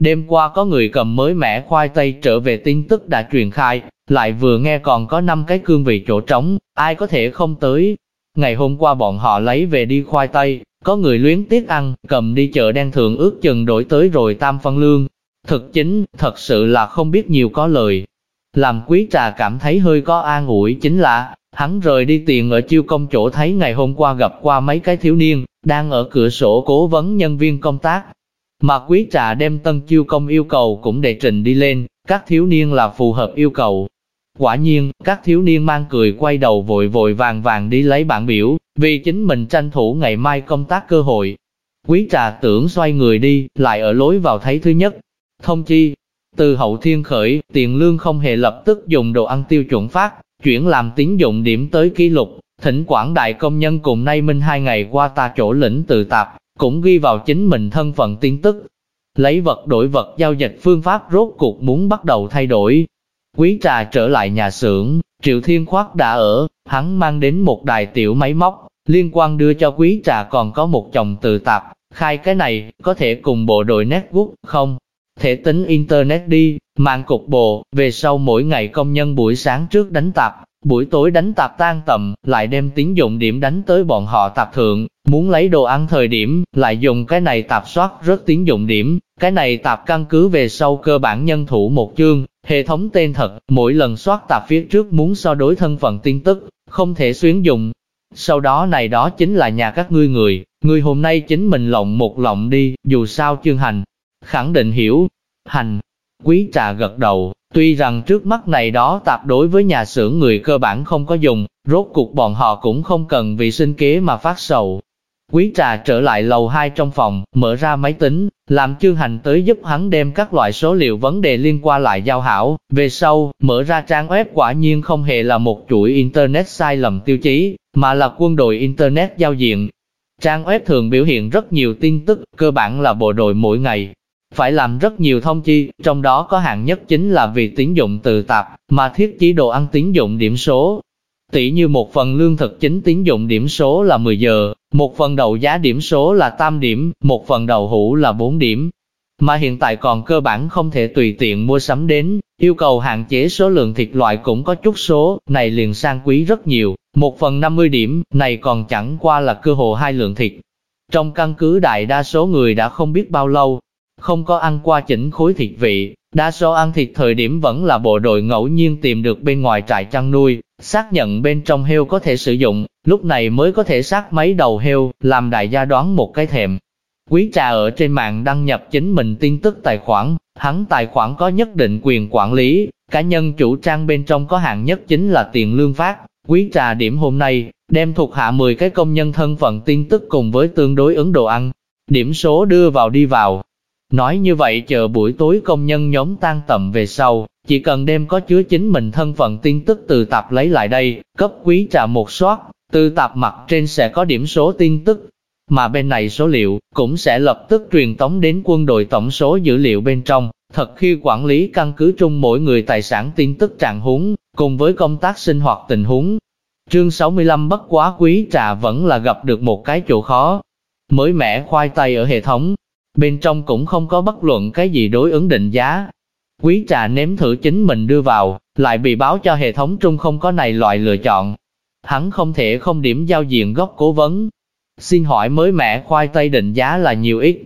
Đêm qua có người cầm mới mẻ khoai tây trở về tin tức đã truyền khai, lại vừa nghe còn có năm cái cương vị chỗ trống, ai có thể không tới. Ngày hôm qua bọn họ lấy về đi khoai tây, có người luyến tiếc ăn, cầm đi chợ đen thường ước chừng đổi tới rồi tam phân lương. Thực chính, thật sự là không biết nhiều có lời. Làm quý trà cảm thấy hơi có an ủi chính là, hắn rời đi tiền ở chiêu công chỗ thấy ngày hôm qua gặp qua mấy cái thiếu niên, đang ở cửa sổ cố vấn nhân viên công tác. Mà quý trà đem tân chiêu công yêu cầu cũng đệ trình đi lên, các thiếu niên là phù hợp yêu cầu. Quả nhiên, các thiếu niên mang cười quay đầu vội vội vàng vàng đi lấy bản biểu, vì chính mình tranh thủ ngày mai công tác cơ hội. Quý trà tưởng xoay người đi, lại ở lối vào thấy thứ nhất. Thông chi, từ hậu thiên khởi, tiền lương không hề lập tức dùng đồ ăn tiêu chuẩn phát, chuyển làm tín dụng điểm tới ký lục, thỉnh quảng đại công nhân cùng nay minh hai ngày qua ta chỗ lĩnh từ tạp, cũng ghi vào chính mình thân phận tin tức. Lấy vật đổi vật giao dịch phương pháp rốt cuộc muốn bắt đầu thay đổi. Quý trà trở lại nhà xưởng, Triệu Thiên Khoác đã ở, hắn mang đến một đài tiểu máy móc, liên quan đưa cho quý trà còn có một chồng từ tạp, khai cái này, có thể cùng bộ đội network, không? Thể tính Internet đi, mạng cục bộ, về sau mỗi ngày công nhân buổi sáng trước đánh tạp, buổi tối đánh tạp tan tầm, lại đem tín dụng điểm đánh tới bọn họ tạp thượng, muốn lấy đồ ăn thời điểm, lại dùng cái này tạp soát rất tín dụng điểm, cái này tạp căn cứ về sau cơ bản nhân thủ một chương, hệ thống tên thật, mỗi lần soát tạp phía trước muốn so đối thân phận tin tức, không thể xuyến dùng. Sau đó này đó chính là nhà các ngươi người, người hôm nay chính mình lộng một lộng đi, dù sao chương hành, khẳng định hiểu. Hành, quý trà gật đầu, tuy rằng trước mắt này đó tạp đối với nhà xưởng người cơ bản không có dùng, rốt cuộc bọn họ cũng không cần vì sinh kế mà phát sầu. Quý trà trở lại lầu 2 trong phòng, mở ra máy tính, làm chương hành tới giúp hắn đem các loại số liệu vấn đề liên quan lại giao hảo. Về sau, mở ra trang web quả nhiên không hề là một chuỗi Internet sai lầm tiêu chí, mà là quân đội Internet giao diện. Trang web thường biểu hiện rất nhiều tin tức, cơ bản là bộ đội mỗi ngày, phải làm rất nhiều thông chi, trong đó có hạng nhất chính là vì tín dụng từ tạp, mà thiết chế đồ ăn tín dụng điểm số. Tỷ như một phần lương thực chính tín dụng điểm số là 10 giờ, một phần đầu giá điểm số là tam điểm, một phần đầu hũ là 4 điểm. Mà hiện tại còn cơ bản không thể tùy tiện mua sắm đến, yêu cầu hạn chế số lượng thịt loại cũng có chút số, này liền sang quý rất nhiều, một phần 50 điểm, này còn chẳng qua là cơ hồ hai lượng thịt. Trong căn cứ đại đa số người đã không biết bao lâu, không có ăn qua chỉnh khối thịt vị, đa số ăn thịt thời điểm vẫn là bộ đội ngẫu nhiên tìm được bên ngoài trại chăn nuôi, xác nhận bên trong heo có thể sử dụng, lúc này mới có thể sát mấy đầu heo, làm đại gia đoán một cái thèm. Quý trà ở trên mạng đăng nhập chính mình tin tức tài khoản, hắn tài khoản có nhất định quyền quản lý, cá nhân chủ trang bên trong có hạng nhất chính là tiền lương phát. Quý trà điểm hôm nay, đem thuộc hạ 10 cái công nhân thân phận tin tức cùng với tương đối ứng đồ ăn, điểm số đưa vào đi vào, Nói như vậy chờ buổi tối công nhân nhóm tan tầm về sau, chỉ cần đem có chứa chính mình thân phận tin tức từ tạp lấy lại đây, cấp quý trà một soát, từ tạp mặt trên sẽ có điểm số tin tức. mà bên này số liệu cũng sẽ lập tức truyền tống đến quân đội tổng số dữ liệu bên trong, thật khi quản lý căn cứ chung mỗi người tài sản tin tức trạng huống, cùng với công tác sinh hoạt tình huống. Chương 65 bất quá quý trà vẫn là gặp được một cái chỗ khó. Mới mẻ khoai tây ở hệ thống, bên trong cũng không có bất luận cái gì đối ứng định giá. Quý trà nếm thử chính mình đưa vào, lại bị báo cho hệ thống trung không có này loại lựa chọn. Hắn không thể không điểm giao diện gốc cố vấn. Xin hỏi mới mẻ khoai tây định giá là nhiều ít.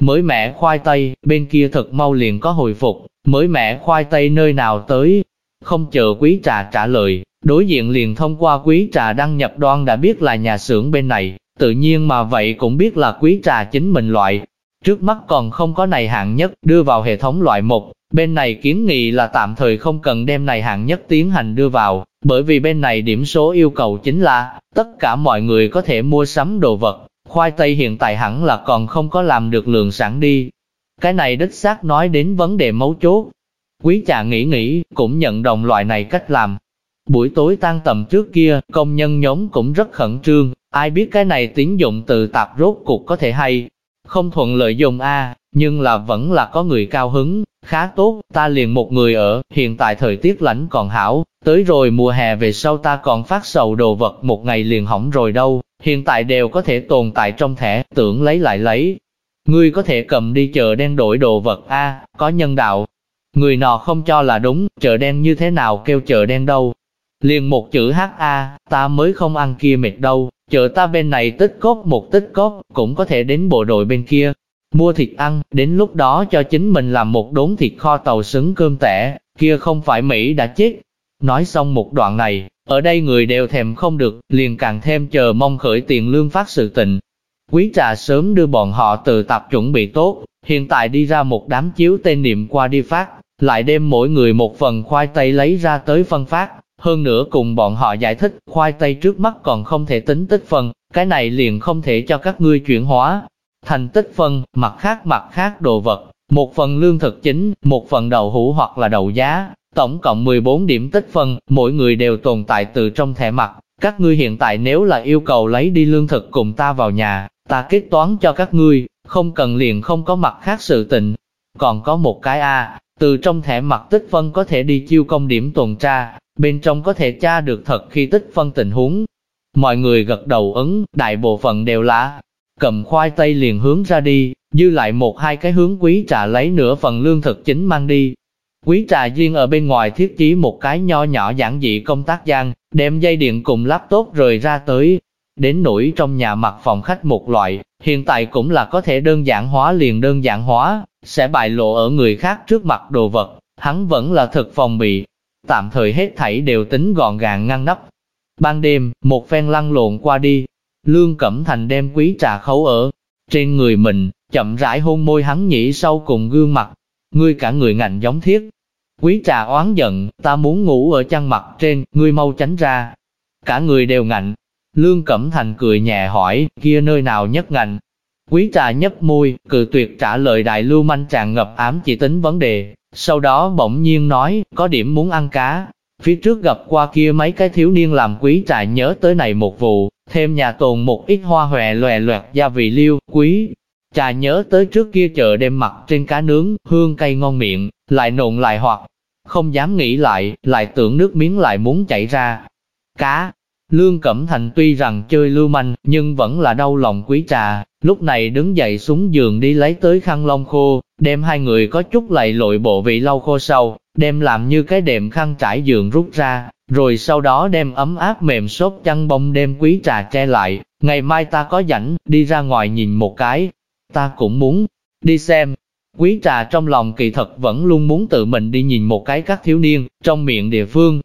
Mới mẻ khoai tây, bên kia thật mau liền có hồi phục, mới mẻ khoai tây nơi nào tới. Không chờ quý trà trả lời, đối diện liền thông qua quý trà đăng nhập đoan đã biết là nhà xưởng bên này, tự nhiên mà vậy cũng biết là quý trà chính mình loại, Trước mắt còn không có này hạng nhất, đưa vào hệ thống loại một, bên này kiến nghị là tạm thời không cần đem này hạng nhất tiến hành đưa vào, bởi vì bên này điểm số yêu cầu chính là, tất cả mọi người có thể mua sắm đồ vật, khoai tây hiện tại hẳn là còn không có làm được lượng sản đi. Cái này đích xác nói đến vấn đề mấu chốt. Quý trà nghĩ nghĩ, cũng nhận đồng loại này cách làm. Buổi tối tan tầm trước kia, công nhân nhóm cũng rất khẩn trương, ai biết cái này tín dụng từ tạp rốt cuộc có thể hay, không thuận lợi dùng A, nhưng là vẫn là có người cao hứng, khá tốt, ta liền một người ở, hiện tại thời tiết lạnh còn hảo, tới rồi mùa hè về sau ta còn phát sầu đồ vật một ngày liền hỏng rồi đâu, hiện tại đều có thể tồn tại trong thẻ, tưởng lấy lại lấy. Ngươi có thể cầm đi chợ đen đổi đồ vật A, có nhân đạo. Người nọ không cho là đúng, chợ đen như thế nào kêu chợ đen đâu. Liền một chữ H A, ta mới không ăn kia mệt đâu, chợ ta bên này tích cốt một tích cốt, cũng có thể đến bộ đội bên kia, mua thịt ăn, đến lúc đó cho chính mình làm một đốn thịt kho tàu xứng cơm tẻ, kia không phải Mỹ đã chết. Nói xong một đoạn này, ở đây người đều thèm không được, liền càng thêm chờ mong khởi tiền lương phát sự tình. Quý trà sớm đưa bọn họ từ tập chuẩn bị tốt, hiện tại đi ra một đám chiếu tên niệm qua đi phát, lại đem mỗi người một phần khoai tây lấy ra tới phân phát, hơn nữa cùng bọn họ giải thích, khoai tây trước mắt còn không thể tính tích phân, cái này liền không thể cho các ngươi chuyển hóa. Thành tích phân, mặt khác mặt khác đồ vật, một phần lương thực chính, một phần đậu hũ hoặc là đậu giá, tổng cộng 14 điểm tích phân, mỗi người đều tồn tại từ trong thẻ mặt. Các ngươi hiện tại nếu là yêu cầu lấy đi lương thực cùng ta vào nhà, ta kết toán cho các ngươi, không cần liền không có mặt khác sự tình. Còn có một cái A, từ trong thẻ mặt tích phân có thể đi chiêu công điểm tuần tra, bên trong có thể tra được thật khi tích phân tình huống. Mọi người gật đầu ứng, đại bộ phận đều là cầm khoai tây liền hướng ra đi, dư lại một hai cái hướng quý trà lấy nửa phần lương thực chính mang đi. Quý trà duyên ở bên ngoài thiết trí một cái nho nhỏ giản dị công tác gian, đem dây điện cùng laptop rời ra tới. Đến nỗi trong nhà mặt phòng khách một loại, hiện tại cũng là có thể đơn giản hóa liền đơn giản hóa, sẽ bại lộ ở người khác trước mặt đồ vật, hắn vẫn là thực phòng bị, tạm thời hết thảy đều tính gọn gàng ngăn nắp. Ban đêm, một phen lăn lộn qua đi, Lương Cẩm Thành đem quý trà khấu ở trên người mình, chậm rãi hôn môi hắn nhĩ sâu cùng gương mặt, ngươi cả người ngạnh giống thiết. Quý trà oán giận, ta muốn ngủ ở chăn mặt trên, ngươi mau tránh ra. Cả người đều ngạnh. Lương Cẩm Thành cười nhẹ hỏi, kia nơi nào nhất ngạnh. Quý trà nhấp môi, cự tuyệt trả lời đại lưu manh tràn ngập ám chỉ tính vấn đề, sau đó bỗng nhiên nói, có điểm muốn ăn cá. Phía trước gặp qua kia mấy cái thiếu niên làm quý trại nhớ tới này một vụ, thêm nhà tồn một ít hoa hòe lòe loẹt gia vị liêu, quý. Trà nhớ tới trước kia chợ đêm mặt trên cá nướng, hương cây ngon miệng, lại nộn lại hoặc, không dám nghĩ lại, lại tưởng nước miếng lại muốn chảy ra. Cá, Lương Cẩm Thành tuy rằng chơi lưu manh, nhưng vẫn là đau lòng quý trà, lúc này đứng dậy xuống giường đi lấy tới khăn lông khô, đem hai người có chút lầy lội bộ vị lau khô sau, đem làm như cái đệm khăn trải giường rút ra, rồi sau đó đem ấm áp mềm xốp chăn bông đem quý trà che lại, ngày mai ta có rảnh, đi ra ngoài nhìn một cái, ta cũng muốn đi xem. Quý trà trong lòng kỳ thật vẫn luôn muốn tự mình đi nhìn một cái các thiếu niên, trong miệng địa phương.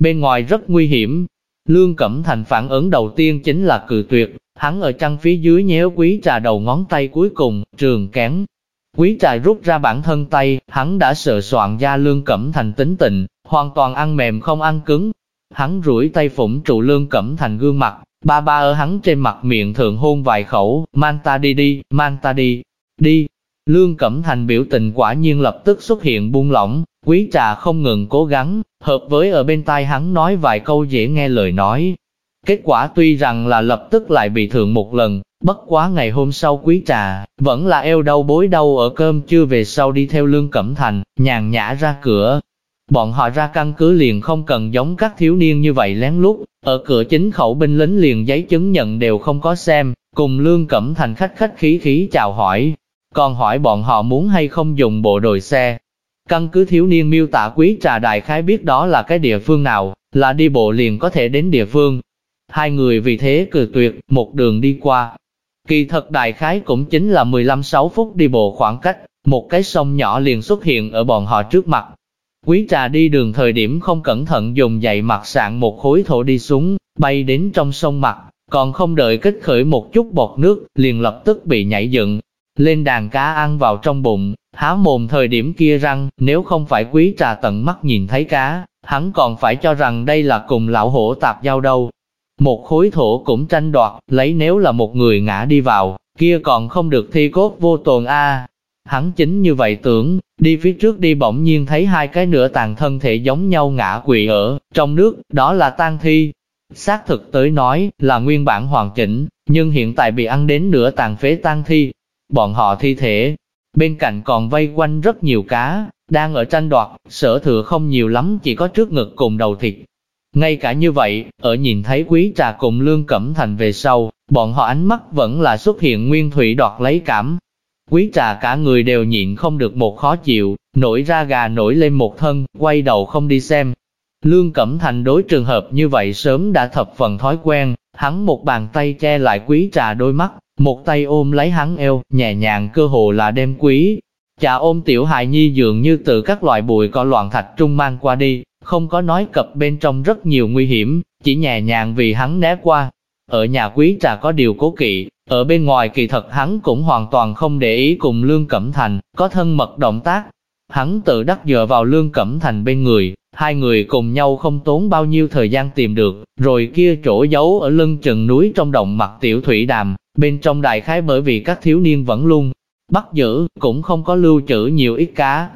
Bên ngoài rất nguy hiểm, Lương Cẩm Thành phản ứng đầu tiên chính là cự tuyệt, hắn ở chăn phía dưới nhéo quý trà đầu ngón tay cuối cùng, trường kén. Quý trà rút ra bản thân tay, hắn đã sợ soạn ra Lương Cẩm Thành tính tình, hoàn toàn ăn mềm không ăn cứng. Hắn rủi tay phủng trụ Lương Cẩm Thành gương mặt, ba ba ở hắn trên mặt miệng thượng hôn vài khẩu, mang ta đi đi, mang ta đi, đi. Lương Cẩm Thành biểu tình quả nhiên lập tức xuất hiện buông lỏng, Quý trà không ngừng cố gắng, hợp với ở bên tai hắn nói vài câu dễ nghe lời nói. Kết quả tuy rằng là lập tức lại bị thượng một lần, Bất quá ngày hôm sau quý trà, vẫn là eo đau bối đau ở cơm chưa về sau đi theo lương cẩm thành, nhàn nhã ra cửa. Bọn họ ra căn cứ liền không cần giống các thiếu niên như vậy lén lút, ở cửa chính khẩu binh lính liền giấy chứng nhận đều không có xem, cùng lương cẩm thành khách khách khí khí chào hỏi, còn hỏi bọn họ muốn hay không dùng bộ đội xe. Căn cứ thiếu niên miêu tả quý trà đại khái biết đó là cái địa phương nào, là đi bộ liền có thể đến địa phương. Hai người vì thế cười tuyệt, một đường đi qua, Kỳ thật đại khái cũng chính là 15-6 phút đi bộ khoảng cách, một cái sông nhỏ liền xuất hiện ở bọn họ trước mặt. Quý trà đi đường thời điểm không cẩn thận dùng dậy mặt sạn một khối thổ đi xuống, bay đến trong sông mặt, còn không đợi kích khởi một chút bọt nước, liền lập tức bị nhảy dựng, lên đàn cá ăn vào trong bụng, há mồm thời điểm kia răng, nếu không phải quý trà tận mắt nhìn thấy cá, hắn còn phải cho rằng đây là cùng lão hổ tạp giao đâu, một khối thổ cũng tranh đoạt, lấy nếu là một người ngã đi vào, kia còn không được thi cốt vô tồn a. Hắn chính như vậy tưởng, đi phía trước đi bỗng nhiên thấy hai cái nửa tàn thân thể giống nhau ngã quỵ ở trong nước, đó là tang thi. Xác thực tới nói là nguyên bản hoàn chỉnh, nhưng hiện tại bị ăn đến nửa tàn phế tang thi. Bọn họ thi thể, bên cạnh còn vây quanh rất nhiều cá, đang ở tranh đoạt, sở thừa không nhiều lắm chỉ có trước ngực cùng đầu thịt, ngay cả như vậy, ở nhìn thấy quý trà cùng Lương Cẩm Thành về sau, bọn họ ánh mắt vẫn là xuất hiện nguyên thủy đoạt lấy cảm. Quý trà cả người đều nhịn không được một khó chịu, nổi ra gà nổi lên một thân, quay đầu không đi xem. Lương Cẩm Thành đối trường hợp như vậy sớm đã thập phần thói quen, hắn một bàn tay che lại quý trà đôi mắt, một tay ôm lấy hắn eo, nhẹ nhàng cơ hồ là đem quý. Chà ôm tiểu hài nhi dường như từ các loại bụi cỏ loạn thạch trung mang qua đi, không có nói cập bên trong rất nhiều nguy hiểm, chỉ nhẹ nhàng vì hắn né qua. Ở nhà quý trà có điều cố kỵ, ở bên ngoài kỳ thật hắn cũng hoàn toàn không để ý cùng Lương Cẩm Thành, có thân mật động tác. Hắn tự đắc dựa vào Lương Cẩm Thành bên người, hai người cùng nhau không tốn bao nhiêu thời gian tìm được, rồi kia chỗ giấu ở lưng chừng núi trong động mặt tiểu thủy đàm, bên trong đại khái bởi vì các thiếu niên vẫn luôn bắt giữ, cũng không có lưu trữ nhiều ít cá,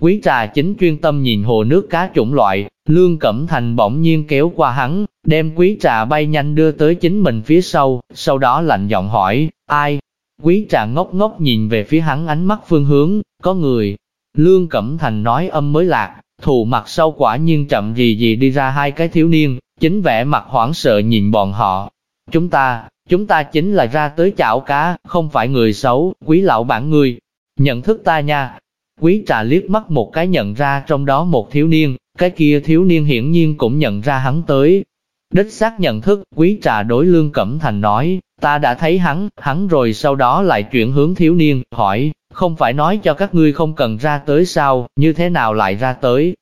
Quý trà chính chuyên tâm nhìn hồ nước cá chủng loại, Lương Cẩm Thành bỗng nhiên kéo qua hắn, đem quý trà bay nhanh đưa tới chính mình phía sau, sau đó lạnh giọng hỏi, ai? Quý trà ngốc ngốc nhìn về phía hắn ánh mắt phương hướng, có người. Lương Cẩm Thành nói âm mới lạc, thù mặt sau quả nhiên chậm gì gì đi ra hai cái thiếu niên, chính vẻ mặt hoảng sợ nhìn bọn họ. Chúng ta, chúng ta chính là ra tới chảo cá, không phải người xấu, quý lão bản người. Nhận thức ta nha, Quý trà liếc mắt một cái nhận ra trong đó một thiếu niên, cái kia thiếu niên hiển nhiên cũng nhận ra hắn tới. Đích xác nhận thức, quý trà đối lương cẩm thành nói, ta đã thấy hắn, hắn rồi sau đó lại chuyển hướng thiếu niên, hỏi, không phải nói cho các ngươi không cần ra tới sao, như thế nào lại ra tới.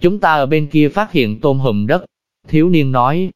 Chúng ta ở bên kia phát hiện tôm hùm đất. Thiếu niên nói,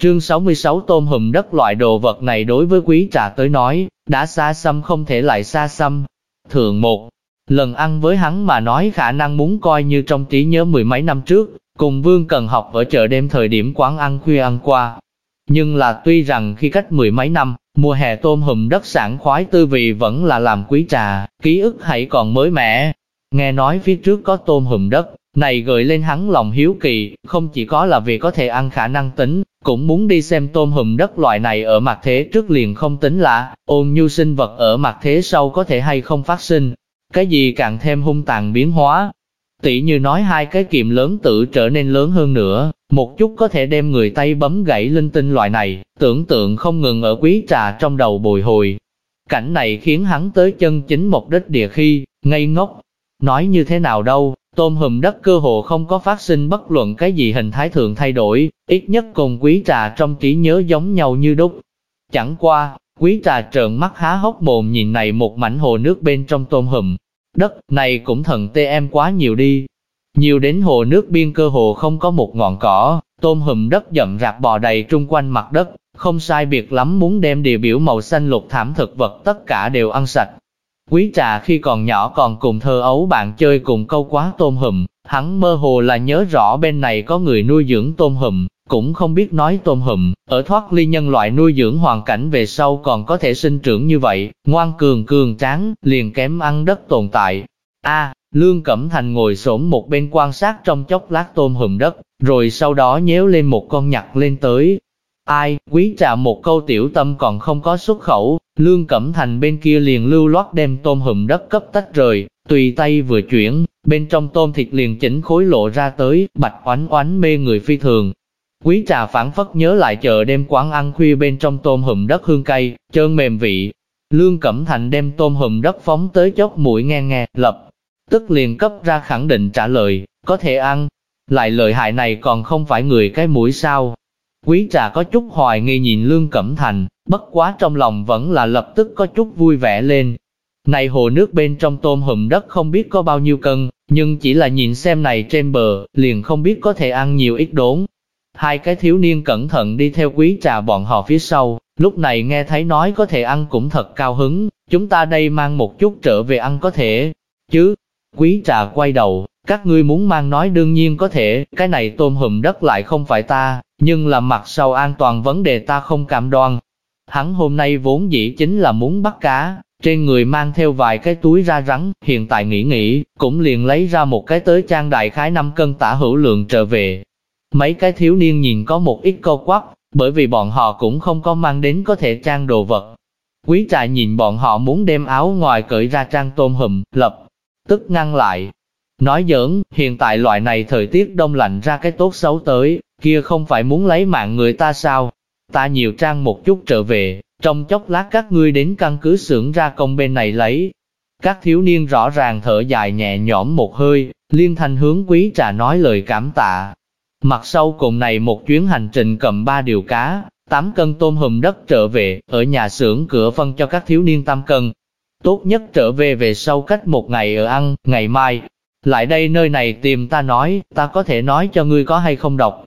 Trương 66 tôm hùm đất loại đồ vật này đối với quý trà tới nói, đã xa xăm không thể lại xa xăm. Thường một, Lần ăn với hắn mà nói khả năng muốn coi như trong trí nhớ mười mấy năm trước, cùng Vương Cần học ở chợ đêm thời điểm quán ăn khuya ăn qua. Nhưng là tuy rằng khi cách mười mấy năm, mùa hè tôm hùm đất sản khoái tư vị vẫn là làm quý trà, ký ức hãy còn mới mẻ. Nghe nói phía trước có tôm hùm đất, này gợi lên hắn lòng hiếu kỳ, không chỉ có là vì có thể ăn khả năng tính, cũng muốn đi xem tôm hùm đất loại này ở mặt thế trước liền không tính là, ôn nhu sinh vật ở mặt thế sau có thể hay không phát sinh, cái gì càng thêm hung tàn biến hóa. Tỷ như nói hai cái kiềm lớn tự trở nên lớn hơn nữa, một chút có thể đem người tay bấm gãy linh tinh loại này, tưởng tượng không ngừng ở quý trà trong đầu bồi hồi. Cảnh này khiến hắn tới chân chính một đích địa khi, ngây ngốc. Nói như thế nào đâu, tôm hùm đất cơ hồ không có phát sinh bất luận cái gì hình thái thường thay đổi, ít nhất cùng quý trà trong trí nhớ giống nhau như đúc. Chẳng qua, Quý trà trợn mắt há hốc mồm nhìn này một mảnh hồ nước bên trong tôm hùm. Đất này cũng thần tê em quá nhiều đi. Nhiều đến hồ nước biên cơ hồ không có một ngọn cỏ, tôm hùm đất dậm rạp bò đầy trung quanh mặt đất, không sai biệt lắm muốn đem địa biểu màu xanh lục thảm thực vật tất cả đều ăn sạch. Quý trà khi còn nhỏ còn cùng thơ ấu bạn chơi cùng câu quá tôm hùm, hắn mơ hồ là nhớ rõ bên này có người nuôi dưỡng tôm hùm, cũng không biết nói tôm hùm, ở thoát ly nhân loại nuôi dưỡng hoàn cảnh về sau còn có thể sinh trưởng như vậy, ngoan cường cường tráng, liền kém ăn đất tồn tại. A, Lương Cẩm Thành ngồi xổm một bên quan sát trong chốc lát tôm hùm đất, rồi sau đó nhéo lên một con nhặt lên tới. Ai, quý trà một câu tiểu tâm còn không có xuất khẩu, Lương Cẩm Thành bên kia liền lưu loát đem tôm hùm đất cấp tách rời, tùy tay vừa chuyển, bên trong tôm thịt liền chỉnh khối lộ ra tới, bạch oánh oánh mê người phi thường. Quý trà phản phất nhớ lại chờ đêm quán ăn khuya bên trong tôm hùm đất hương cay, trơn mềm vị. Lương Cẩm Thành đem tôm hùm đất phóng tới chốc mũi nghe nghe, lập, tức liền cấp ra khẳng định trả lời, có thể ăn. Lại lợi hại này còn không phải người cái mũi sao, Quý trà có chút hoài nghi nhìn Lương Cẩm Thành, bất quá trong lòng vẫn là lập tức có chút vui vẻ lên. Này hồ nước bên trong tôm hùm đất không biết có bao nhiêu cân, nhưng chỉ là nhìn xem này trên bờ, liền không biết có thể ăn nhiều ít đốn. Hai cái thiếu niên cẩn thận đi theo quý trà bọn họ phía sau, lúc này nghe thấy nói có thể ăn cũng thật cao hứng, chúng ta đây mang một chút trở về ăn có thể, chứ. Quý trà quay đầu, các ngươi muốn mang nói đương nhiên có thể, cái này tôm hùm đất lại không phải ta, nhưng là mặt sau an toàn vấn đề ta không cảm đoan. Hắn hôm nay vốn dĩ chính là muốn bắt cá, trên người mang theo vài cái túi ra rắn, hiện tại nghĩ nghĩ, cũng liền lấy ra một cái tới trang đại khái 5 cân tả hữu lượng trở về. Mấy cái thiếu niên nhìn có một ít câu quắc, bởi vì bọn họ cũng không có mang đến có thể trang đồ vật. Quý trại nhìn bọn họ muốn đem áo ngoài cởi ra trang tôm hùm, lập, tức ngăn lại, Nói giỡn, hiện tại loại này thời tiết đông lạnh ra cái tốt xấu tới, kia không phải muốn lấy mạng người ta sao? Ta nhiều trang một chút trở về, trong chốc lát các ngươi đến căn cứ xưởng ra công bên này lấy. Các thiếu niên rõ ràng thở dài nhẹ nhõm một hơi, liên thanh hướng quý trà nói lời cảm tạ. Mặt sau cùng này một chuyến hành trình cầm ba điều cá, 8 cân tôm hùm đất trở về, ở nhà xưởng cửa phân cho các thiếu niên tam cân. Tốt nhất trở về về sau cách một ngày ở ăn, ngày mai, lại đây nơi này tìm ta nói, ta có thể nói cho ngươi có hay không đọc.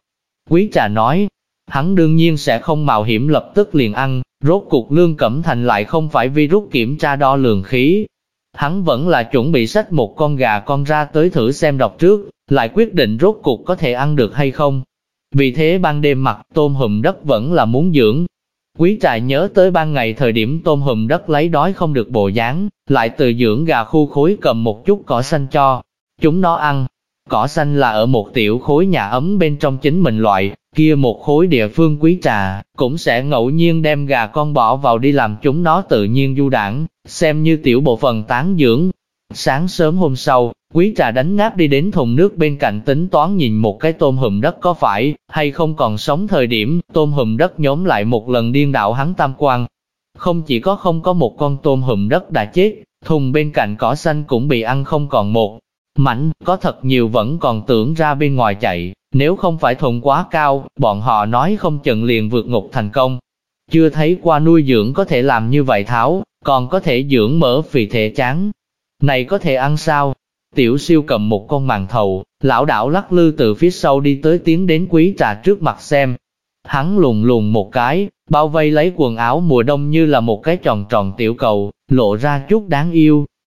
Quý trà nói, hắn đương nhiên sẽ không mạo hiểm lập tức liền ăn, rốt cuộc lương cẩm thành lại không phải virus kiểm tra đo lường khí. Hắn vẫn là chuẩn bị sách một con gà con ra tới thử xem đọc trước, lại quyết định rốt cuộc có thể ăn được hay không. Vì thế ban đêm mặt tôm hùm đất vẫn là muốn dưỡng. Quý trà nhớ tới ban ngày thời điểm tôm hùm đất lấy đói không được bộ dáng, lại từ dưỡng gà khu khối cầm một chút cỏ xanh cho, Chúng nó ăn, cỏ xanh là ở một tiểu khối nhà ấm bên trong chính mình loại, kia một khối địa phương quý trà, cũng sẽ ngẫu nhiên đem gà con bỏ vào đi làm chúng nó tự nhiên du đảng, xem như tiểu bộ phận tán dưỡng. Sáng sớm hôm sau, quý trà đánh ngáp đi đến thùng nước bên cạnh tính toán nhìn một cái tôm hùm đất có phải, hay không còn sống thời điểm, tôm hùm đất nhóm lại một lần điên đạo hắn tam quan. Không chỉ có không có một con tôm hùm đất đã chết, thùng bên cạnh cỏ xanh cũng bị ăn không còn một, Mảnh, có thật nhiều vẫn còn tưởng ra bên ngoài chạy, nếu không phải thùng quá cao, bọn họ nói không chừng liền vượt ngục thành công. Chưa thấy qua nuôi dưỡng có thể làm như vậy tháo, còn có thể dưỡng mỡ vì thể chán. Này có thể ăn sao? Tiểu siêu cầm một con màn thầu, lão đảo lắc lư từ phía sau đi tới tiến đến quý trà trước mặt xem. Hắn lùng lùng một cái, bao vây lấy quần áo mùa đông như là một cái tròn tròn tiểu cầu, lộ ra chút đáng yêu,